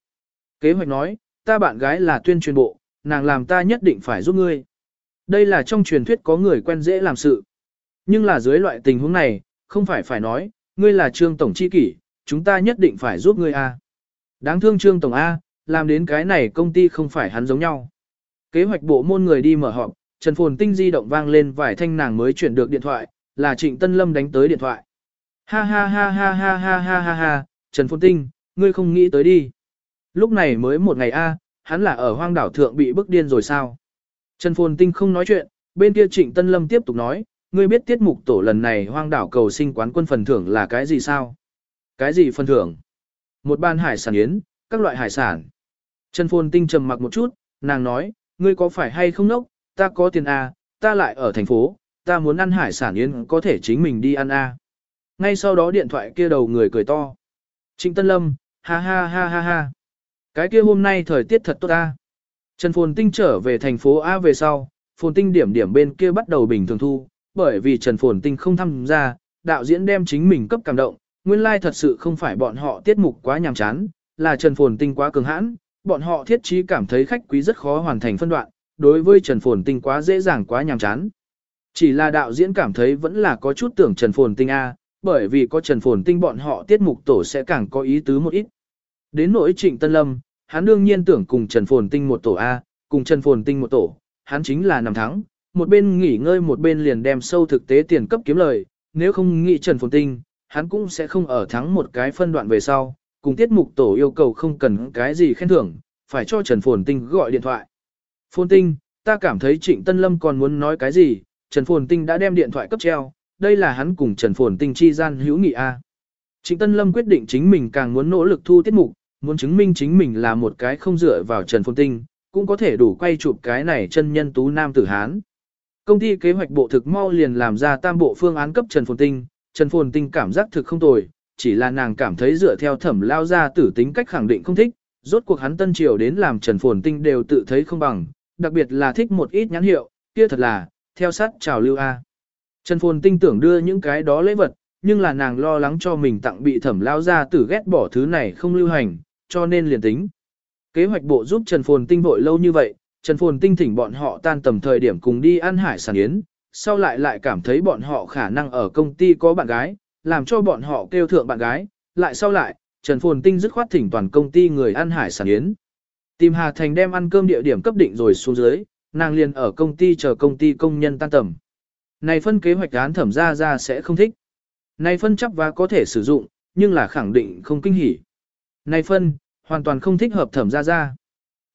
Kế hoạch nói, ta bạn gái là tuyên truyền bộ, nàng làm ta nhất định phải giúp ngươi. Đây là trong truyền thuyết có người quen dễ làm sự. Nhưng là dưới loại tình huống này, không phải phải nói, ngươi là trương tổng chi kỷ, chúng ta nhất định phải giúp ngươi A. Đáng thương trương tổng A, làm đến cái này công ty không phải hắn giống nhau. Kế hoạch bộ môn người đi mở họp, Trần Phồn Tinh di động vang lên vài thanh nàng mới chuyển được điện thoại, là Trịnh Tân Lâm đánh tới điện thoại. Ha ha ha ha ha ha ha ha ha, Trần Phồn Tinh, ngươi không nghĩ tới đi. Lúc này mới một ngày A, hắn là ở hoang đảo thượng bị bức điên rồi sao? Trần Phồn Tinh không nói chuyện, bên kia Trịnh Tân Lâm tiếp tục nói, ngươi biết tiết mục tổ lần này hoang đảo cầu sinh quán quân phần thưởng là cái gì sao? Cái gì phần thưởng? Một ban hải sản yến, các loại hải sản. Trần Phồn Tinh trầm mặc một chút, nàng nói, ngươi có phải hay không nốc, ta có tiền A, ta lại ở thành phố, ta muốn ăn hải sản yến có thể chính mình đi ăn A. Ngay sau đó điện thoại kia đầu người cười to. Trịnh Tân Lâm, ha ha ha ha ha. Cái kia hôm nay thời tiết thật tốt ta. Trần Phồn Tinh trở về thành phố A về sau, Phồn Tinh điểm điểm bên kia bắt đầu bình thường thu, bởi vì Trần Phồn Tinh không tham gia, đạo diễn đem chính mình cấp cảm động, nguyên lai like thật sự không phải bọn họ tiết mục quá nhàm chán, là Trần Phồn Tinh quá cường hãn, bọn họ thiết trí cảm thấy khách quý rất khó hoàn thành phân đoạn, đối với Trần Phồn Tinh quá dễ dàng quá nhàm chán. Chỉ là đạo diễn cảm thấy vẫn là có chút tưởng Trần Phồn Tinh A, bởi vì có Trần Phồn Tinh bọn họ tiết mục tổ sẽ càng có ý tứ một ít. Đến nỗi Trịnh Tân Lâm, hắn đương nhiên tưởng cùng Trần Phồn Tinh một tổ A, cùng Trần Phồn Tinh một tổ, hắn chính là nằm thắng, một bên nghỉ ngơi một bên liền đem sâu thực tế tiền cấp kiếm lời, nếu không nghĩ Trần Phồn Tinh, hắn cũng sẽ không ở thắng một cái phân đoạn về sau, cùng tiết mục tổ yêu cầu không cần cái gì khen thưởng, phải cho Trần Phồn Tinh gọi điện thoại. Phồn Tinh, ta cảm thấy Trịnh Tân Lâm còn muốn nói cái gì, Trần Phồn Tinh đã đem điện thoại cấp treo, đây là hắn cùng Trần Phồn Tinh chi gian hữu nghị A. Trịnh Tân Lâm quyết định chính mình càng muốn nỗ lực thu tiết mục, muốn chứng minh chính mình là một cái không dựa vào Trần Phồn Tinh, cũng có thể đủ quay chụp cái này chân nhân tú nam tử Hán. Công ty kế hoạch bộ thực mau liền làm ra tam bộ phương án cấp Trần Phồn Tinh, Trần Phồn Tinh cảm giác thực không tồi, chỉ là nàng cảm thấy dựa theo thẩm lao ra tử tính cách khẳng định không thích, rốt cuộc hắn tân triều đến làm Trần Phồn Tinh đều tự thấy không bằng, đặc biệt là thích một ít nhãn hiệu, kia thật là, theo sát trào lưu A. Trần Phồn Tinh tưởng đưa những cái đó lễ vật, nhưng là nàng lo lắng cho mình tặng bị thẩm lao ra tử ghét bỏ thứ này không lưu hành, cho nên liền tính. Kế hoạch bộ giúp Trần Phồn Tinh vội lâu như vậy, Trần Phồn Tinh thỉnh bọn họ tan tầm thời điểm cùng đi ăn hải sản yến, sau lại lại cảm thấy bọn họ khả năng ở công ty có bạn gái, làm cho bọn họ kêu thượng bạn gái, lại sau lại, Trần Phồn Tinh dứt khoát thỉnh toàn công ty người ăn hải sản yến. Tìm Hà Thành đem ăn cơm địa điểm cấp định rồi xuống dưới, nàng liền ở công ty chờ công ty công nhân tan tầm. Này phân kế hoạch án thẩm ra ra sẽ không thích. Này phân chấp và có thể sử dụng, nhưng là khẳng định không kinh hỉ. Này phân, hoàn toàn không thích hợp thẩm ra ra.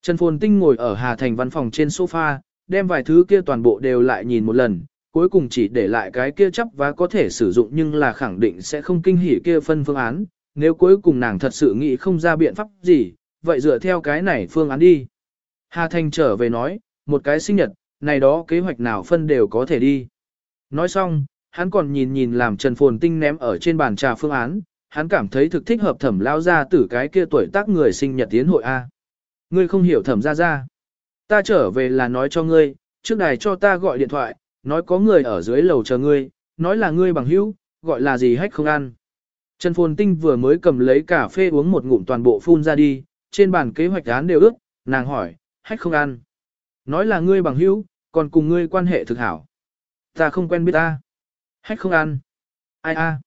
Trần Phồn Tinh ngồi ở Hà Thành văn phòng trên sofa, đem vài thứ kia toàn bộ đều lại nhìn một lần, cuối cùng chỉ để lại cái kia chấp và có thể sử dụng nhưng là khẳng định sẽ không kinh hỉ kia phân phương án, nếu cuối cùng nàng thật sự nghĩ không ra biện pháp gì, vậy dựa theo cái này phương án đi. Hà Thành trở về nói, một cái sinh nhật, này đó kế hoạch nào phân đều có thể đi. Nói xong, hắn còn nhìn nhìn làm Trần Phồn Tinh ném ở trên bàn trà phương án, hắn cảm thấy thực thích hợp thẩm lao ra tử cái kia tuổi tác người sinh nhật tiến hội A. Ngươi không hiểu thẩm ra ra. Ta trở về là nói cho ngươi, trước đài cho ta gọi điện thoại, nói có người ở dưới lầu chờ ngươi, nói là ngươi bằng hữu, gọi là gì hách không ăn. Trần Phồn Tinh vừa mới cầm lấy cà phê uống một ngụm toàn bộ phun ra đi, trên bàn kế hoạch án đều ước, nàng hỏi, hách không ăn. Nói là ngươi bằng hữu, còn cùng ngươi quan hệ thực hảo. Ta không quen biết ta. Hách không ăn. Ai a?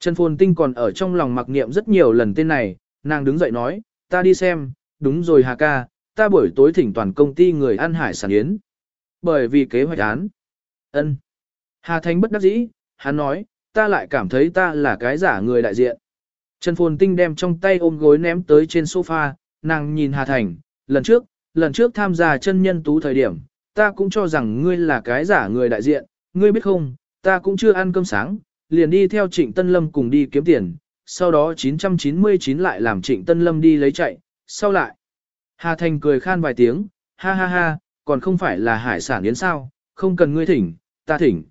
Trần Phồn Tinh còn ở trong lòng mặc niệm rất nhiều lần tên này, nàng đứng dậy nói, ta đi xem, đúng rồi Hà ca, ta buổi tối thỉnh toàn công ty người ăn hải sản yến. Bởi vì kế hoạch án. ân Hà Thanh bất đắc dĩ, hắn nói, ta lại cảm thấy ta là cái giả người đại diện. Trần Phồn Tinh đem trong tay ôm gối ném tới trên sofa, nàng nhìn Hà Thành, lần trước, lần trước tham gia chân nhân tú thời điểm, ta cũng cho rằng ngươi là cái giả người đại diện, ngươi biết không, ta cũng chưa ăn cơm sáng, liền đi theo Trịnh Tân Lâm cùng đi kiếm tiền, sau đó 999 lại làm Trịnh Tân Lâm đi lấy chạy, sau lại. Hà Thành cười khan vài tiếng, ha ha ha, còn không phải là hải sản yến sao, không cần ngươi thỉnh, ta thỉnh.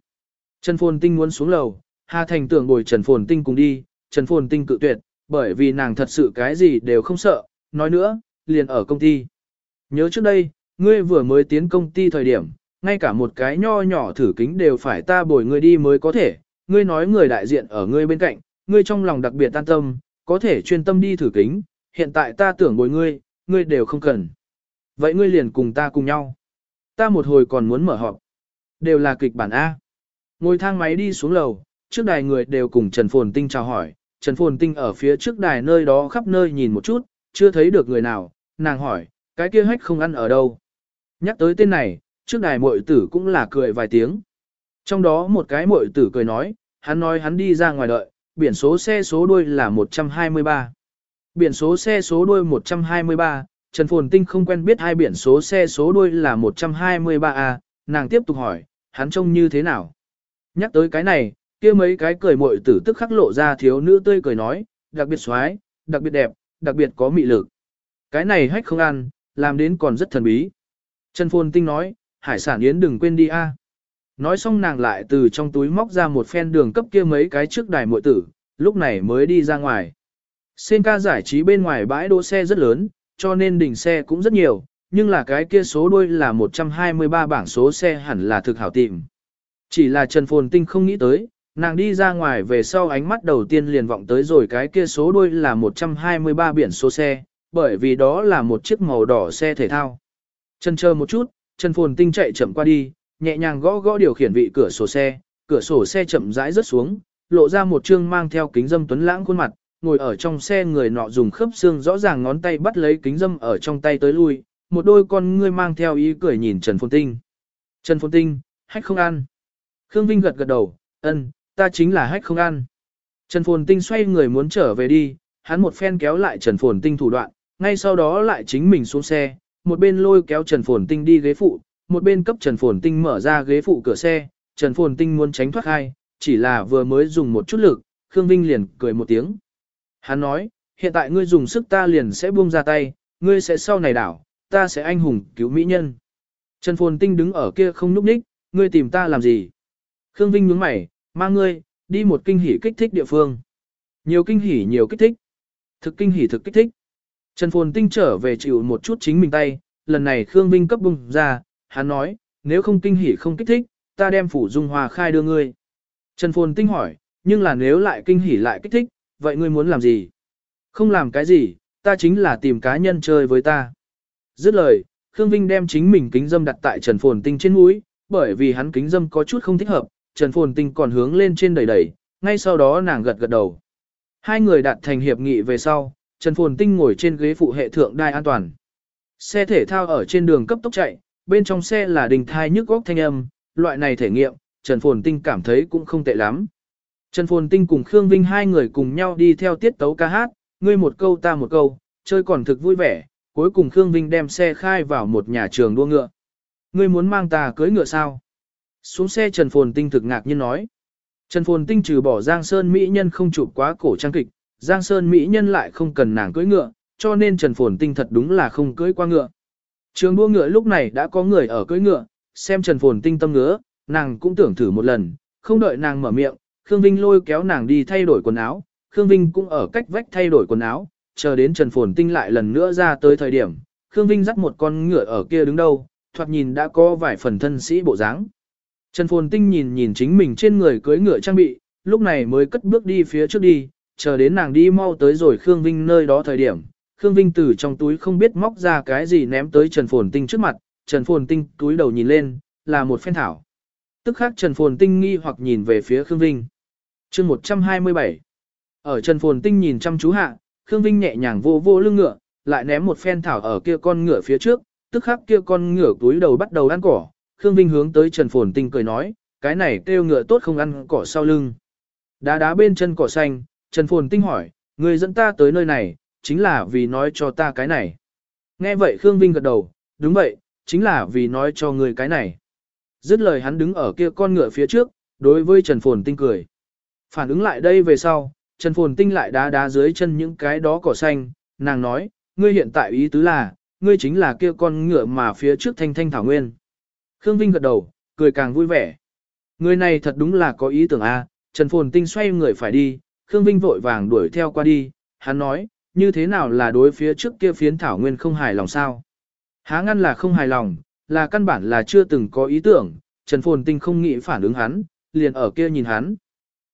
Trần Phồn Tinh muốn xuống lầu, Hà Thành tưởng bồi Trần Phồn Tinh cùng đi, Trần Phồn Tinh cự tuyệt, bởi vì nàng thật sự cái gì đều không sợ, nói nữa, liền ở công ty. Nhớ trước đây, ngươi vừa mới tiến công ty thời điểm, ngay cả một cái nho nhỏ thử kính đều phải ta bồi ngươi đi mới có thể, ngươi nói người đại diện ở ngươi bên cạnh, ngươi trong lòng đặc biệt tan tâm, có thể chuyên tâm đi thử kính, hiện tại ta tưởng bồi ngươi, ngươi đều không cần. Vậy ngươi liền cùng ta cùng nhau. Ta một hồi còn muốn mở họp. Đều là kịch bản A. Ngồi thang máy đi xuống lầu, trước đài người đều cùng Trần Phồn Tinh chào hỏi. Trần Phồn Tinh ở phía trước đài nơi đó khắp nơi nhìn một chút, chưa thấy được người nào, nàng hỏi, cái kia hách không ăn ở đâu. Nhắc tới tên này, trước đài muội tử cũng là cười vài tiếng. Trong đó một cái muội tử cười nói, hắn nói hắn đi ra ngoài đợi, biển số xe số đuôi là 123. Biển số xe số đuôi 123, Trần Phồn Tinh không quen biết hai biển số xe số đuôi là 123A, nàng tiếp tục hỏi, hắn trông như thế nào? Nhắc tới cái này, kia mấy cái cười muội tử tức khắc lộ ra thiếu nữ tươi cười nói, đặc biệt xoái, đặc biệt đẹp, đặc biệt có mị lực. Cái này hách không ăn, làm đến còn rất thần bí. Trần Phồn Tinh nói, hải sản yến đừng quên đi a. Nói xong nàng lại từ trong túi móc ra một phen đường cấp kia mấy cái trước đài muội tử, lúc này mới đi ra ngoài. Sen ca giải trí bên ngoài bãi đỗ xe rất lớn, cho nên đỉnh xe cũng rất nhiều, nhưng là cái kia số đuôi là 123 bảng số xe hẳn là thực hảo tìm. Chỉ là Trần Phồn Tinh không nghĩ tới, nàng đi ra ngoài về sau ánh mắt đầu tiên liền vọng tới rồi cái kia số đuôi là 123 biển số xe, bởi vì đó là một chiếc màu đỏ xe thể thao. Chân chờ một chút, Trần Phồn Tinh chạy chậm qua đi, nhẹ nhàng gõ gõ điều khiển vị cửa sổ xe, cửa sổ xe chậm rãi rớt xuống, lộ ra một trương mang theo kính dâm tuấn lãng khuôn mặt, ngồi ở trong xe người nọ dùng khớp xương rõ ràng ngón tay bắt lấy kính dâm ở trong tay tới lui, một đôi con ngươi mang theo ý cười nhìn Trần Phồn Tinh. Trần Phồn Tinh, hách không ăn. Khương Vinh gật gật đầu, ân, ta chính là hách không ăn. Trần Phồn Tinh xoay người muốn trở về đi, hắn một phen kéo lại Trần Phồn Tinh thủ đoạn, ngay sau đó lại chính mình xuống xe, một bên lôi kéo Trần Phồn Tinh đi ghế phụ, một bên cấp Trần Phồn Tinh mở ra ghế phụ cửa xe, Trần Phồn Tinh muốn tránh thoát hai, chỉ là vừa mới dùng một chút lực, Khương Vinh liền cười một tiếng. Hắn nói, hiện tại ngươi dùng sức ta liền sẽ buông ra tay, ngươi sẽ sau này đảo, ta sẽ anh hùng cứu mỹ nhân. Trần Phồn Tinh đứng ở kia không núp ních, ngươi tìm ta làm gì? Khương Vinh nhướng mày, mang ngươi, đi một kinh hỉ kích thích địa phương. Nhiều kinh hỉ nhiều kích thích. Thực kinh hỉ thực kích thích. Trần Phồn Tinh trở về chịu một chút chính mình tay, lần này Khương Vinh cấp bung ra, hắn nói, nếu không kinh hỉ không kích thích, ta đem phủ dung hòa khai đưa ngươi. Trần Phồn Tinh hỏi, nhưng là nếu lại kinh hỉ lại kích thích, vậy ngươi muốn làm gì? Không làm cái gì, ta chính là tìm cá nhân chơi với ta. Dứt lời, Khương Vinh đem chính mình kính dâm đặt tại Trần Phồn Tinh trên mũi, bởi vì hắn kính dâm có chút không thích hợp, Trần Phồn Tinh còn hướng lên trên đầy đầy, ngay sau đó nàng gật gật đầu. Hai người đạt thành hiệp nghị về sau, Trần Phồn Tinh ngồi trên ghế phụ hệ thượng đai an toàn. Xe thể thao ở trên đường cấp tốc chạy, bên trong xe là đình thai nhức góc thanh âm, loại này thể nghiệm, Trần Phồn Tinh cảm thấy cũng không tệ lắm. Trần Phồn Tinh cùng Khương Vinh hai người cùng nhau đi theo tiết tấu ca hát, ngươi một câu ta một câu, chơi còn thực vui vẻ, cuối cùng Khương Vinh đem xe khai vào một nhà trường đua ngựa. Ngươi muốn mang ta cưới ngựa sao? Xuống xe Trần Phồn Tinh thực ngạc nhiên nói. Trần Phồn Tinh trừ bỏ Giang Sơn Mỹ Nhân không chụp quá cổ trang kịch, Giang Sơn Mỹ Nhân lại không cần nàng cưỡi ngựa, cho nên Trần Phồn Tinh thật đúng là không cưỡi qua ngựa. Trường đua ngựa lúc này đã có người ở cưỡi ngựa, xem Trần Phồn Tinh tâm ngứa, nàng cũng tưởng thử một lần, không đợi nàng mở miệng, Khương Vinh lôi kéo nàng đi thay đổi quần áo, Khương Vinh cũng ở cách vách thay đổi quần áo, chờ đến Trần Phồn Tinh lại lần nữa ra tới thời điểm, Khương Vinh dắt một con ngựa ở kia đứng đâu, thoạt nhìn đã có vài phần thân sĩ bộ dáng. Trần Phồn Tinh nhìn nhìn chính mình trên người cưỡi ngựa trang bị, lúc này mới cất bước đi phía trước đi, chờ đến nàng đi mau tới rồi Khương Vinh nơi đó thời điểm. Khương Vinh từ trong túi không biết móc ra cái gì ném tới Trần Phồn Tinh trước mặt, Trần Phồn Tinh túi đầu nhìn lên, là một phen thảo. Tức khác Trần Phồn Tinh nghi hoặc nhìn về phía Khương Vinh. chương 127 Ở Trần Phồn Tinh nhìn chăm chú hạ, Khương Vinh nhẹ nhàng vô vô lưng ngựa, lại ném một phen thảo ở kia con ngựa phía trước, tức khắc kia con ngựa túi đầu bắt đầu ăn cỏ, Khương Vinh hướng tới Trần Phồn Tinh cười nói, cái này kêu ngựa tốt không ăn cỏ sau lưng. Đá đá bên chân cỏ xanh, Trần Phồn Tinh hỏi, người dẫn ta tới nơi này, chính là vì nói cho ta cái này. Nghe vậy Khương Vinh gật đầu, đúng vậy, chính là vì nói cho ngươi cái này. Dứt lời hắn đứng ở kia con ngựa phía trước, đối với Trần Phồn Tinh cười. Phản ứng lại đây về sau, Trần Phồn Tinh lại đá đá dưới chân những cái đó cỏ xanh, nàng nói, ngươi hiện tại ý tứ là, ngươi chính là kia con ngựa mà phía trước thanh thanh thảo nguyên. Khương Vinh gật đầu, cười càng vui vẻ. Người này thật đúng là có ý tưởng a. Trần Phồn Tinh xoay người phải đi, Khương Vinh vội vàng đuổi theo qua đi, hắn nói, như thế nào là đối phía trước kia phiến thảo nguyên không hài lòng sao? Há ngăn là không hài lòng, là căn bản là chưa từng có ý tưởng, Trần Phồn Tinh không nghĩ phản ứng hắn, liền ở kia nhìn hắn.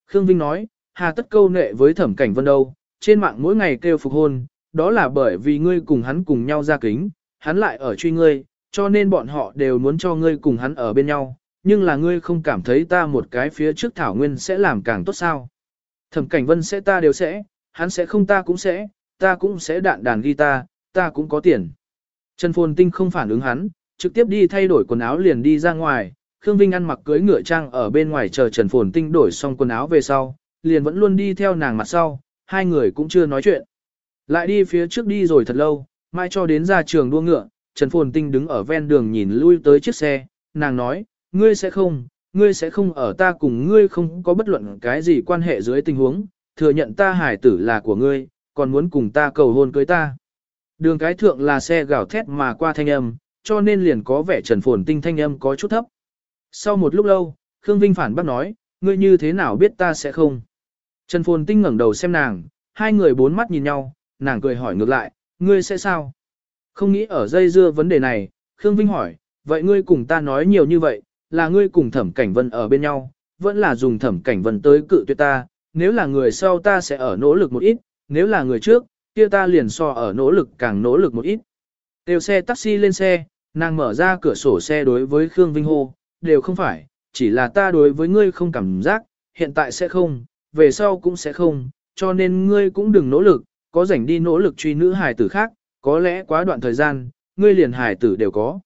Khương Vinh nói, hà tất câu nệ với thẩm cảnh vân đâu, trên mạng mỗi ngày kêu phục hôn, đó là bởi vì ngươi cùng hắn cùng nhau ra kính, hắn lại ở truy ngươi, cho nên bọn họ đều muốn cho ngươi cùng hắn ở bên nhau, nhưng là ngươi không cảm thấy ta một cái phía trước thảo nguyên sẽ làm càng tốt sao. Thẩm cảnh vân sẽ ta đều sẽ, hắn sẽ không ta cũng sẽ, ta cũng sẽ đạn đàn guitar, ta cũng có tiền. Trần Phồn Tinh không phản ứng hắn, trực tiếp đi thay đổi quần áo liền đi ra ngoài, Khương Vinh ăn mặc cưới ngựa trang ở bên ngoài chờ Trần Phồn Tinh đổi xong quần áo về sau, liền vẫn luôn đi theo nàng mặt sau, hai người cũng chưa nói chuyện. Lại đi phía trước đi rồi thật lâu, mai cho đến ra trường đua ngựa, Trần Phồn Tinh đứng ở ven đường nhìn lui tới chiếc xe, nàng nói, ngươi sẽ không, ngươi sẽ không ở ta cùng ngươi không có bất luận cái gì quan hệ dưới tình huống, thừa nhận ta hải tử là của ngươi, còn muốn cùng ta cầu hôn cưới ta. Đường cái thượng là xe gào thét mà qua thanh âm, cho nên liền có vẻ Trần Phồn Tinh thanh âm có chút thấp. Sau một lúc lâu, Khương Vinh phản bác nói, ngươi như thế nào biết ta sẽ không. Trần Phồn Tinh ngẩng đầu xem nàng, hai người bốn mắt nhìn nhau, nàng cười hỏi ngược lại, ngươi sẽ sao? Không nghĩ ở dây dưa vấn đề này, Khương Vinh hỏi, vậy ngươi cùng ta nói nhiều như vậy, là ngươi cùng thẩm cảnh vân ở bên nhau, vẫn là dùng thẩm cảnh vân tới cự tuyệt ta, nếu là người sau ta sẽ ở nỗ lực một ít, nếu là người trước, kia ta liền so ở nỗ lực càng nỗ lực một ít. Đều xe taxi lên xe, nàng mở ra cửa sổ xe đối với Khương Vinh hô, đều không phải, chỉ là ta đối với ngươi không cảm giác, hiện tại sẽ không, về sau cũng sẽ không, cho nên ngươi cũng đừng nỗ lực, có rảnh đi nỗ lực truy nữ hài tử khác, có lẽ quá đoạn thời gian, ngươi liền hài tử đều có.